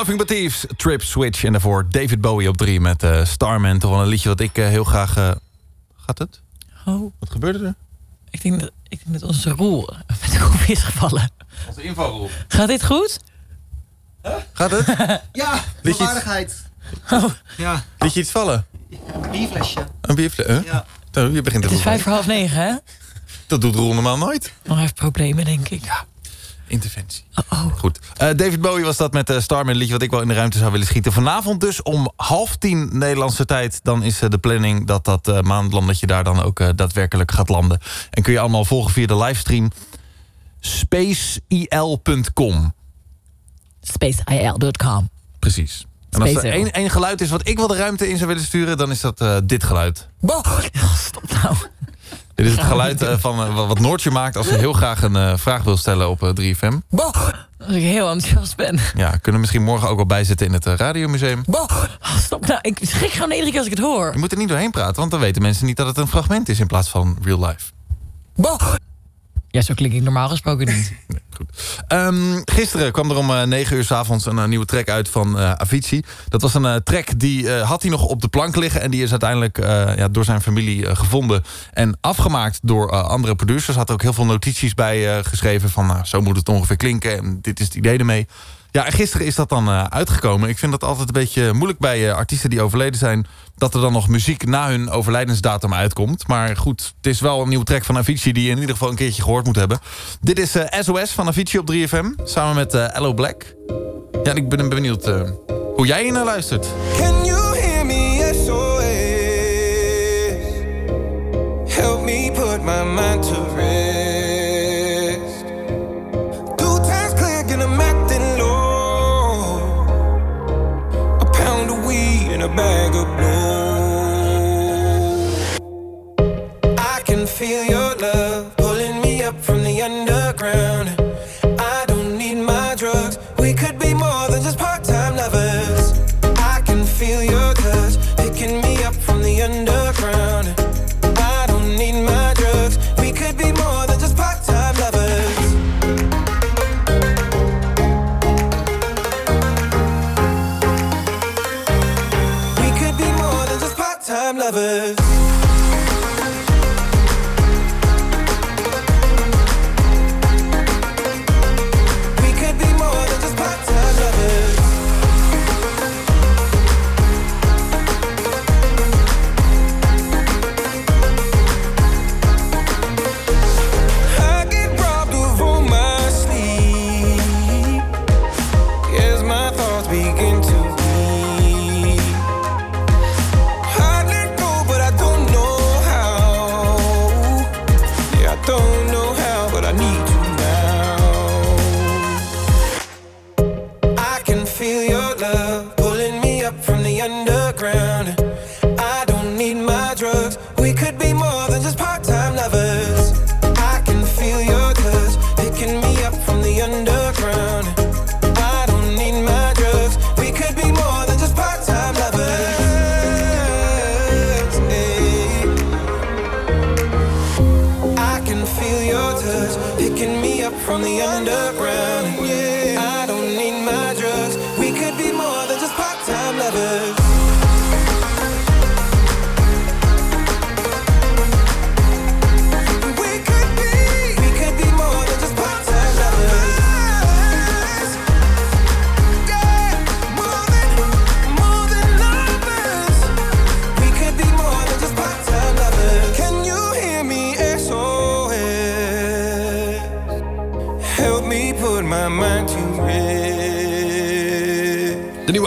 Speaker 1: Nothing But Thieves, Trip Switch. En daarvoor David Bowie op drie met eh, Starman. Toch wel een liedje wat ik eh, heel graag... eh, Gaat het?
Speaker 3: Oh.
Speaker 1: Wat gebeurde er?
Speaker 3: Ik denk dat, ik denk dat onze roel met de koffie is gevallen.
Speaker 1: Onze invalroel.
Speaker 3: Gaat dit goed?
Speaker 1: Gaat het?
Speaker 52: Ja,
Speaker 1: je
Speaker 52: waardigheid. Ja,
Speaker 1: Liet je iets vallen?
Speaker 52: een bierflesje.
Speaker 1: Een bierfles? Huh?
Speaker 52: Ja.
Speaker 1: Nou, je begint
Speaker 3: Het is vijf voor half negen, hè?
Speaker 1: Dat doet Roel normaal nooit.
Speaker 3: Nog even problemen, denk ik. Ja.
Speaker 1: Eh, David Bowie was dat met uh, Starman, een liedje wat ik wel in de ruimte zou willen schieten. Vanavond dus om half tien Nederlandse tijd. Dan is eh, de planning dat dat uh, maandlandetje daar dan ook daadwerkelijk gaat landen. En kun je allemaal volgen via de livestream spaceil.com.
Speaker 3: Spaceil.com.
Speaker 1: Precies. En als er één, één geluid is wat ik wel de ruimte in zou willen sturen... dan is dat uh, dit geluid.
Speaker 3: Bo Stop nou.
Speaker 1: Dit is het geluid uh, van uh, wat Noortje maakt... als ze heel graag een uh, vraag wil stellen op 3FM.
Speaker 3: Bo Als ik heel enthousiast ben.
Speaker 1: Ja, kunnen we misschien morgen ook wel bijzetten in het radiomuseum.
Speaker 3: Bo Stop nou, ik schrik gewoon iedere keer als ik het hoor.
Speaker 1: Je moet er niet doorheen praten, want dan weten mensen niet... dat het een fragment is in plaats van real life.
Speaker 3: Bo ja, zo klink ik normaal gesproken niet.
Speaker 1: Goed. Um, gisteren kwam er om uh, 9 uur s avonds een uh, nieuwe track uit van uh, Avicii. Dat was een track die had hij nog op de plank liggen. En die is uiteindelijk ja, door zijn familie gevonden en afgemaakt door andere producers. Had ook heel veel notities bij geschreven van nou, zo moet het ongeveer klinken. En dit is het idee ermee. Ja, en gisteren is dat dan uh, uitgekomen. Ik vind dat altijd een beetje moeilijk bij uh, artiesten die overleden zijn... dat er dan nog muziek na hun overlijdensdatum uitkomt. Maar goed, het is wel een nieuwe track van Avicii... die je in ieder geval een keertje gehoord moet hebben. Dit is uh, SOS van Avicii op 3FM, samen met Hello Black. Ja, ik ben benieuwd hoe jij hier naar luistert.
Speaker 53: Can you hear me SOS? Help me put my mind to rest.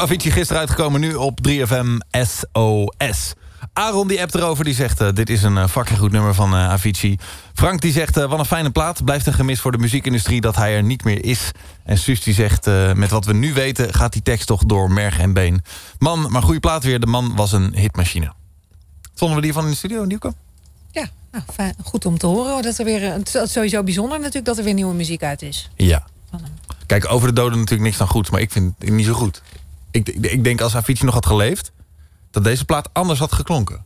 Speaker 1: Avicii gisteren uitgekomen, nu op 3FM SOS. Aaron die appt erover, die zegt... eh, dit is een uh, fucking goed nummer van eh, Avicii. Frank die zegt, wat een fijne plaat. Blijft een gemis voor de muziekindustrie dat hij er niet meer is. En Suus die zegt, met wat we nu weten... gaat die tekst toch door merg en been. Man, maar goede plaat weer. De man was een hitmachine. Vonden we die van in de studio, Nieuwko?
Speaker 11: Ja, nou, fijn, goed om te horen. Dat er weer, het is sowieso bijzonder natuurlijk dat er weer nieuwe muziek uit is.
Speaker 1: Ja. Kijk, over de doden natuurlijk niks dan goed. Maar ik vind het niet zo goed. Ik, ik, denk als Avicii nog had geleefd... dat deze plaat anders had geklonken.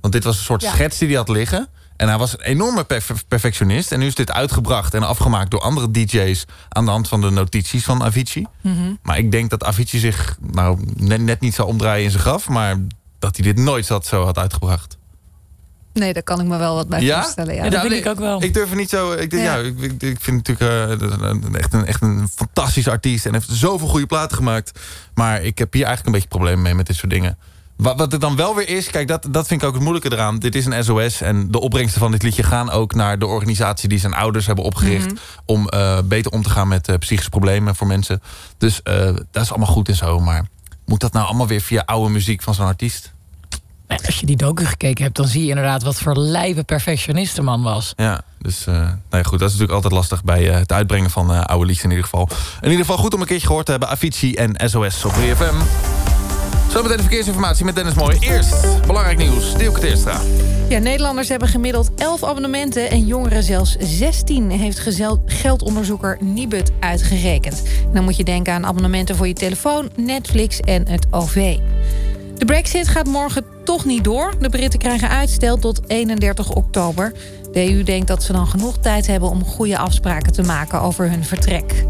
Speaker 1: Want dit was een soort
Speaker 11: Ja.
Speaker 1: schets die hij had liggen. En hij was een enorme perf- perfectionist. En nu is dit uitgebracht en afgemaakt door andere DJ's... aan de hand van de notities van Avicii.
Speaker 11: Mhm.
Speaker 1: Maar ik denk dat Avicii zich nou, net, net niet zou omdraaien in zijn graf... maar dat hij dit nooit had, zo had uitgebracht.
Speaker 11: Nee, daar kan ik me wel wat bij voorstellen. Ja.
Speaker 1: nee, Ik durf er niet zo. Ik, ja.
Speaker 11: Ja.
Speaker 1: ik, ik, ik vind natuurlijk eh, een- echt, een, echt een fantastische artiest. En heeft zoveel goede platen gemaakt. Maar ik heb hier eigenlijk een beetje problemen mee met dit soort dingen. Wat, wat het dan wel weer is, kijk, dat, dat vind ik ook het moeilijke eraan. Dit is een SOS en de opbrengsten van dit liedje gaan ook naar de organisatie die zijn ouders hebben opgericht.
Speaker 11: Mhm.
Speaker 1: Om eh, beter om te gaan met eh, psychische problemen voor mensen. Dus eh, dat is allemaal goed en zo. Maar moet dat nou allemaal weer via oude muziek van zo'n artiest?
Speaker 3: Nee, Als je die docu gekeken hebt, dan zie je inderdaad wat voor lijpe perfectionist de man was.
Speaker 1: Ja, dus eh nou ja, goed, dat is natuurlijk altijd lastig bij eh, het uitbrengen van eh, oude liedjes in ieder geval. In ieder geval goed om een keertje gehoord te hebben. Avicii en SOS op 3FM. Zometeen de verkeersinformatie met Dennis Mooi. Eerst belangrijk nieuws, Dielke Teerstra.
Speaker 11: Ja, Nederlanders hebben gemiddeld 11 abonnementen en jongeren zelfs 16, heeft gezel- geldonderzoeker Nibud uitgerekend. Dan moet je denken aan abonnementen voor je telefoon, Netflix en het OV. De brexit gaat morgen toch niet door. De Britten krijgen uitstel tot 31 oktober. De EU denkt dat ze dan genoeg tijd hebben om goede afspraken te maken over hun vertrek.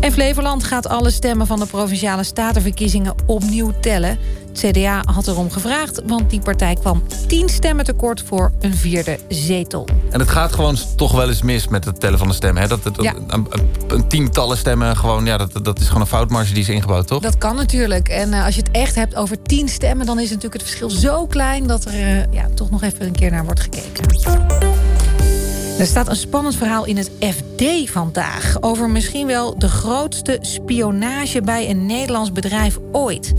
Speaker 11: En Flevoland gaat alle stemmen van de Provinciale Statenverkiezingen opnieuw tellen. CDA had erom gevraagd, want die partij kwam 10 stemmen tekort voor een vierde zetel.
Speaker 1: En het gaat gewoon toch wel eens mis met het tellen van de stemmen. Hè? Dat, dat,
Speaker 11: Ja.
Speaker 1: een, een, een tientallen stemmen, gewoon, ja, dat, dat is gewoon een foutmarge die is ingebouwd, toch?
Speaker 11: Dat kan natuurlijk. En eh, als je het echt hebt over 10 stemmen, dan is natuurlijk het verschil zo klein dat er eh, ja, toch nog even een keer naar wordt gekeken. Er staat een spannend verhaal in het FD vandaag over misschien wel de grootste spionage bij een Nederlands bedrijf ooit.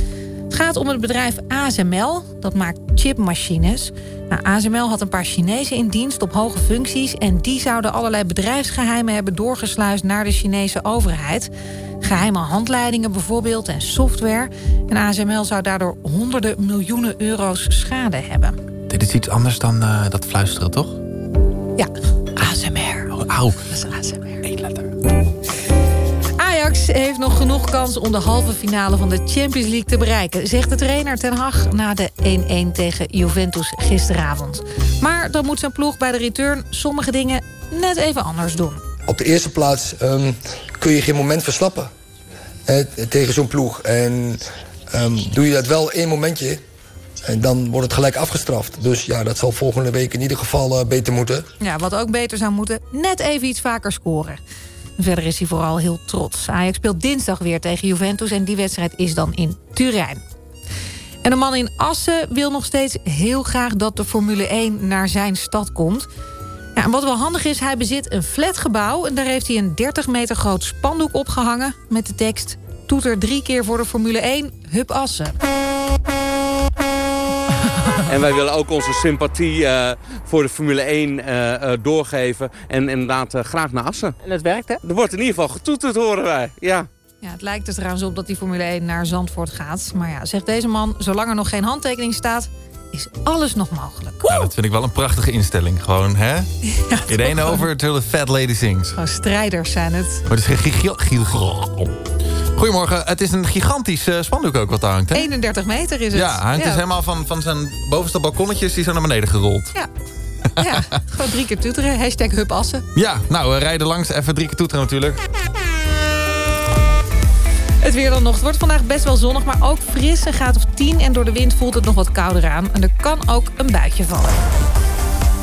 Speaker 11: Het gaat om het bedrijf ASML, dat maakt chipmachines. Nou, ASML had een paar Chinezen in dienst op hoge functies... en die zouden allerlei bedrijfsgeheimen hebben doorgesluist naar de Chinese overheid. Geheime handleidingen bijvoorbeeld en software. En ASML zou daardoor honderden miljoenen euro's schade hebben.
Speaker 1: Dit is iets anders dan eh, dat fluisteren, toch?
Speaker 11: Ja, ASMR.
Speaker 1: Oh, auw.
Speaker 11: Dat is ASMR. Heeft nog genoeg kans om de halve finale van de Champions League te bereiken... zegt de trainer Ten Hag na de 1-1 tegen Juventus gisteravond. Maar dan moet zijn ploeg bij de return sommige dingen net even anders doen.
Speaker 54: Op de eerste plaats ehm, kun je geen moment verslappen eh, tegen zo'n ploeg. En ehm, doe je dat wel één momentje, En dan wordt het gelijk afgestraft. Dus ja, dat zal volgende week in ieder geval eh, beter moeten.
Speaker 11: Ja, wat ook beter zou moeten, net even iets vaker scoren. Verder is hij vooral heel trots. Ajax speelt dinsdag weer tegen Juventus en die wedstrijd is dan in Turijn. En een man in Assen wil nog steeds heel graag dat de Formule 1 naar zijn stad komt. Ja, en wat wel handig is, hij bezit een flatgebouw... en daar heeft hij een 30 meter groot spandoek opgehangen... met de tekst toeter drie keer voor de Formule 1, Hup Assen.
Speaker 55: En wij willen ook onze sympathie eh, voor de Formule 1 eh, eh, doorgeven. En inderdaad graag naar Assen.
Speaker 56: En het werkt, hè?
Speaker 55: Er wordt in ieder geval getoeterd, horen wij. Ja.
Speaker 11: Ja, het lijkt er trouwens op dat die Formule 1 naar Zandvoort gaat. Maar ja, zegt deze man, zolang er nog geen handtekening staat... is alles nog mogelijk.
Speaker 1: Ja, dat vind ik wel een prachtige instelling. Gewoon, hè? In één over till the fat lady sings.
Speaker 11: Gewoon strijders zijn het.
Speaker 1: Maar het is geen Goedemorgen, het is een gigantisch eh, spandoek ook wat daar hangt, hè?
Speaker 11: 31 meter is het.
Speaker 1: Ja, hij hangt dus helemaal van, van zijn bovenste balkonnetjes... die zo naar beneden gerold.
Speaker 11: Ja. ja, gewoon drie keer toeteren. Hashtag Hup Assen.
Speaker 1: Ja, nou, we rijden langs. Even drie keer toeteren natuurlijk.
Speaker 11: Het weer dan nog. Het wordt vandaag best wel zonnig, maar ook fris. Een graad of 10 en door de wind voelt het nog wat kouder aan. En er kan ook een buitje vallen.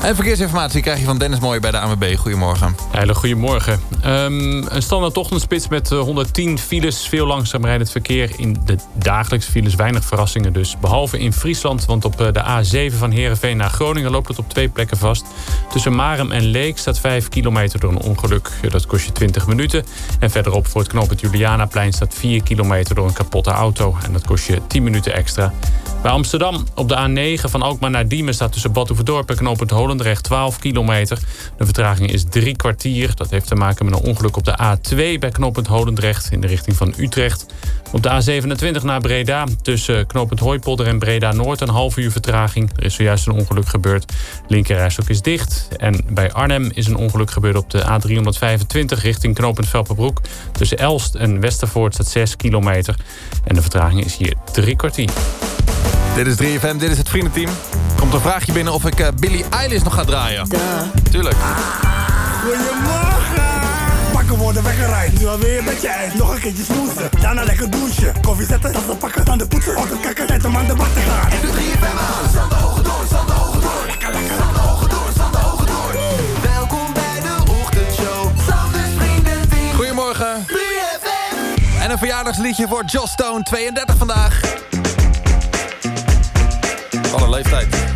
Speaker 1: En verkeersinformatie krijg je van Dennis Mooij bij de ANWB. Goedemorgen.
Speaker 57: Hele goedemorgen. Ehm, een standaard ochtendspits met eh, 110 files. Veel langzaam rijdend verkeer in de dagelijkse files. Weinig verrassingen dus. Behalve in Friesland, want op eh, de A7 van Heerenveen naar Groningen... loopt het op twee plekken vast. Tussen Marem en Leek staat 5 kilometer door een ongeluk. Dat kost je 20 minuten. En verderop voor het knooppunt Julianaplein staat 4 kilometer door een kapotte auto. En dat kost je 10 minuten extra. Bij Amsterdam op de A9 van Alkmaar naar Diemen staat tussen Badhoevedorp en knooppunt Holendrecht 12 kilometer. De vertraging is drie kwartier. Dat heeft te maken met een ongeluk op de A2 bij knooppunt Holendrecht in de richting van Utrecht. Op de A27 naar Breda tussen knooppunt Hooipolder en Breda Noord een half uur vertraging. Er is zojuist een ongeluk gebeurd. Linkerrijstok is dicht. En bij Arnhem is een ongeluk gebeurd op de A325 richting knooppunt Velperbroek. Tussen Elst en Westervoort staat 6 kilometer. En de vertraging is hier drie kwartier.
Speaker 1: Dit is 3FM, dit is het vriendenteam. Komt een vraagje binnen of ik eh, Billie Eilish nog ga draaien. Tuurlijk.
Speaker 35: Goedemorgen! Wakker worden, weggerijden. Nu alweer met je eind. Nog een keertje snoezen. Daarna lekker douchen. Koffie zetten, dat ze pakken. Dan de poetsen. Auto kijken, tijd om aan de bak te gaan. En de 3FM aan. Zand de hoge door, zand de hoge door. Lekker, lekker. Zand de hoge door, zand de hoge door. Welkom bij de ochtendshow. Sanders vriendenteam.
Speaker 1: Goedemorgen.
Speaker 35: 3FM.
Speaker 1: En een verjaardagsliedje voor Joss Stone, 32 vandaag. Alle leeftijd.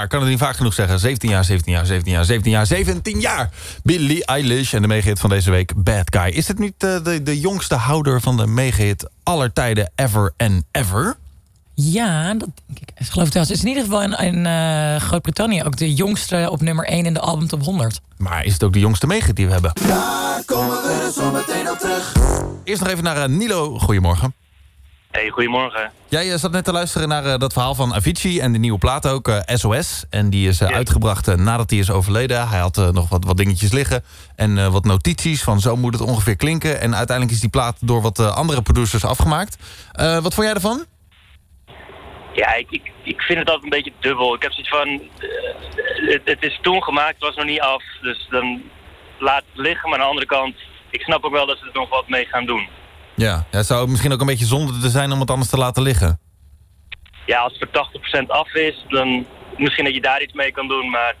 Speaker 1: Jaar, kan het niet vaak genoeg zeggen. 17 jaar, 17 jaar, 17 jaar, 17 jaar, 17 jaar. Billie Eilish en de megahit van deze week, Bad Guy. Is het niet eh, de, de jongste houder van de megahit aller tijden ever and ever?
Speaker 51: Ja, dat denk ik. Ik geloof het is in ieder geval in, in eh, Groot-Brittannië ook de jongste op nummer 1 in de album top 100.
Speaker 1: Maar is het ook de jongste megahit die we hebben?
Speaker 21: Daar komen we er zo meteen op terug.
Speaker 1: Eerst nog even naar eh, Nilo. Goedemorgen.
Speaker 37: Hey, goedemorgen.
Speaker 1: Jij eh, zat net te luisteren naar eh, dat verhaal van Avicii en de nieuwe plaat ook, eh, SOS. En die is eh, uitgebracht eh, nadat hij is overleden. Hij had eh, nog wat, wat dingetjes liggen en eh, wat notities van zo moet het ongeveer klinken. En uiteindelijk is die plaat door wat eh, andere producers afgemaakt. Eh, wat vond jij ervan?
Speaker 37: Ja, ik, ik, ik vind het altijd een beetje dubbel. Ik heb zoiets van... eh, het, het is toen gemaakt, het was nog niet af. Dus dan laat het liggen. Maar aan de andere kant, ik snap ook wel dat ze er nog wat mee gaan doen.
Speaker 1: Ja, ja, het zou misschien ook een beetje zonde te zijn om het anders te laten liggen.
Speaker 37: Ja, als het voor 80% af is, dan misschien dat je daar iets mee kan doen. Maar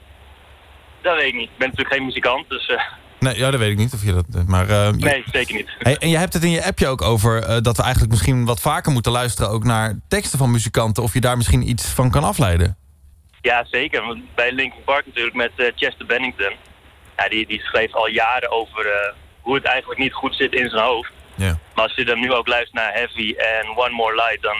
Speaker 37: dat weet ik niet. Ik ben natuurlijk geen muzikant, dus... eh,
Speaker 1: Nee, ja, dat weet ik niet of je dat... Maar, eh,
Speaker 37: Nee, zeker niet.
Speaker 1: Hey, en je hebt het in je appje ook over eh, dat we eigenlijk misschien wat vaker moeten luisteren... ook naar teksten van muzikanten. Of je daar misschien iets van kan afleiden.
Speaker 37: Ja, zeker. Want bij Linkin Park natuurlijk met eh, Chester Bennington. Ja, die, die schreef al jaren over eh, hoe het eigenlijk niet goed zit in zijn hoofd. Maar als je dan nu ook luistert naar Heavy en One More Light... dan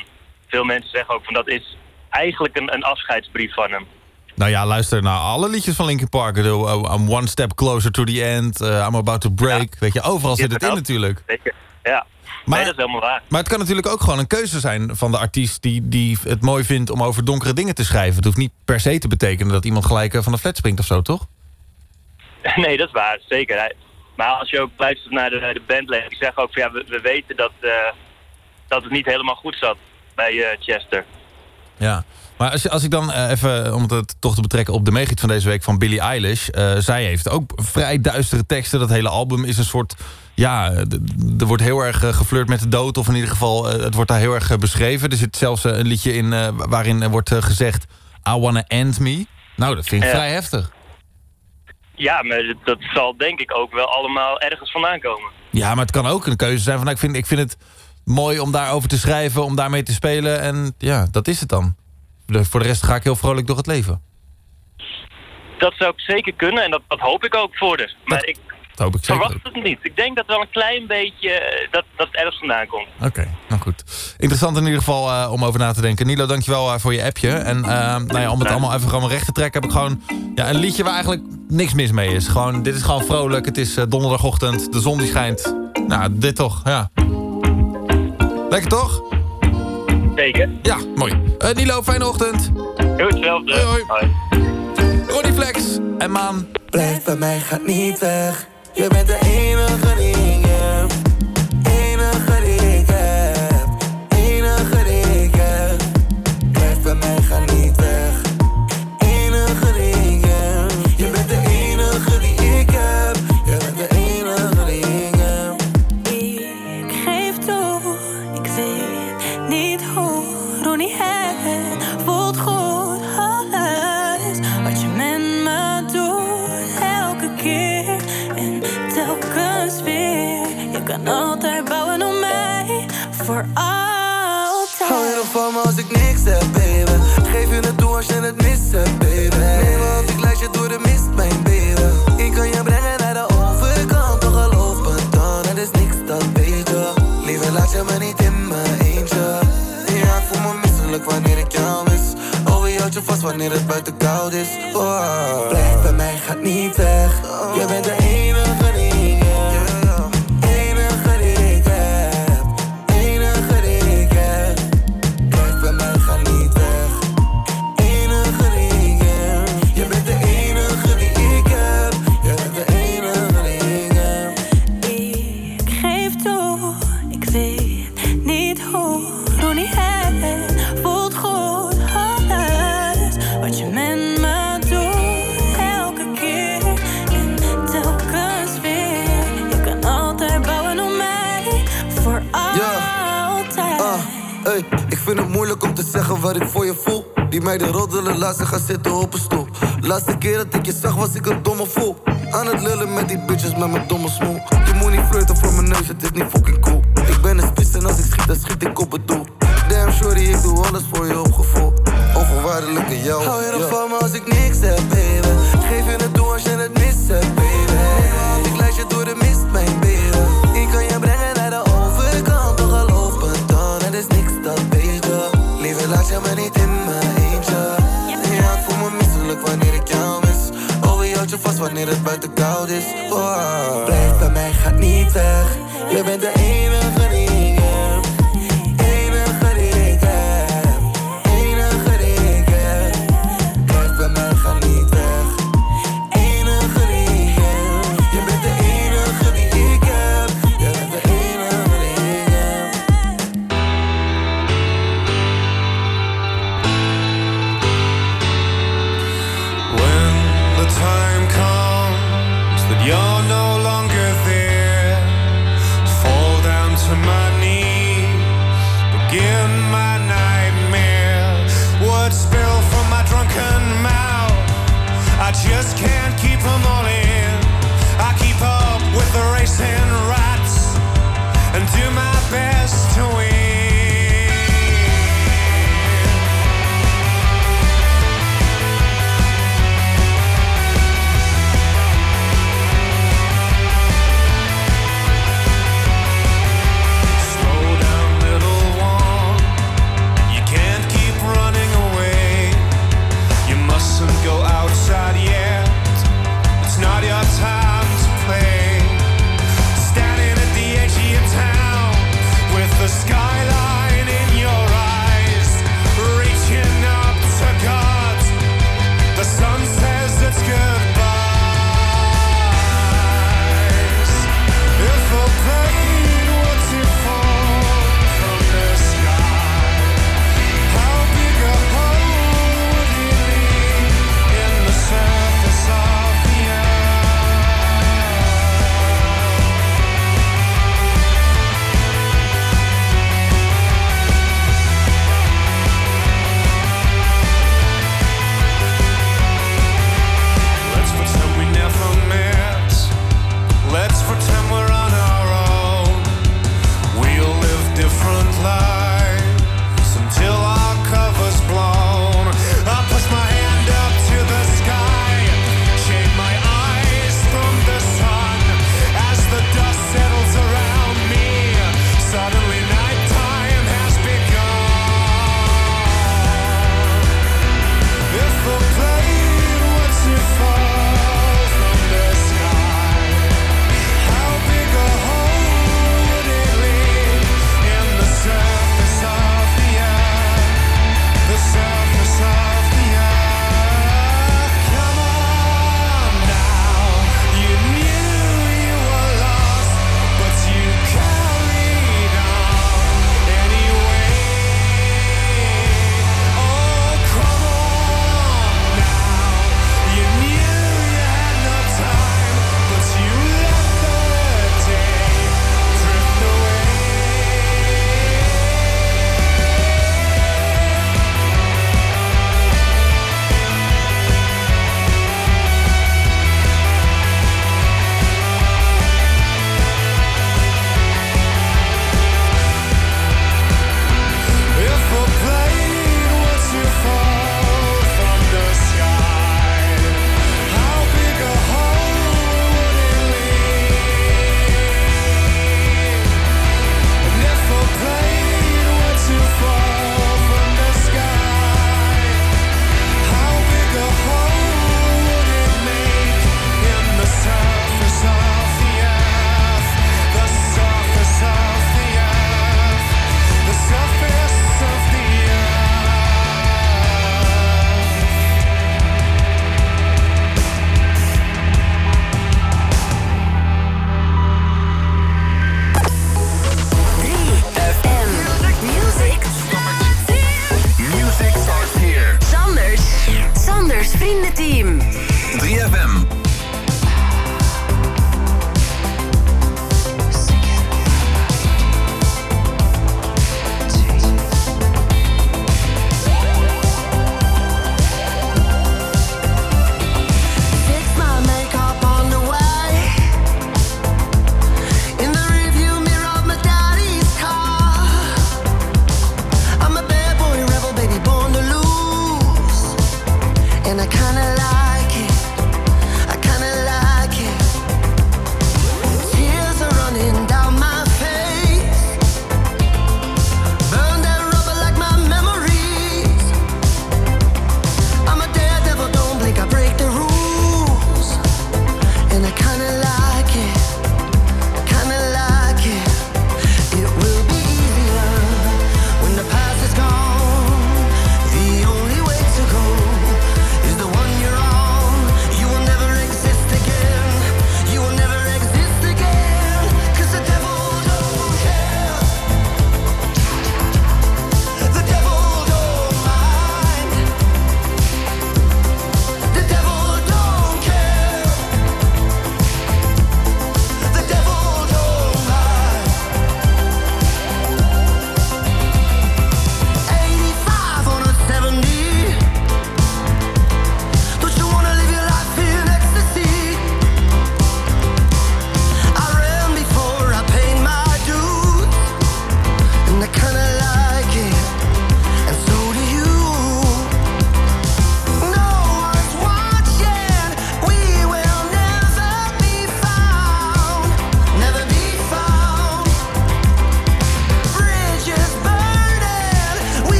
Speaker 37: veel mensen zeggen ook van dat is eigenlijk een, een afscheidsbrief van hem.
Speaker 1: Nou ja, luister naar alle liedjes van Linkin Park. Oh, I'm one step closer to the end. eh, I'm about to break. Weet je, overal zit het in natuurlijk.
Speaker 37: Weet je? Ja,
Speaker 1: Maar-
Speaker 37: nee, dat is helemaal waar.
Speaker 1: Maar het kan natuurlijk ook gewoon een keuze zijn van de artiest... die, die het mooi vindt om over donkere dingen te schrijven. Het hoeft niet per se te betekenen dat iemand gelijk eh, van de flat springt of zo, toch?
Speaker 37: Nee, dat is waar, zeker. Maar als je ook luistert naar de, de bandleden, die zeggen ook van ja, we, we weten dat, eh, dat het niet helemaal goed zat bij eh, Chester.
Speaker 1: Ja. Maar als, als ik dan eh, even, om het toch te betrekken op de meegiet van deze week van Billie Eilish. zij heeft ook vrij duistere teksten. Dat hele album is een soort... Ja, er wordt heel erg geflirt met de dood. Of in ieder geval, het wordt daar heel erg beschreven. Er zit zelfs een liedje in waarin er wordt gezegd... I wanna end me. Nou, dat vind ik vrij heftig.
Speaker 37: Ja, maar dat- zal denk ik ook wel allemaal ergens vandaan komen.
Speaker 1: Ja, maar het kan ook een keuze zijn van... nou, ik, vind, ik vind het mooi om daarover te schrijven, om daarmee te spelen. En ja, dat is het dan. De- voor de rest ga ik heel vrolijk door het leven.
Speaker 37: Dat zou ik zeker kunnen en dat, dat hoop ik ook voor haar. Maar ik
Speaker 1: hoop ik zeker.
Speaker 37: verwacht het niet. Ik denk dat wel een klein beetje eh, dat, dat het ergens vandaan komt.
Speaker 1: Oké, nou goed. Interessant in ieder geval eh, om over na te denken. Nilo, dankjewel uh, voor je appje. En nou ja, om het allemaal even gewoon recht te trekken... heb ik gewoon ja, een liedje waar eigenlijk niks mis mee is. Gewoon, dit is gewoon vrolijk. Het is eh, donderdagochtend. De zon die schijnt. Nou, dit toch, ja. Lekker toch?
Speaker 37: Zeker.
Speaker 1: Ja, mooi. Eh, Nilo, fijne ochtend.
Speaker 37: Heel hetzelfde.
Speaker 1: Hoi, hoi. Ronnie Flex en Maan.
Speaker 15: Blijf bij mij, gaat niet weg. Je bent de enige Je
Speaker 58: me
Speaker 15: niet in mijn eentje. Ja, ik voel me misselijk wanneer ik jou mis. Oh, wie houdt je vast wanneer het buiten koud is? Oh. Blijf bij mij, gaat niet weg. Je bent de enige meiden roddelen, laat ze gaan zitten op een stoel. Laatste keer dat ik je zag was ik een domme voel. Aan het lullen met die bitches met mijn domme smoel. Je moet niet flirten voor mijn neus, het is niet fucking cool. Ik ben een spits en als ik schiet, dan schiet ik op het doel. Damn shorty, ik doe alles voor je opgevoel. Onvoorwaardelijke jou. Wanneer het buiten koud is? Oh. Blijf bij mij, gaat niet weg. Je bent de enige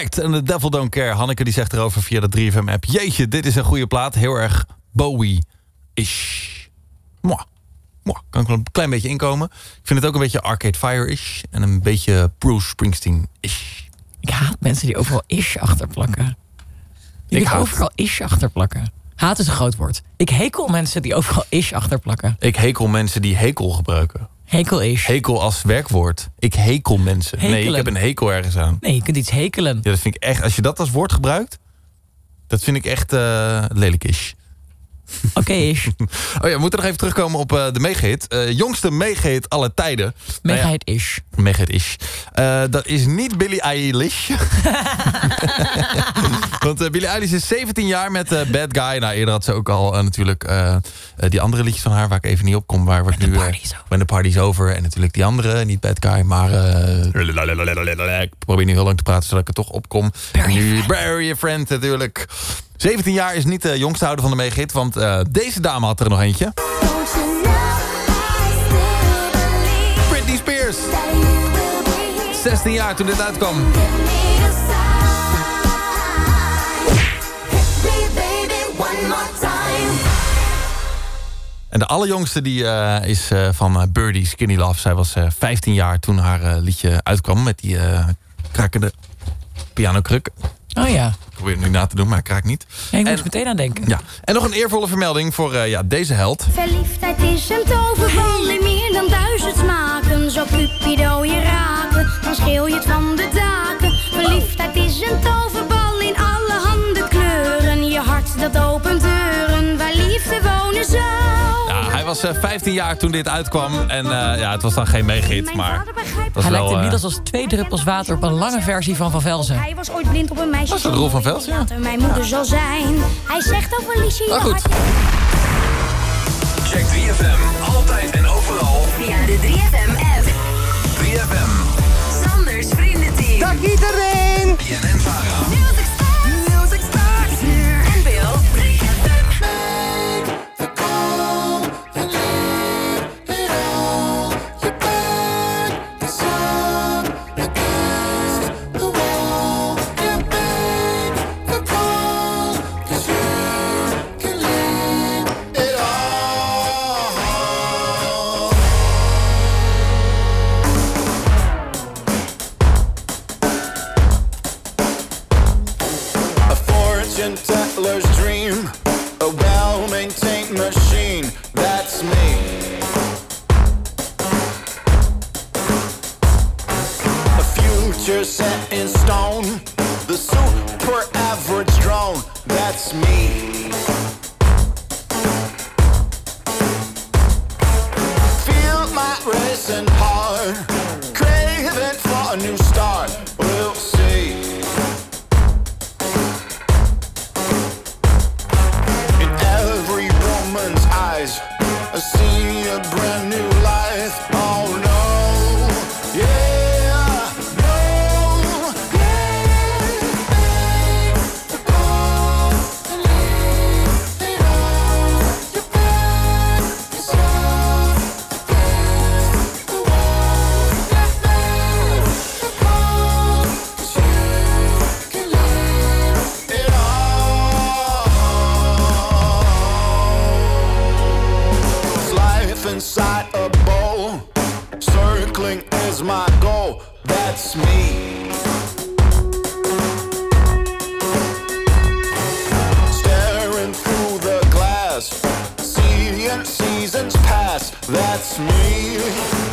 Speaker 1: En The Devil Don't Care. Hanneke die zegt erover via de 3FM-app. Jeetje, dit is een goede plaat. Heel erg Bowie-ish. Mwah. Mwah. Kan ik wel een klein beetje inkomen. Ik vind het ook een beetje Arcade Fire-ish. En een beetje Bruce Springsteen-ish.
Speaker 51: Ik haat mensen die overal ish achterplakken. Die
Speaker 1: Ik
Speaker 51: ik
Speaker 1: haat-
Speaker 51: overal ish achterplakken. Haat is een groot woord. Ik hekel mensen die overal ish achterplakken.
Speaker 1: Ik hekel mensen die hekel gebruiken.
Speaker 51: Hekel is.
Speaker 1: Hekel als werkwoord. Ik hekel mensen. Nee, ik heb een hekel ergens aan.
Speaker 51: Nee, je kunt iets hekelen.
Speaker 1: Ja, dat vind ik echt. Als je dat als woord gebruikt, dat vind ik echt eh lelijk is.
Speaker 51: Oké is.
Speaker 1: oh ja, we moeten nog even terugkomen op eh, de megahit. Eh, jongste megahit aller tijden.
Speaker 51: Megahit is.
Speaker 1: Megahit is. Eh, dat is niet Billie Eilish. Want Billie Eilish is 17 jaar met Bad Guy. Nou, eerder had ze ook al natuurlijk die andere liedjes van haar... waar ik even niet op kom. Waar wordt nu... When the Party's Over. En natuurlijk die andere, niet Bad Guy, maar... ik probeer niet heel lang te praten, zodat ik er toch opkom. En nu Bury Your Friend natuurlijk. 17 jaar is niet de jongste houder van de megahit. Want eh, deze dame had er nog eentje. Britney Spears. 16 jaar toen dit uitkwam. En de allerjongste die, eh, is eh, van eh, Birdie Skinny Love. Zij was eh, 15 jaar toen haar eh, liedje uitkwam met die eh krakende pianokruk.
Speaker 51: Oh ja.
Speaker 1: Ik probeer het nu na te doen, maar ik kraak niet.
Speaker 51: Nee, ik moest meteen aan denken.
Speaker 1: Ja. En nog een eervolle vermelding voor eh, ja, deze held.
Speaker 28: Verliefdheid is een toverbal in meer dan duizend smaken. Zo Cupido je raken, dan schreeuw je het van de daken. Verliefdheid is een toverbal in alle handen kleuren. Je hart dat opent deuren, waar liefde wonen zou.
Speaker 1: Was eh, 15 jaar toen dit uitkwam. En eh, ja, het was dan geen megahit, maar... Het was
Speaker 51: Hij
Speaker 1: wel,
Speaker 51: lijkt
Speaker 1: eh,
Speaker 51: inmiddels als twee druppels water op een lange versie van Van Velzen.
Speaker 28: Hij was ooit blind op een meisje.
Speaker 1: Was dat Roel van Velsen?
Speaker 28: Dat er mijn moeder zal zijn. Hij zegt over Liesje je
Speaker 1: Maar goed.
Speaker 21: Check 3FM altijd en overal.
Speaker 16: Via de 3FM-app.
Speaker 21: 3FM.
Speaker 16: Sanders Vriendenteam.
Speaker 21: Dag iedereen.
Speaker 43: future set in stone. The super average drone, that's me. Feel my racing heart, craving for a new my goal. That's me. Staring through the glass, seeing seasons pass. That's me.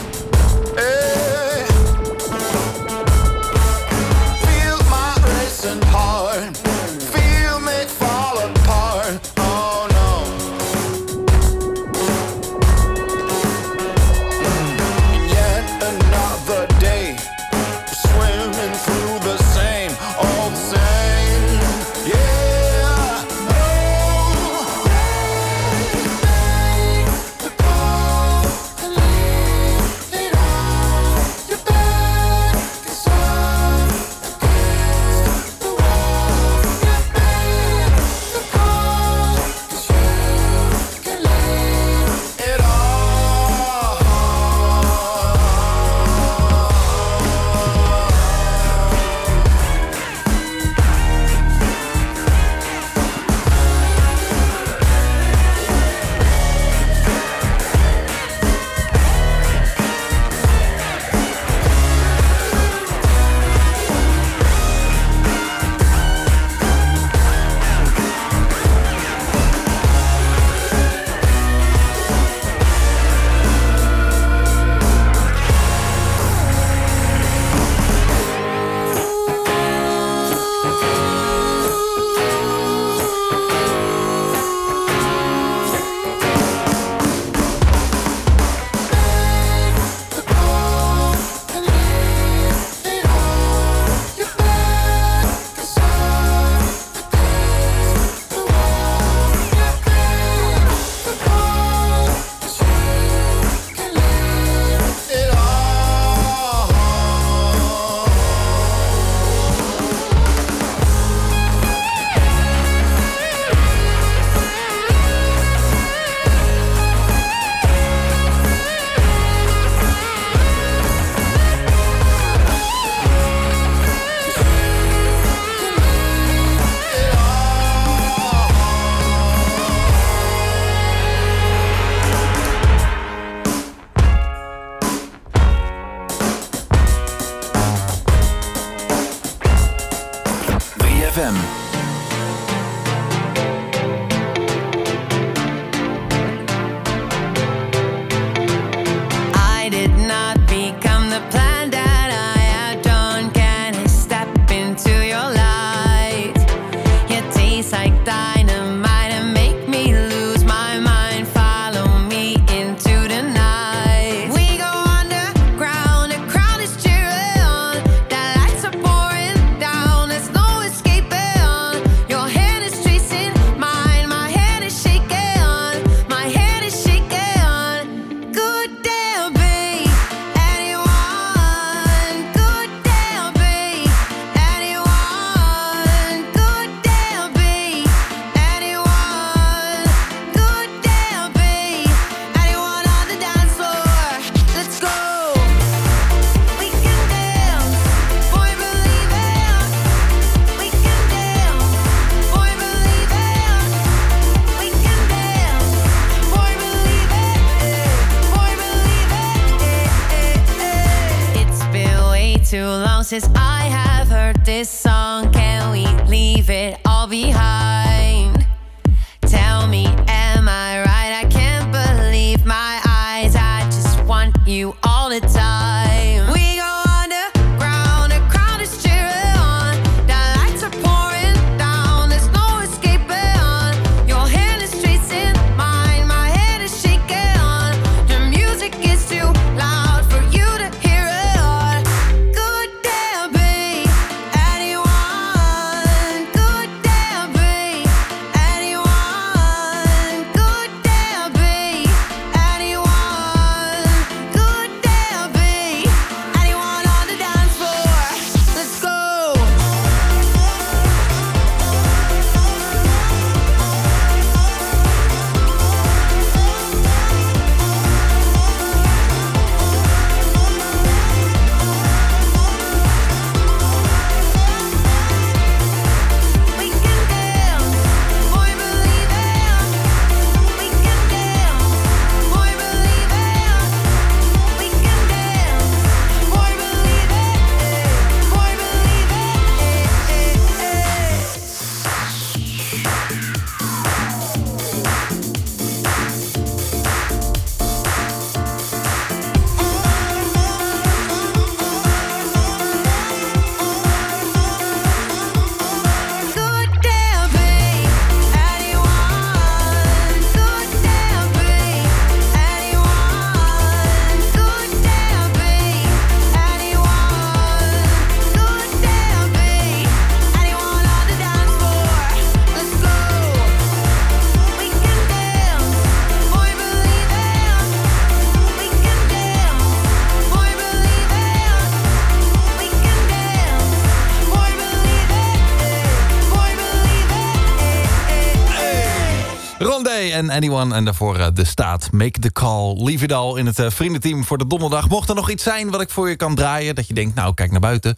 Speaker 59: Anyone
Speaker 1: en daarvoor eh, De Staat. Make the call. Leave it all in het eh, vriendenteam voor de donderdag. Mocht er nog iets zijn wat ik voor je kan draaien... dat je denkt, nou, kijk naar buiten.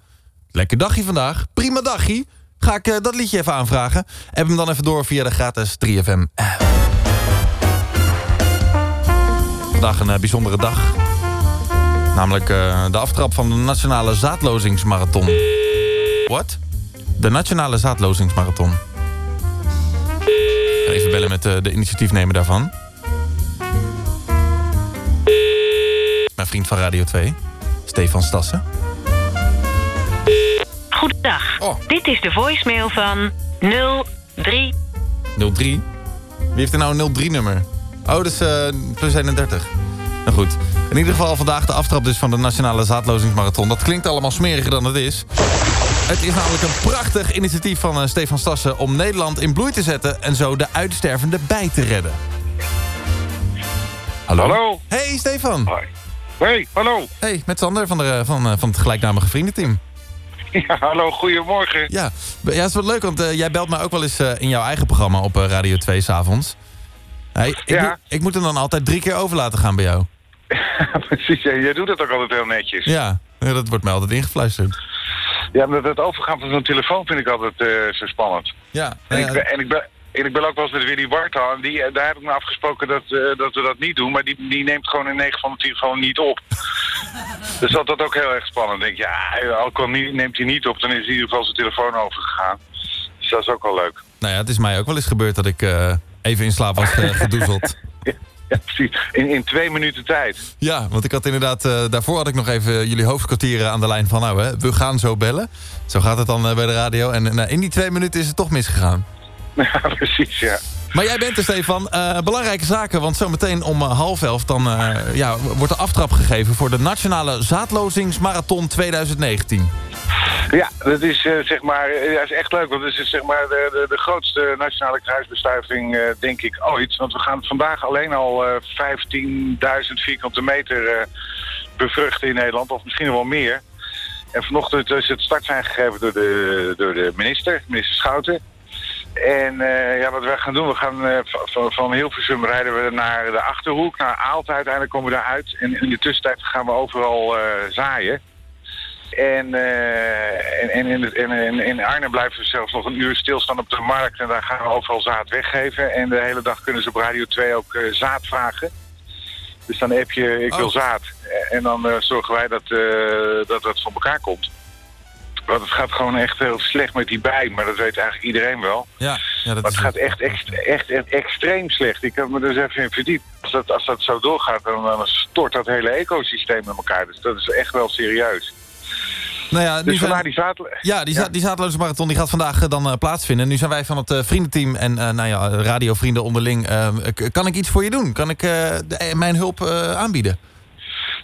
Speaker 1: Lekker dagje vandaag. Prima dagje. Ga ik eh, dat liedje even aanvragen. Heb hem dan even door via de gratis 3FM app. Vandaag een bijzondere dag. Namelijk de aftrap van de Nationale Zaadlozingsmarathon. Wat? De Nationale Zaadlozingsmarathon. Bellen met eh, de initiatiefnemer daarvan. Mijn vriend van Radio 2, Stefan Stassen.
Speaker 60: Goedendag. Dit is de voicemail van 03.
Speaker 1: 03. Wie heeft er nou een 03-nummer? Oh, dat is eh, plus 31. Nou goed. In ieder geval vandaag de aftrap dus van de Nationale Zaadlozingsmarathon. Dat klinkt allemaal smeriger dan het is. Het is namelijk een prachtig initiatief van eh, Stefan Stassen... om Nederland in bloei te zetten en zo de uitstervende bij te redden. Hallo?
Speaker 61: Hallo.
Speaker 1: Hey, Stefan.
Speaker 61: Hey, hallo.
Speaker 1: Hey, met Sander van, de, van, eh, van het gelijknamige vriendenteam.
Speaker 61: Ja, hallo, goedemorgen.
Speaker 1: Ja, ja het is wat leuk, want eh, jij belt mij ook wel eens eh, in jouw eigen programma op eh, Radio 2 s'avonds. Hey, ik,
Speaker 61: Ja.
Speaker 1: ik moet hem dan altijd drie keer over laten gaan bij jou.
Speaker 61: Precies, ja, jij doet het ook altijd heel netjes.
Speaker 1: Ja, ja, dat wordt mij altijd ingefluisterd.
Speaker 61: Ja, maar het overgaan van zo'n telefoon vind ik altijd eh, zo spannend.
Speaker 1: Ja.
Speaker 61: En,
Speaker 1: ja.
Speaker 61: ik, ben- en, ik, ben, en ik ben ook wel eens met Willy Wartaal en die, eh, daar heb ik me afgesproken dat, eh, dat we dat niet doen. Maar die, die neemt gewoon in 9 van de 10 gewoon niet op. dus dat dat ook heel erg spannend. Denk, ja, al niet, neemt hij niet op, dan is in ieder geval zijn telefoon overgegaan. Dus dat is ook wel leuk.
Speaker 1: Nou ja, het is mij ook wel eens gebeurd dat ik even in slaap was eh, gedoezeld.
Speaker 61: Ja, precies. In, in twee minuten tijd.
Speaker 1: Ja, want ik had inderdaad, eh, daarvoor had ik nog even jullie hoofdkwartieren aan de lijn van... nou, hè, we gaan zo bellen. Zo gaat het dan eh, bij de radio. En eh, in die twee minuten is het toch misgegaan.
Speaker 61: Ja, precies, ja.
Speaker 1: Maar jij bent er, Stefan. Eh, belangrijke zaken, want zometeen om eh, half elf... dan eh, ja, wordt de aftrap gegeven voor de Nationale Zaadlozingsmarathon 2019.
Speaker 61: Ja, dat is zeg maar, ja, is echt leuk, want het is zeg maar de, de, de grootste nationale kruisbestuiving, denk ik, ooit. Want we gaan vandaag alleen al eh 15.000 vierkante meter bevruchten in Nederland, of misschien wel meer. En vanochtend is het start zijn gegeven door de, door de minister, minister Schouten. En eh, ja, wat wij gaan doen, we gaan eh, van- van, van Hilversum rijden we naar de Achterhoek, naar Aalten uiteindelijk komen we daaruit. En in de tussentijd gaan we overal eh, zaaien. En, en, en, in, en in Arnhem blijven we zelfs nog een uur stilstaan op de markt. En daar gaan we overal zaad weggeven. En de hele dag kunnen ze op Radio 2 ook zaad vragen. Dus dan heb je, ik wil
Speaker 1: Oh.
Speaker 61: zaad. En dan zorgen wij dat, dat dat van elkaar komt. Want het gaat gewoon echt heel slecht met die bij, maar dat weet eigenlijk iedereen wel.
Speaker 37: Ja, ja dat
Speaker 61: Maar het gaat echt, echt, echt, echt extreem slecht. Ik heb me dus even in verdiept. Als dat, als dat zo doorgaat, dan, dan stort dat hele ecosysteem met elkaar. Dus dat is echt wel serieus.
Speaker 37: Nou ja, nu
Speaker 61: Dus
Speaker 37: zijn-
Speaker 61: die.
Speaker 37: Ja, die, za die zaterloze marathon die gaat vandaag eh, dan eh, plaatsvinden. Nu zijn wij van het eh, vriendenteam en nou ja, radiovrienden onderling. kan ik iets voor je doen? Kan ik de- mijn hulp aanbieden?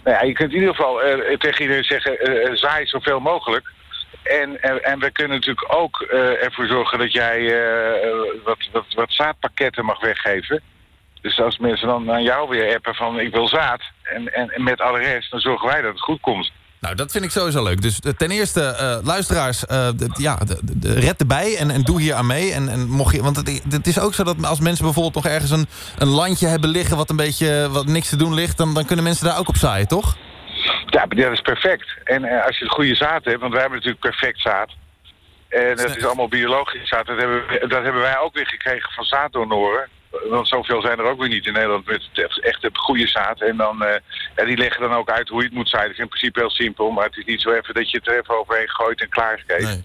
Speaker 61: Nou ja, je kunt in ieder geval tegen iedereen zeggen, zaai zoveel mogelijk. En, en, en we kunnen natuurlijk ook eh, ervoor zorgen dat jij eh, wat, wat, wat zaadpakketten mag weggeven. Dus als mensen dan aan jou weer appen van ik wil zaad en, en, met alle rest, dan zorgen wij dat het goed komt.
Speaker 37: Nou, dat vind ik sowieso leuk. Dus eh, ten eerste, luisteraars, ja, red erbij en, en doe hier aan mee. En, en mocht je, want het, het is ook zo dat als mensen bijvoorbeeld nog ergens een, een landje hebben liggen... wat een beetje wat niks te doen ligt, dan, dan kunnen mensen daar ook op zaaien, toch?
Speaker 61: Ja, dat is perfect. En eh, als je het goede zaad hebt, want wij hebben natuurlijk perfect zaad. En dat is allemaal biologisch zaad. Dat hebben, dat hebben wij ook weer gekregen van zaaddonoren. Want zoveel zijn er ook weer niet in Nederland met het echt het goede zaad. En dan, eh, ja, die leggen dan ook uit hoe je het moet zaaien. Dat is in principe heel simpel, maar het is niet zo even dat je het er even overheen gooit en klaar is, Kees.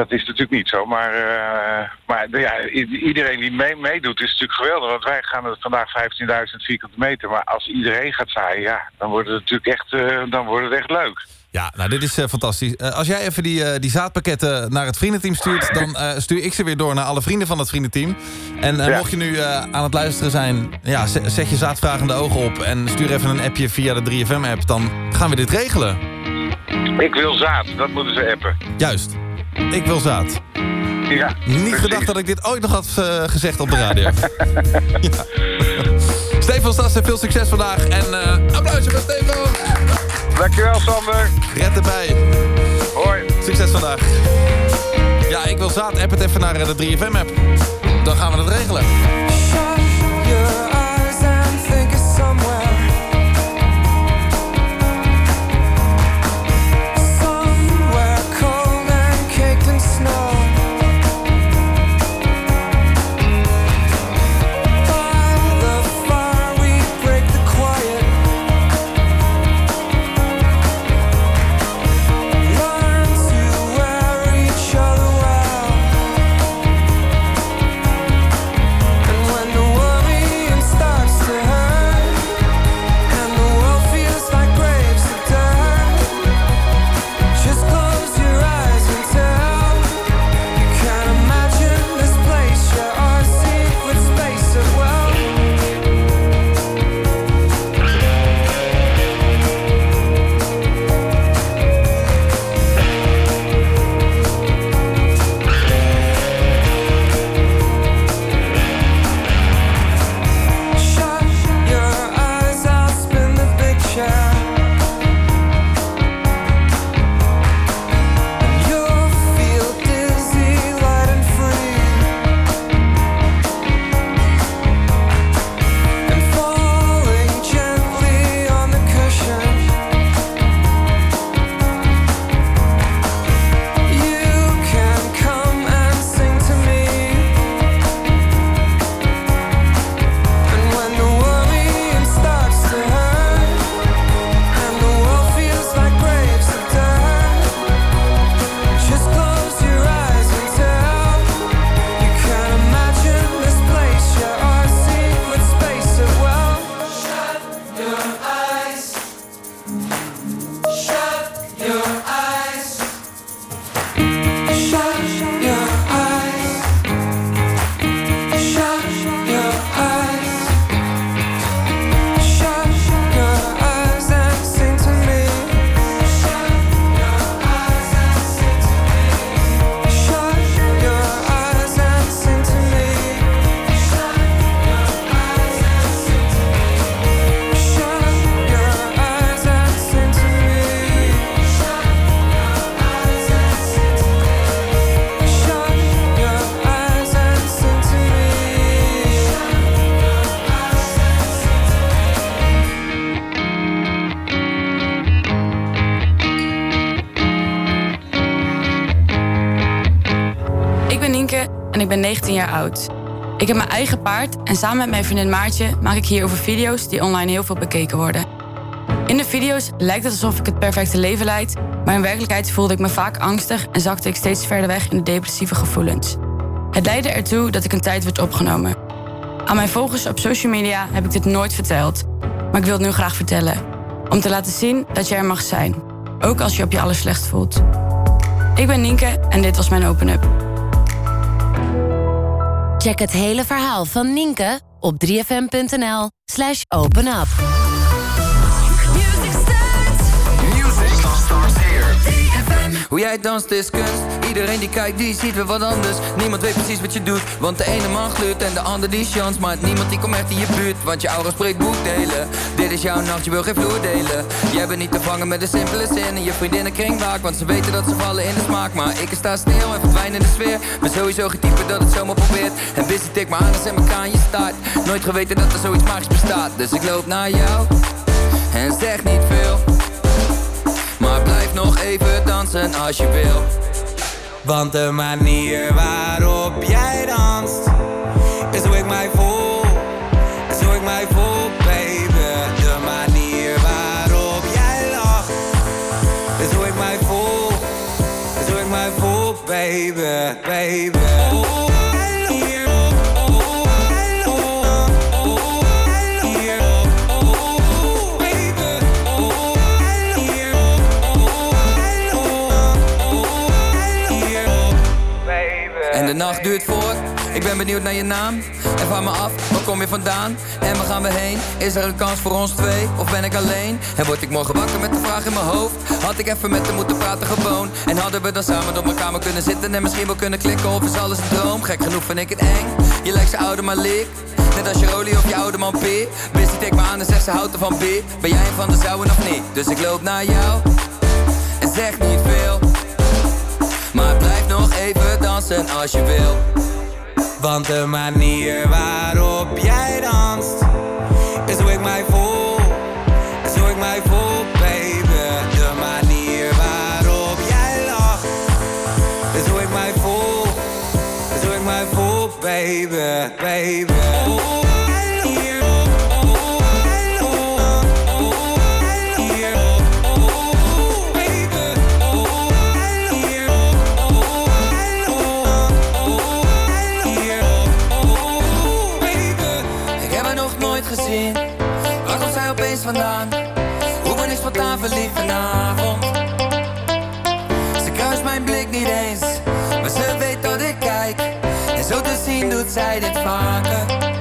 Speaker 61: Dat is natuurlijk niet zo, maar, eh, maar ja, iedereen die mee- meedoet is natuurlijk geweldig. Want wij gaan er vandaag 15.000 vierkante meter. Maar als iedereen gaat zaaien, ja, dan wordt het natuurlijk echt, eh, dan wordt het echt leuk.
Speaker 37: Ja, nou, dit is eh, fantastisch. Als jij even die, die zaadpakketten naar het vriendenteam stuurt... dan stuur ik ze weer door naar alle vrienden van het vriendenteam. En
Speaker 61: Ja.
Speaker 37: mocht je nu aan het luisteren zijn... Ja, zet je zaadvragende ogen op... en stuur even een appje via de 3FM-app. Dan gaan we dit regelen.
Speaker 61: Ik wil zaad, dat moeten ze appen.
Speaker 37: Juist. Ik wil zaad.
Speaker 61: Ja,
Speaker 37: Niet gedacht dat ik dit ooit nog had eh, gezegd op de radio. ja. Stefan Stassen, veel succes vandaag. En eh applausje voor Stefan.
Speaker 61: Dankjewel, Sander.
Speaker 37: Red erbij.
Speaker 61: Hoi.
Speaker 37: Succes vandaag. Ja, ik wil zaad. App het even naar eh, de 3FM-app. Dan gaan we het regelen.
Speaker 62: Ik ben 19 jaar oud. Ik heb mijn eigen paard en samen met mijn vriendin Maartje maak ik hierover video's die online heel veel bekeken worden. In de video's lijkt het alsof ik het perfecte leven leid, maar in werkelijkheid voelde ik me vaak angstig en zakte ik steeds verder weg in de depressieve gevoelens. Het leidde ertoe dat ik een tijd werd opgenomen. Aan mijn volgers op social media heb ik dit nooit verteld, maar ik wil het nu graag vertellen. Om te laten zien dat je er mag zijn, ook als je op je allerslechtst voelt. Ik ben Nienke en dit was mijn open-up.
Speaker 16: Check het hele verhaal van Nienke op 3fm.nl slash openup.
Speaker 63: Hoe jij danst is kunst. Iedereen die kijkt, die ziet weer wat anders. Niemand weet precies wat je doet. Want de ene man gluurt en de ander die chance. Maar niemand die komt echt in je buurt. Want je aura spreekt boekdelen. Dit is jouw nacht, je wil geen vloer delen. Jij bent niet te vangen met een simpele zin. En je vriendinnen kringwaak. Want ze weten dat ze vallen in de smaak. Maar ik sta stil en verdwijn in de sfeer. Ben sowieso geen type dat het zomaar probeert. En busy tik me aan en me aan je staart. Nooit geweten dat er zoiets magisch bestaat. Dus ik loop naar jou. En zeg niet veel. Maar blijf nog even als je wil. Want de manier waarop jij danst, is hoe ik mij voel. Benieuwd naar je naam. En van me af, waar kom je vandaan? En waar gaan we heen? Is er een kans voor ons twee? Of ben ik alleen? En word ik morgen wakker met de vraag in mijn hoofd? Had ik even met hem moeten praten gewoon? En hadden we dan samen op mijn kamer kunnen zitten en misschien wel kunnen klikken? Of is alles een droom? Gek genoeg vind ik het eng. Je lijkt ze ouder maar leek. Net als je olie of je oude man P. Wist die tik me aan en zegt ze houdt van B. Ben jij een van de zouden of niet? Dus ik loop naar jou. En zeg niet veel. Maar blijf nog even dansen als je wil. Want de manier waarop jij danst, is hoe ik mij voel. Zij dit vaker.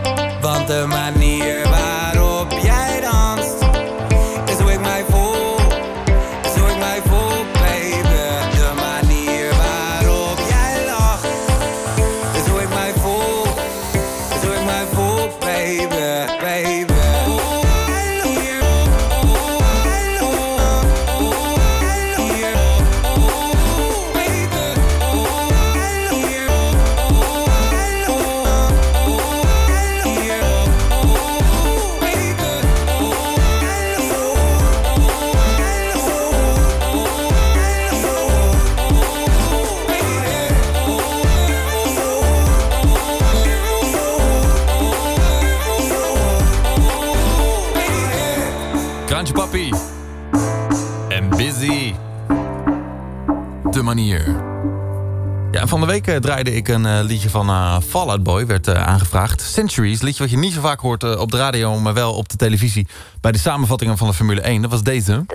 Speaker 63: Manier.
Speaker 1: Ja, van de week eh, draaide ik een eh, liedje van eh Fall Out Boy, werd aangevraagd. Centuries, liedje wat je niet zo vaak hoort op de radio, maar wel op de televisie. Bij de samenvattingen van de Formule 1, dat was deze.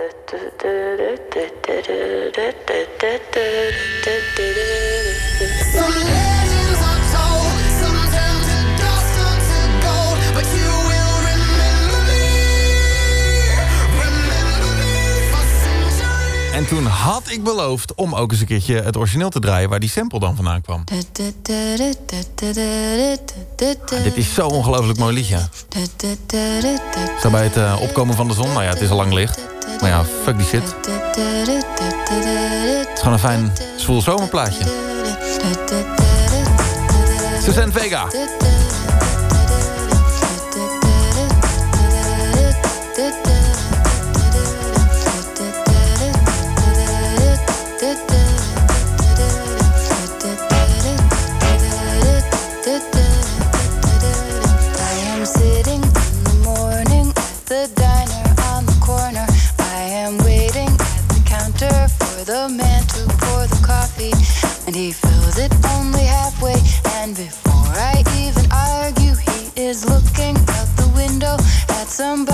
Speaker 1: En toen had ik beloofd om ook eens een keertje het origineel te draaien... waar die sample dan vandaan kwam. Ah, dit is zo'n ongelooflijk mooi liedje. Zo bij het eh, opkomen van de zon. Nou ja, het is al lang licht. Maar ja, fuck die shit. Het is gewoon een fijn, zwoel zomerplaatje. Suzanne Vega.
Speaker 58: the diner on the corner. I am waiting at the counter for the man to pour the coffee. And he fills it only halfway. And before I
Speaker 64: even argue, he is looking out the window at some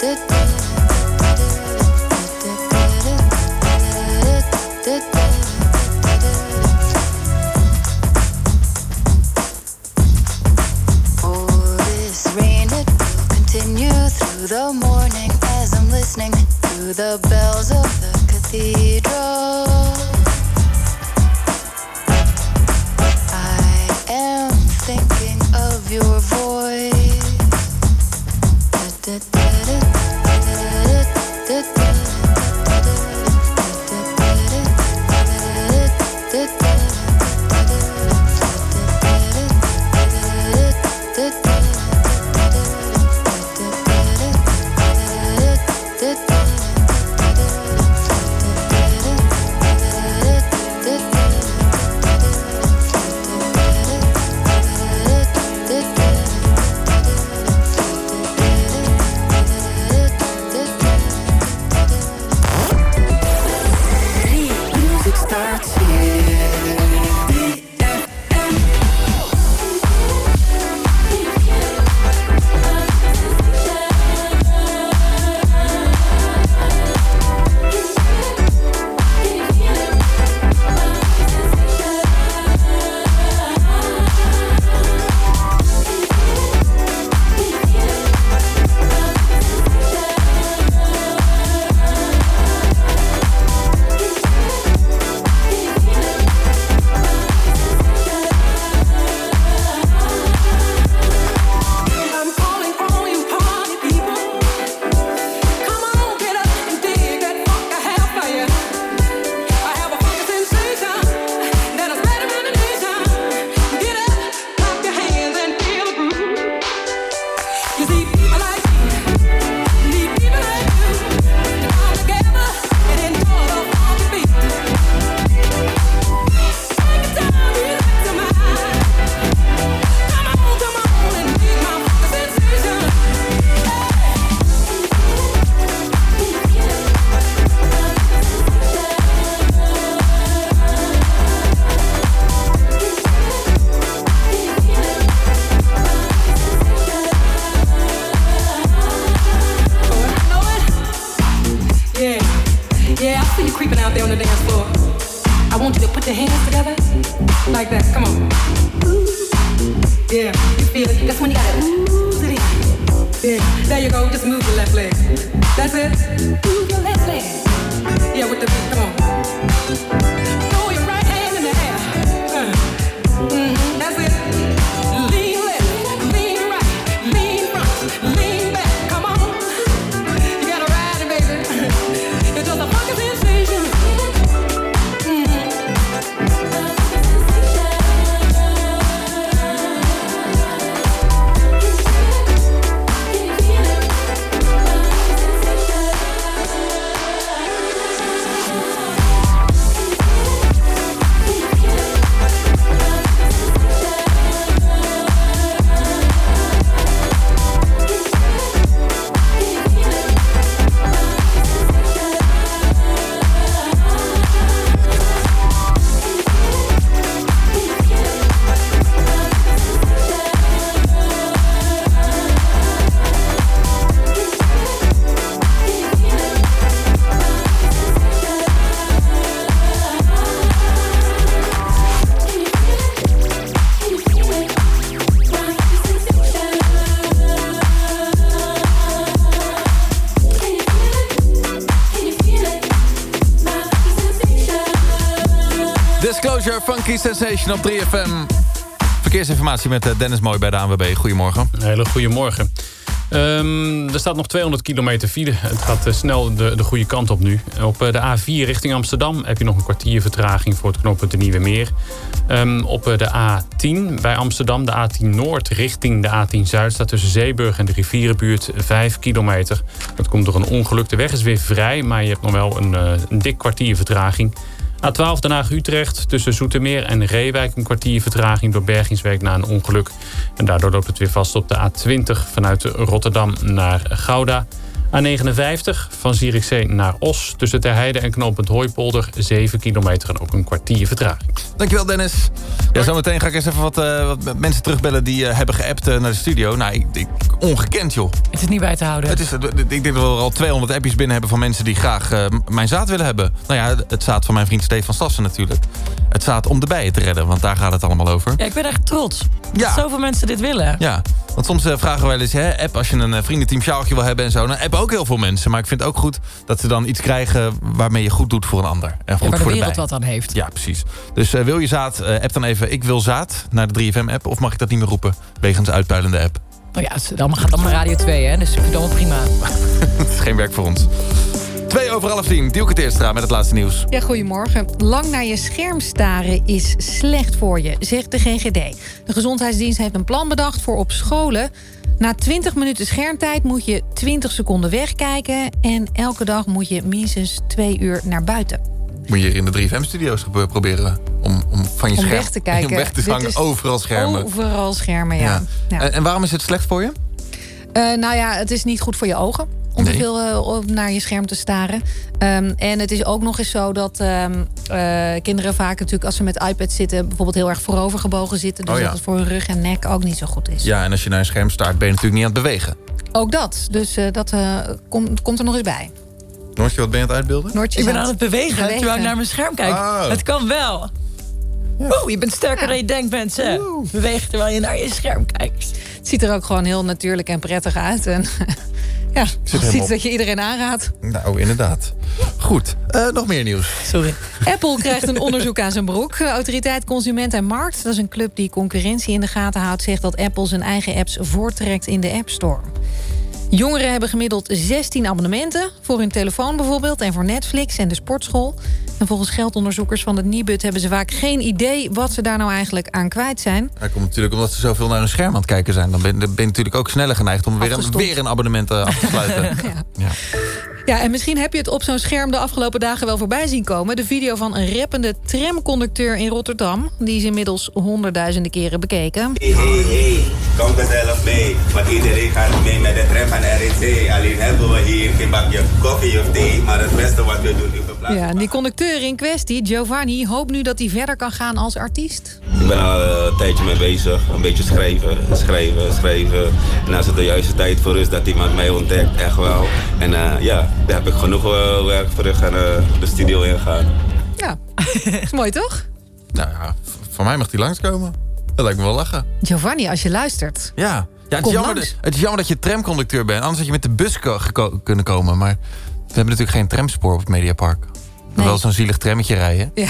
Speaker 64: the day. Sensation
Speaker 1: op 3FM. Verkeersinformatie met eh, Dennis Mooi bij de ANWB. Goedemorgen.
Speaker 57: Een hele goede morgen. Ehm, er staat nog 200 kilometer file. Het gaat eh, snel de, de goede kant op nu. Op eh, de A4 richting Amsterdam heb je nog een kwartier vertraging voor het knooppunt de Nieuwe Meer. Ehm, op de A10 bij Amsterdam, de A10 Noord richting de A10 Zuid... staat tussen Zeeburg en de rivierenbuurt 5 kilometer. Dat komt door een ongeluk. De weg is weer vrij, maar je hebt nog wel een, een dik kwartier vertraging. A12 Den Haag-Utrecht tussen Zoetermeer en Reewijk... een kwartier vertraging door Bergingsweek na een ongeluk. En daardoor loopt het weer vast op de A20 vanuit Rotterdam naar Gouda. A59 van Zierikzee naar Os tussen Terheide en knooppunt Hooipolder... 7 kilometer en ook een kwartier vertraging.
Speaker 1: Dankjewel Dennis. Ja, zometeen ga ik eens even wat, eh, wat mensen terugbellen die eh, hebben geappt eh, naar de studio. Nou, ik, ik- ongekend joh.
Speaker 3: Het is niet bij te houden.
Speaker 1: Het is, ik denk dat we al 200 appjes binnen hebben van mensen die graag eh, mijn zaad willen hebben. Nou ja, het zaad van mijn vriend Stefan Stassen natuurlijk. Het zaad om de bijen te redden, want daar gaat het allemaal over.
Speaker 3: Ja, ik ben echt trots. Dat zoveel mensen dit willen.
Speaker 1: Ja, want soms eh, vragen we wel eens, hè, app als je een eh, vriendenteam sjaaltje wil hebben en zo. Nou, app ook heel veel mensen, maar ik vind het ook goed dat ze dan iets krijgen waarmee je goed doet voor een ander. En goed
Speaker 3: waar de
Speaker 1: voor
Speaker 3: wereld wat aan heeft.
Speaker 1: Ja, precies. Dus eh, wil je zaad, eh, app dan even ik wil zaad naar de 3FM-app. Of mag ik dat niet meer roepen, wegens uitpuilende app?
Speaker 3: Nou ja, het allemaal- gaat allemaal naar Radio 2, hè? Dus ik vind het allemaal prima.
Speaker 1: Het is geen werk voor ons. Twee over half tien, Dielke Teerstra met het laatste nieuws.
Speaker 11: Ja, goedemorgen. Lang naar je scherm staren is slecht voor je, zegt de GGD. De Gezondheidsdienst heeft een plan bedacht voor op scholen. Na 20 minuten schermtijd moet je 20 seconden wegkijken... en elke dag moet je minstens twee uur naar buiten.
Speaker 1: Moet je hier in de 3FM-studio's proberen om, om van je
Speaker 11: Om
Speaker 1: scherm
Speaker 11: weg te kijken.
Speaker 1: om weg te
Speaker 11: Dit
Speaker 1: hangen.
Speaker 11: is
Speaker 1: Overal schermen.
Speaker 11: Overal schermen, ja. ja.
Speaker 1: En, en waarom is het slecht voor je?
Speaker 11: Eh, nou ja, het is niet goed voor je ogen om te veel eh, op- naar je scherm te staren. Ehm, en het is ook nog eens zo dat ehm, eh, kinderen vaak natuurlijk als ze met iPad zitten... bijvoorbeeld heel erg voorover gebogen zitten. Dus
Speaker 1: Oh ja.
Speaker 11: dat het voor hun rug en nek ook niet zo goed is.
Speaker 1: Ja, en als je naar een scherm staart ben je natuurlijk niet aan het bewegen.
Speaker 11: Ook dat. Dus eh, dat komt- komt er nog eens bij.
Speaker 1: Noortje, wat ben je aan het uitbeelden?
Speaker 11: Noortje
Speaker 3: Ik ben aan het bewegen,
Speaker 11: bewegen.
Speaker 3: terwijl ik naar mijn scherm kijk.
Speaker 1: Oh.
Speaker 3: Het kan wel. Oeh, je bent sterker dan je denkt, mensen. Beweeg terwijl je naar je scherm kijkt.
Speaker 11: Het ziet er ook gewoon heel natuurlijk en prettig uit. En ja,
Speaker 1: helemaal
Speaker 11: iets
Speaker 1: op.
Speaker 11: dat je iedereen aanraadt.
Speaker 1: Nou, inderdaad. Goed, eh, nog meer nieuws.
Speaker 3: Sorry.
Speaker 11: Apple krijgt een onderzoek aan zijn broek. Autoriteit Consument en Markt, dat is een club die concurrentie in de gaten houdt... zegt dat Apple zijn eigen apps voortrekt in de App Store. Jongeren hebben gemiddeld 16 abonnementen. Voor hun telefoon bijvoorbeeld en voor Netflix en de sportschool. En volgens geldonderzoekers van het Nibud hebben ze vaak geen idee... wat ze daar nou eigenlijk aan kwijt zijn.
Speaker 1: Dat komt natuurlijk omdat ze zoveel naar hun scherm aan het kijken zijn. Dan ben, ben je natuurlijk ook sneller geneigd om weer een, weer een abonnement eh, af te sluiten.
Speaker 11: Ja. Ja, en misschien heb je het op zo'n scherm de afgelopen dagen wel voorbij zien komen. De video van een rappende tramconducteur in Rotterdam. Die is inmiddels honderdduizenden keren bekeken.
Speaker 65: Hey, hey, hey, kom gezellig mee. Want iedereen gaat mee met de tram van REC. Alleen hebben we hier geen bakje koffie of thee. Maar het beste wat we doen.
Speaker 11: Ja, en die conducteur in kwestie, Giovanni, hoopt nu dat hij verder kan gaan als artiest.
Speaker 65: Ik ben al eh, een tijdje mee bezig. Een beetje schrijven, schrijven, schrijven. En als het de juiste tijd voor is dat iemand mij ontdekt, echt wel. En eh, ja, daar heb ik genoeg eh, werk voor terug en eh, de studio ingaan.
Speaker 11: Ja, is mooi toch?
Speaker 1: Nou ja, voor mij mag die langskomen. Dat lijkt me wel lachen.
Speaker 11: Giovanni, als je luistert.
Speaker 1: Ja, ja het, is jammer, dat- het is jammer dat je tramconducteur bent. Anders had je met de bus kunnen komen. Maar we hebben natuurlijk geen tramspoor op het Mediapark. Maar wel zo'n zielig trammetje rijden.
Speaker 11: Ja.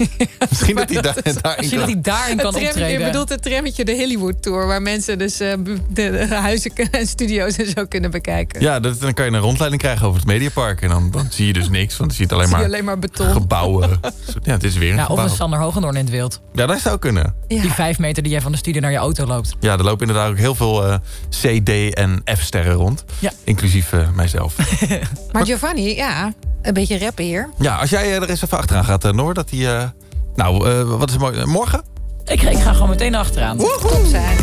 Speaker 1: Misschien dat hij daar, daarin
Speaker 3: Misschien dat hij daarin kan
Speaker 11: Het tram-
Speaker 3: optreden.
Speaker 11: Je bedoelt het trammetje de Hollywood Tour... waar mensen dus eh, de, de huizen en studio's en zo kunnen bekijken.
Speaker 1: Ja, dat, dan kan je een rondleiding krijgen over het Mediapark. En dan, dan zie je dus niks, want je ziet alleen
Speaker 11: Zie je
Speaker 1: maar,
Speaker 11: alleen maar beton.
Speaker 1: gebouwen. Ja, het is weer een
Speaker 3: Ja, of
Speaker 1: gebouw.
Speaker 3: een Sander Hogendoorn in het wild.
Speaker 1: Ja, dat zou kunnen.
Speaker 3: Die vijf meter die jij van de studio naar je auto loopt.
Speaker 1: Ja, er lopen inderdaad ook heel veel eh, C, D en F-sterren rond.
Speaker 3: Ja.
Speaker 1: Inclusief eh, mijzelf.
Speaker 11: Maar Giovanni, ja, een beetje rappen hier.
Speaker 1: ja, als jij eh, er eens even achteraan gaat, eh, Noor, dat hij... eh, nou, eh, wat is mooi. morgen?
Speaker 3: Ik, ik ga gewoon meteen achteraan.
Speaker 11: Top zijn.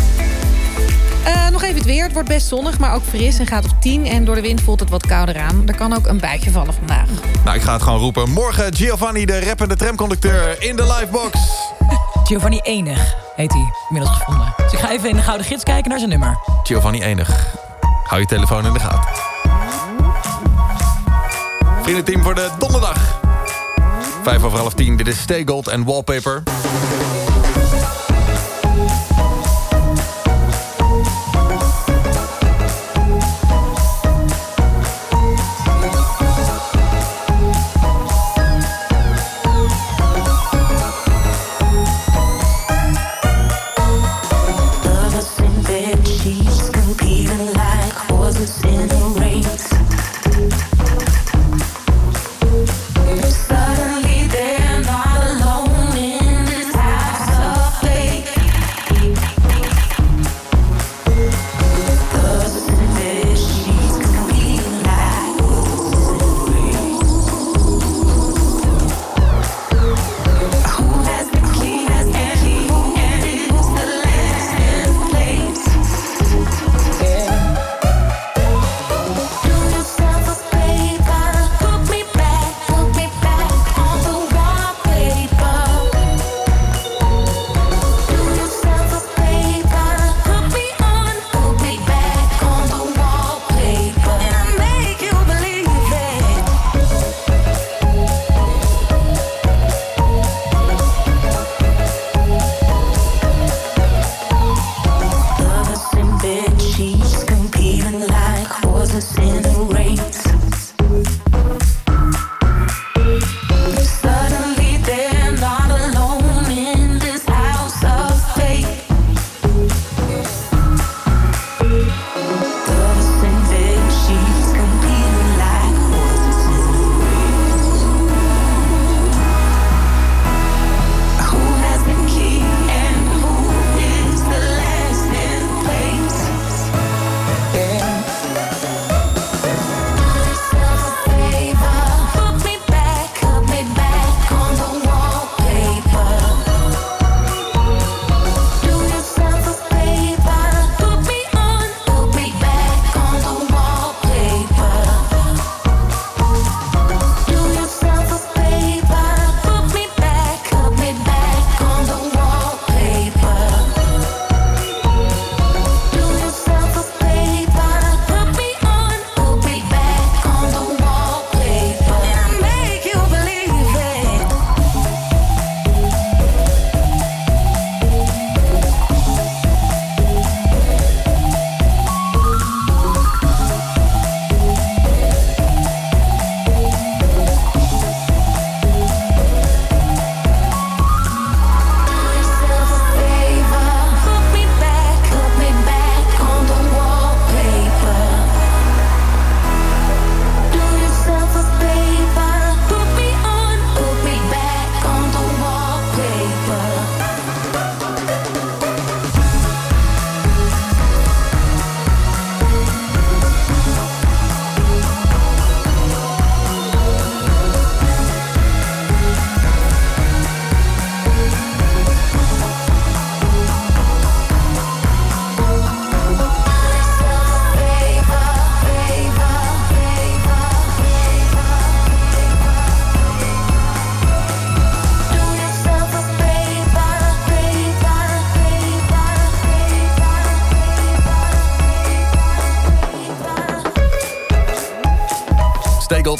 Speaker 11: Eh, nog even het weer. Het wordt best zonnig, maar ook fris en gaat op 10. En door de wind voelt het wat kouder aan. Er kan ook een buitje vallen vandaag.
Speaker 1: Nou, ik ga het gewoon roepen. Morgen Giovanni, de rappende tramconducteur, in de livebox.
Speaker 3: Giovanni Enig heet hij, inmiddels gevonden. Dus ik ga even in de Gouden Gids kijken naar zijn nummer.
Speaker 1: Giovanni Enig. Hou je telefoon in de gaten. Vriendenteam voor de donderdag. Vijf over half tien. Dit is Stay en Wallpaper.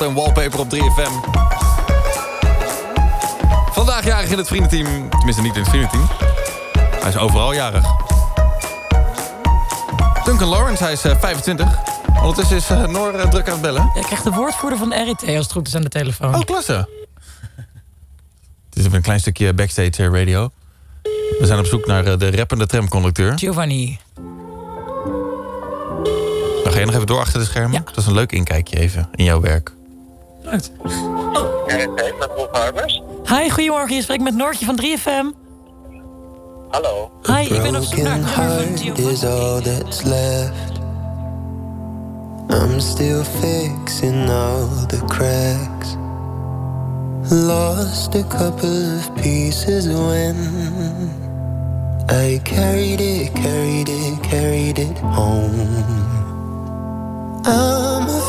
Speaker 1: en Wallpaper op 3FM. Vandaag jarig in het vriendenteam. Tenminste, niet in het vriendenteam. Hij is overal jarig. Duncan Lawrence, hij is eh, 25. Ondertussen is eh, Noor eh, druk aan het bellen.
Speaker 51: Ik krijg de woordvoerder van RIT als het goed is aan de telefoon.
Speaker 1: Oh, klasse. het is even een klein stukje backstage radio. We zijn op zoek naar de rappende tramconducteur.
Speaker 51: Giovanni.
Speaker 1: Dan ga je nog even door achter de schermen. Dat is een leuk inkijkje even in jouw werk
Speaker 51: uit.
Speaker 66: Oh. RSC, met Rolf
Speaker 51: Hi, goedemorgen. Je spreekt met Noortje van 3FM.
Speaker 66: Hallo.
Speaker 51: Hi, ik ben op zoek naar
Speaker 15: is all that's left. I'm still fixing all the cracks. Lost a couple of pieces when I carried it, carried it, carried it home. I'm a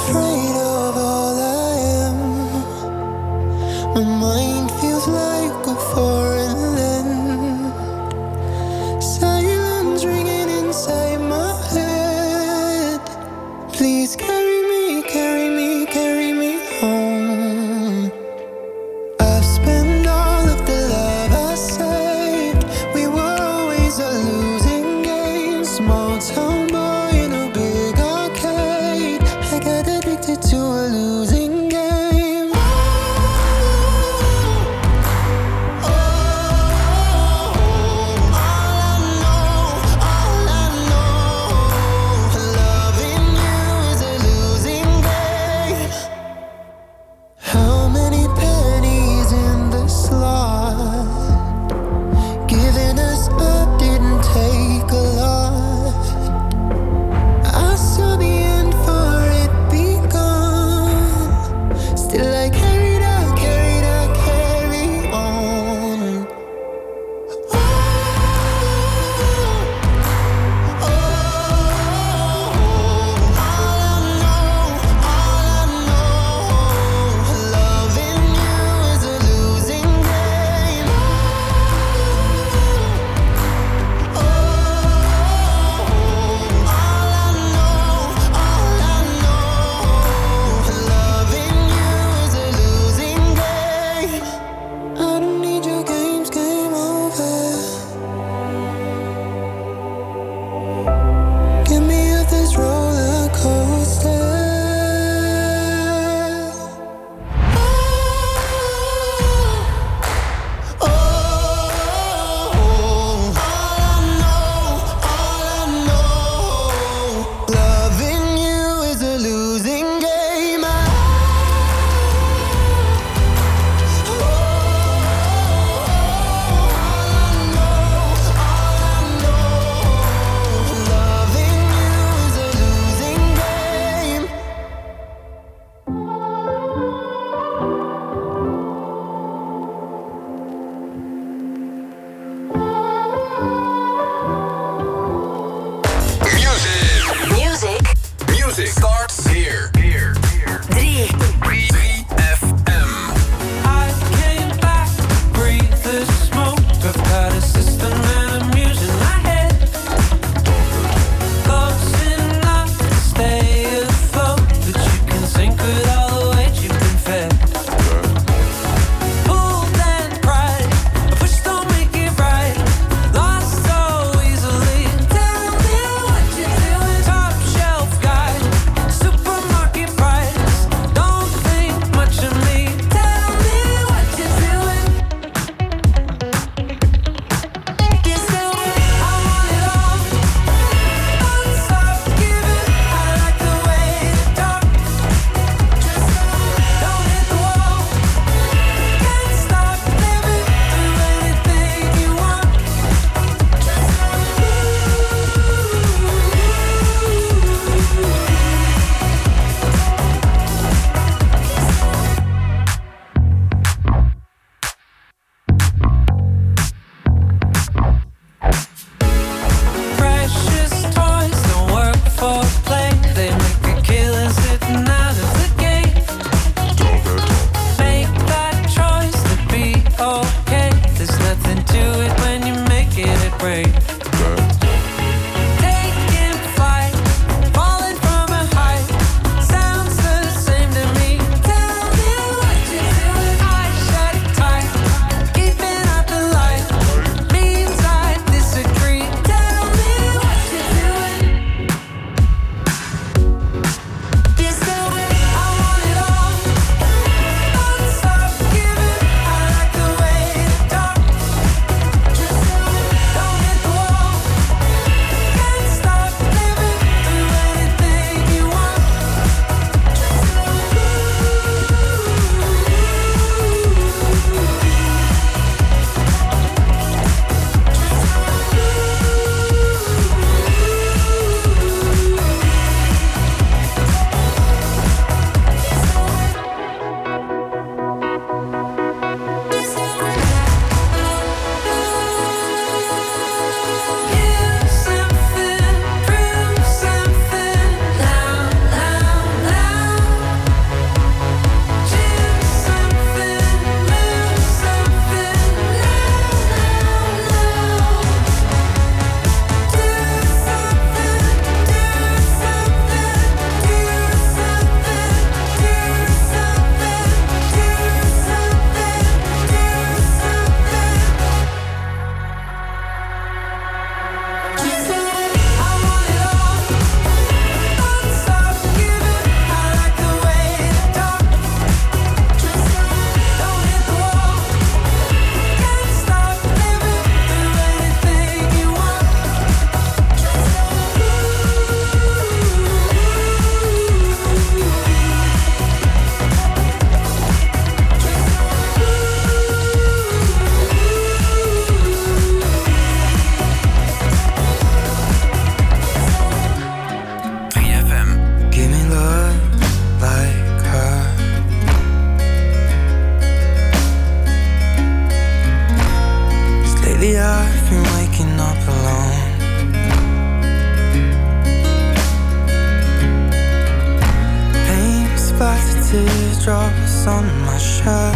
Speaker 15: teardrops on my shirt.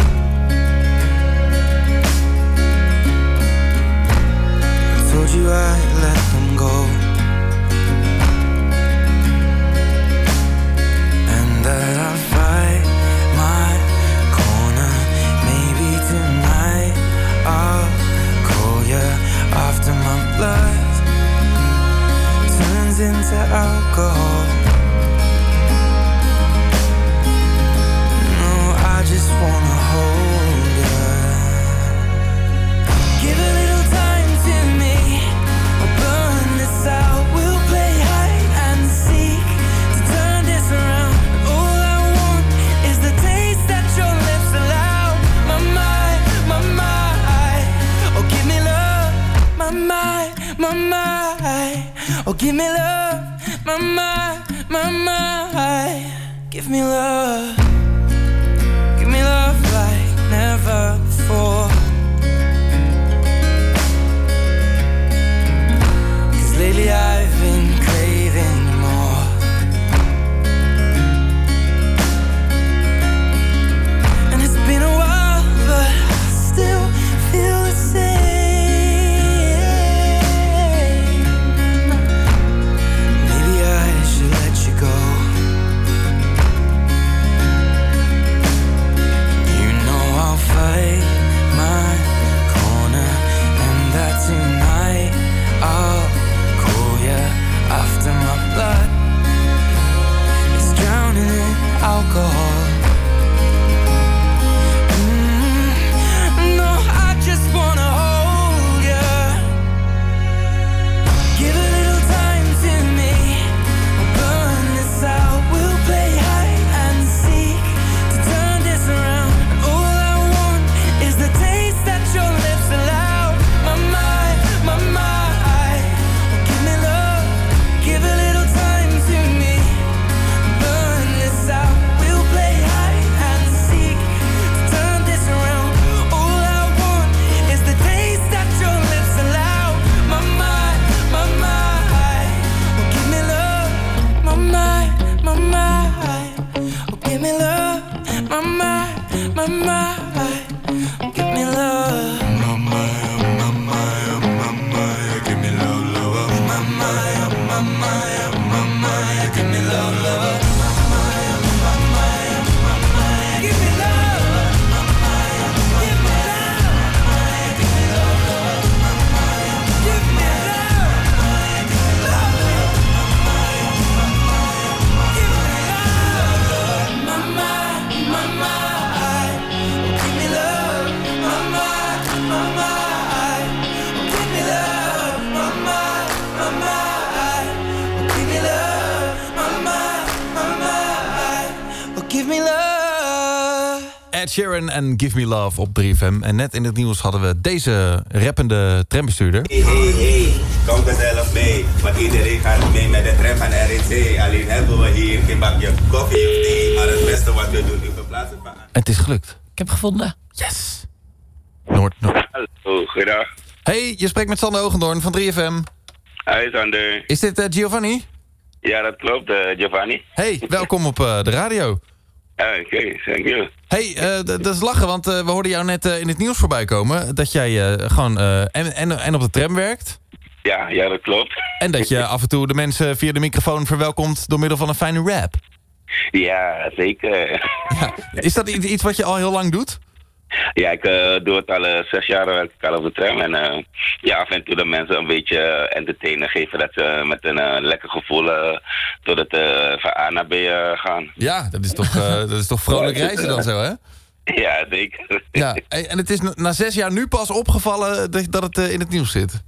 Speaker 15: I told you I'd let them go. And that I'll fight my corner. Maybe tonight I'll call you after my blood turns into alcohol. Give a little time to me, burn this out. We'll play hide and seek to turn this around. All I want is the taste that your lips allow. My mind, my mind. Oh, give me love, my mind, my mind. Oh, give me love, my mind, my mind. Give me love never fall.
Speaker 1: Ed Sheeran en Give Me Love op 3FM. En net in het nieuws hadden we deze rappende trambestuurder.
Speaker 65: Hey, hey, hey, kom gezellig mee. Want iedereen gaat mee met de tram van REC. Alleen hebben we hier geen bakje koffie of thee. Maar het beste wat we doen, we verplaatsen van...
Speaker 1: Het is gelukt.
Speaker 51: Ik heb gevonden.
Speaker 1: Yes. Noord, Noord.
Speaker 66: Hallo, goedendag.
Speaker 1: Hey, je spreekt met Sander Ogendoorn van 3FM.
Speaker 66: Hi Sander.
Speaker 1: Is dit eh, Giovanni?
Speaker 66: Ja, dat klopt, eh, Giovanni.
Speaker 1: Hey, welkom op eh, de radio.
Speaker 66: Oké, thank you.
Speaker 1: Hey, eh, dat is lachen, want eh, we hoorden jou net eh, in het nieuws voorbij komen... dat jij gewoon en, en, en op de tram werkt...
Speaker 66: Ja, ja, dat klopt.
Speaker 1: en dat je af en toe de mensen via de microfoon verwelkomt... door middel van een fijne rap.
Speaker 66: Ja, zeker.
Speaker 1: Is dat iets wat je al heel lang doet?
Speaker 66: Ja, ik eh, doe het al eh, zes jaar werk ik al op de tram. En eh, ja, af en toe de mensen een beetje entertainen geven. Dat ze met een lekker gevoel tot het van A naar B gaan.
Speaker 1: Ja, dat is toch, dat is toch vrolijk reizen dan zo, hè?
Speaker 66: Ja, zeker.
Speaker 1: Ja, en het is na, zes jaar nu pas opgevallen dat, dat het in het nieuws zit.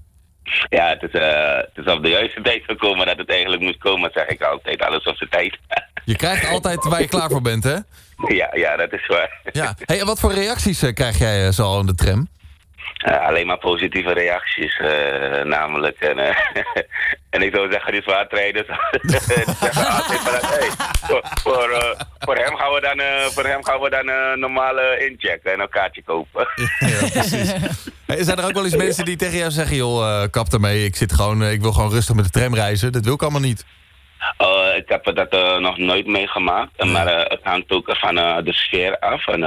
Speaker 66: Ja, het is, het is op de juiste tijd gekomen dat het eigenlijk moest komen, zeg ik altijd. Alles op zijn tijd.
Speaker 1: Je krijgt altijd waar je klaar voor bent, hè?
Speaker 66: ja, ja, dat is waar.
Speaker 1: Ja. Hey, en wat voor reacties eh, krijg jij eh, zo al in de tram?
Speaker 66: Eh, alleen maar positieve reacties, namelijk. En, en ik zou zeggen, die zwaartrijders. die zeggen altijd van, hey, voor, voor, voor hem gaan we dan, voor hem gaan we dan een normale incheck en een kaartje kopen.
Speaker 1: Ja, precies. Hey, zijn er ook wel eens mensen die tegen jou zeggen... joh, kap ermee, ik, zit gewoon, ik wil gewoon rustig met de tram reizen. Dat wil ik allemaal niet.
Speaker 66: Eh, ik heb dat eh, nog nooit meegemaakt, maar eh, het hangt ook van de sfeer af. En,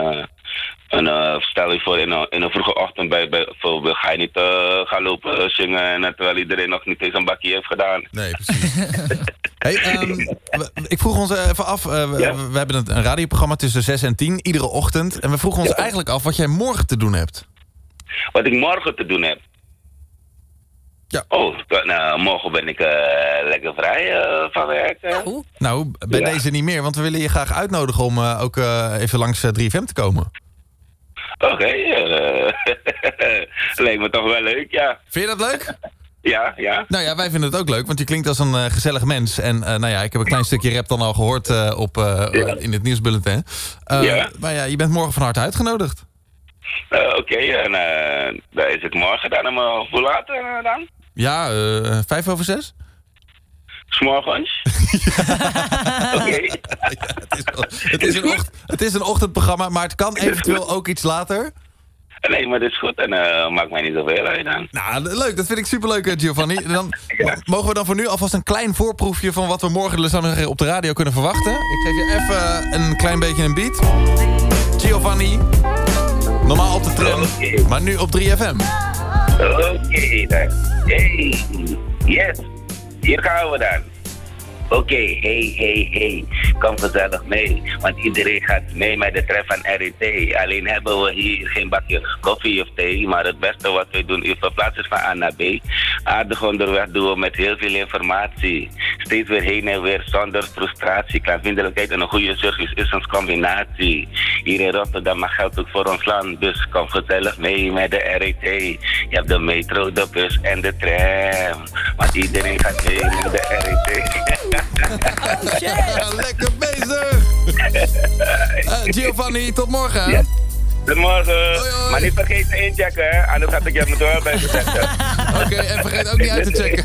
Speaker 66: en stel je voor, in een, in een vroege ochtend bij, bijvoorbeeld ga je niet gaan lopen zingen... En, terwijl iedereen nog niet eens een bakje heeft gedaan.
Speaker 1: Nee, precies. Hey, ehm, ik vroeg ons even af, we, we hebben een, een radioprogramma tussen 6 en 10, iedere ochtend. En we vroegen ons eigenlijk af wat jij morgen te doen hebt.
Speaker 66: Wat ik morgen te doen heb?
Speaker 1: Ja.
Speaker 66: Oh, nou, morgen ben ik eh, lekker vrij eh, van werk. eh.
Speaker 1: Nou, bij
Speaker 66: Ja.
Speaker 1: deze niet meer, want we willen je graag uitnodigen om eh, ook eh, even langs eh, 3FM te komen.
Speaker 66: Oké, eh, lijkt me toch wel leuk, ja.
Speaker 1: Vind je dat leuk?
Speaker 66: Ja, ja.
Speaker 1: Nou ja, wij vinden het ook leuk, want je klinkt als een gezellig mens. En eh, nou ja, ik heb een klein stukje rap dan al gehoord eh, op, eh, in het nieuwsbulletin. Eh,
Speaker 66: Ja.
Speaker 1: Maar ja, je bent morgen van harte uitgenodigd.
Speaker 66: Oké, en eh daar is het morgen dan. hoe laat dan?
Speaker 1: Ja, eh, vijf over zes?
Speaker 66: S'morgens? Oké.
Speaker 1: Het is, een ocht- het is een ochtendprogramma, maar het kan eventueel ook iets later.
Speaker 66: Nee, maar dat is goed en eh, maakt mij niet zoveel uit dan.
Speaker 1: Nou, leuk. Dat vind ik superleuk, eh, Giovanni. Dan, Mogen we dan voor nu alvast een klein voorproefje van wat we morgen op de radio kunnen verwachten? Ik geef je even een klein beetje een beat. Giovanni, normaal op de tram, maar nu op 3FM.
Speaker 66: Oké, dan. Hey, yes. Hier gaan we dan. Oké, hey, hey, hey. Kom gezellig mee, want iedereen gaat mee met de tref van RET. Alleen hebben we hier geen bakje koffie of thee, maar het beste wat we doen is verplaatsen van A naar B. Aardig onderweg doen we met heel veel informatie. Steeds weer heen en weer zonder frustratie. Klaarvindelijkheid en een goede service is ons combinatie. Hier in Rotterdam maar geldt ook voor ons land, dus kom gezellig mee met de RET. Je hebt de metro, de bus en de tram, want iedereen gaat mee met de RET.
Speaker 1: Ja, lekker bezig! Eh, Giovanni, tot morgen.
Speaker 66: Ja. Tot morgen. Maar niet vergeten inchecken, hè? Anders had ik je moeten wel bij zetten.
Speaker 1: Oké, en vergeet ook niet uit te checken.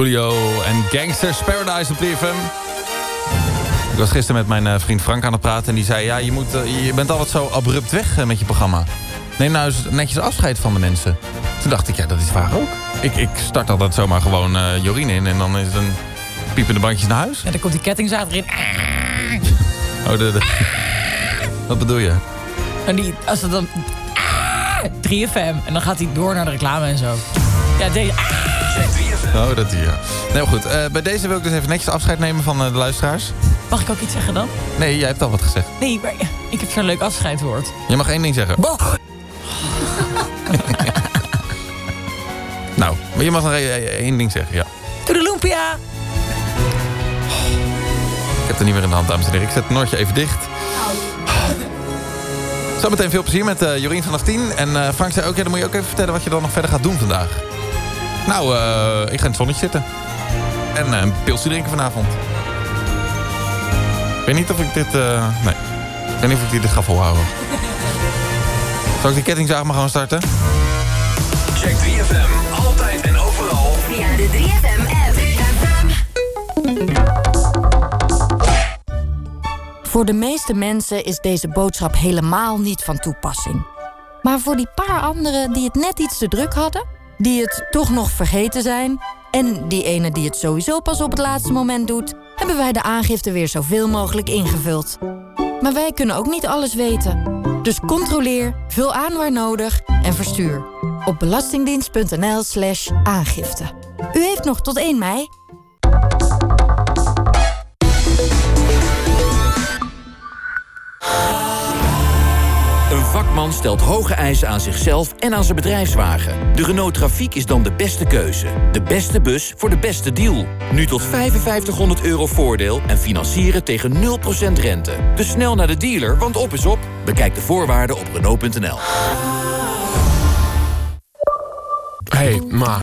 Speaker 1: Coolio en Gangsters Paradise op 3FM. Ik was gisteren met mijn eh, vriend Frank aan het praten... en die zei, ja, je, moet, eh, je bent altijd zo abrupt weg eh, met je programma. Neem nou eens netjes afscheid van de mensen. Toen dacht ik, ja, dat is waar ook. Ik, ik start altijd zomaar gewoon Jorien in... en dan is het een piepende bandjes naar huis.
Speaker 3: En dan komt die kettingzaag erin.
Speaker 1: Oh, de, de- Wat bedoel je?
Speaker 3: En die, als het dan... 3FM. En dan gaat hij door naar de reclame en zo. Ja, deze...
Speaker 1: Oh, dat. Nee, maar goed. eh, bij deze wil ik dus even netjes afscheid nemen van eh, de luisteraars.
Speaker 3: Mag ik ook iets zeggen dan?
Speaker 1: Nee, jij hebt al wat gezegd.
Speaker 3: Nee, maar ik heb zo'n leuk afscheidwoord.
Speaker 1: Je mag één ding zeggen.
Speaker 3: Boch!
Speaker 1: Nou, maar je mag nog één ding zeggen, ja.
Speaker 3: Toedeloempia!
Speaker 1: Ik heb er niet meer in de hand, dames en heren. Ik zet het Noortje even dicht. Zometeen veel plezier met eh, Jorien vanaf 10. En Frank zei ook, ja, dan moet je ook even vertellen wat je dan nog verder gaat doen vandaag. Nou, eh, ik ga in het zonnetje zitten. En eh, een pilsje drinken vanavond. Ik weet niet of ik dit... eh, nee, ik weet niet of ik dit ga volhouden. Zal ik die kettingzaag maar gewoon starten?
Speaker 21: Check 3FM, altijd en overal.
Speaker 20: Via de 3FM app.
Speaker 28: Voor de meeste mensen is deze boodschap helemaal niet van toepassing. Maar voor die paar anderen die het net iets te druk hadden, die het toch nog vergeten zijn en die ene die het sowieso pas op het laatste moment doet, hebben wij de aangifte weer zoveel mogelijk ingevuld. Maar wij kunnen ook niet alles weten. Dus controleer, vul aan waar nodig en verstuur. Op belastingdienst.nl/slash aangifte. U heeft nog tot 1 mei.
Speaker 23: Vakman stelt hoge eisen aan zichzelf en aan zijn bedrijfswagen. De Renault Trafiek is dan de beste keuze. De beste bus voor de beste deal. Nu tot 5500 euro voordeel en financieren tegen 0% rente. Dus snel naar de dealer, want op is op. Bekijk de voorwaarden op Renault.nl.
Speaker 67: Hey, ma.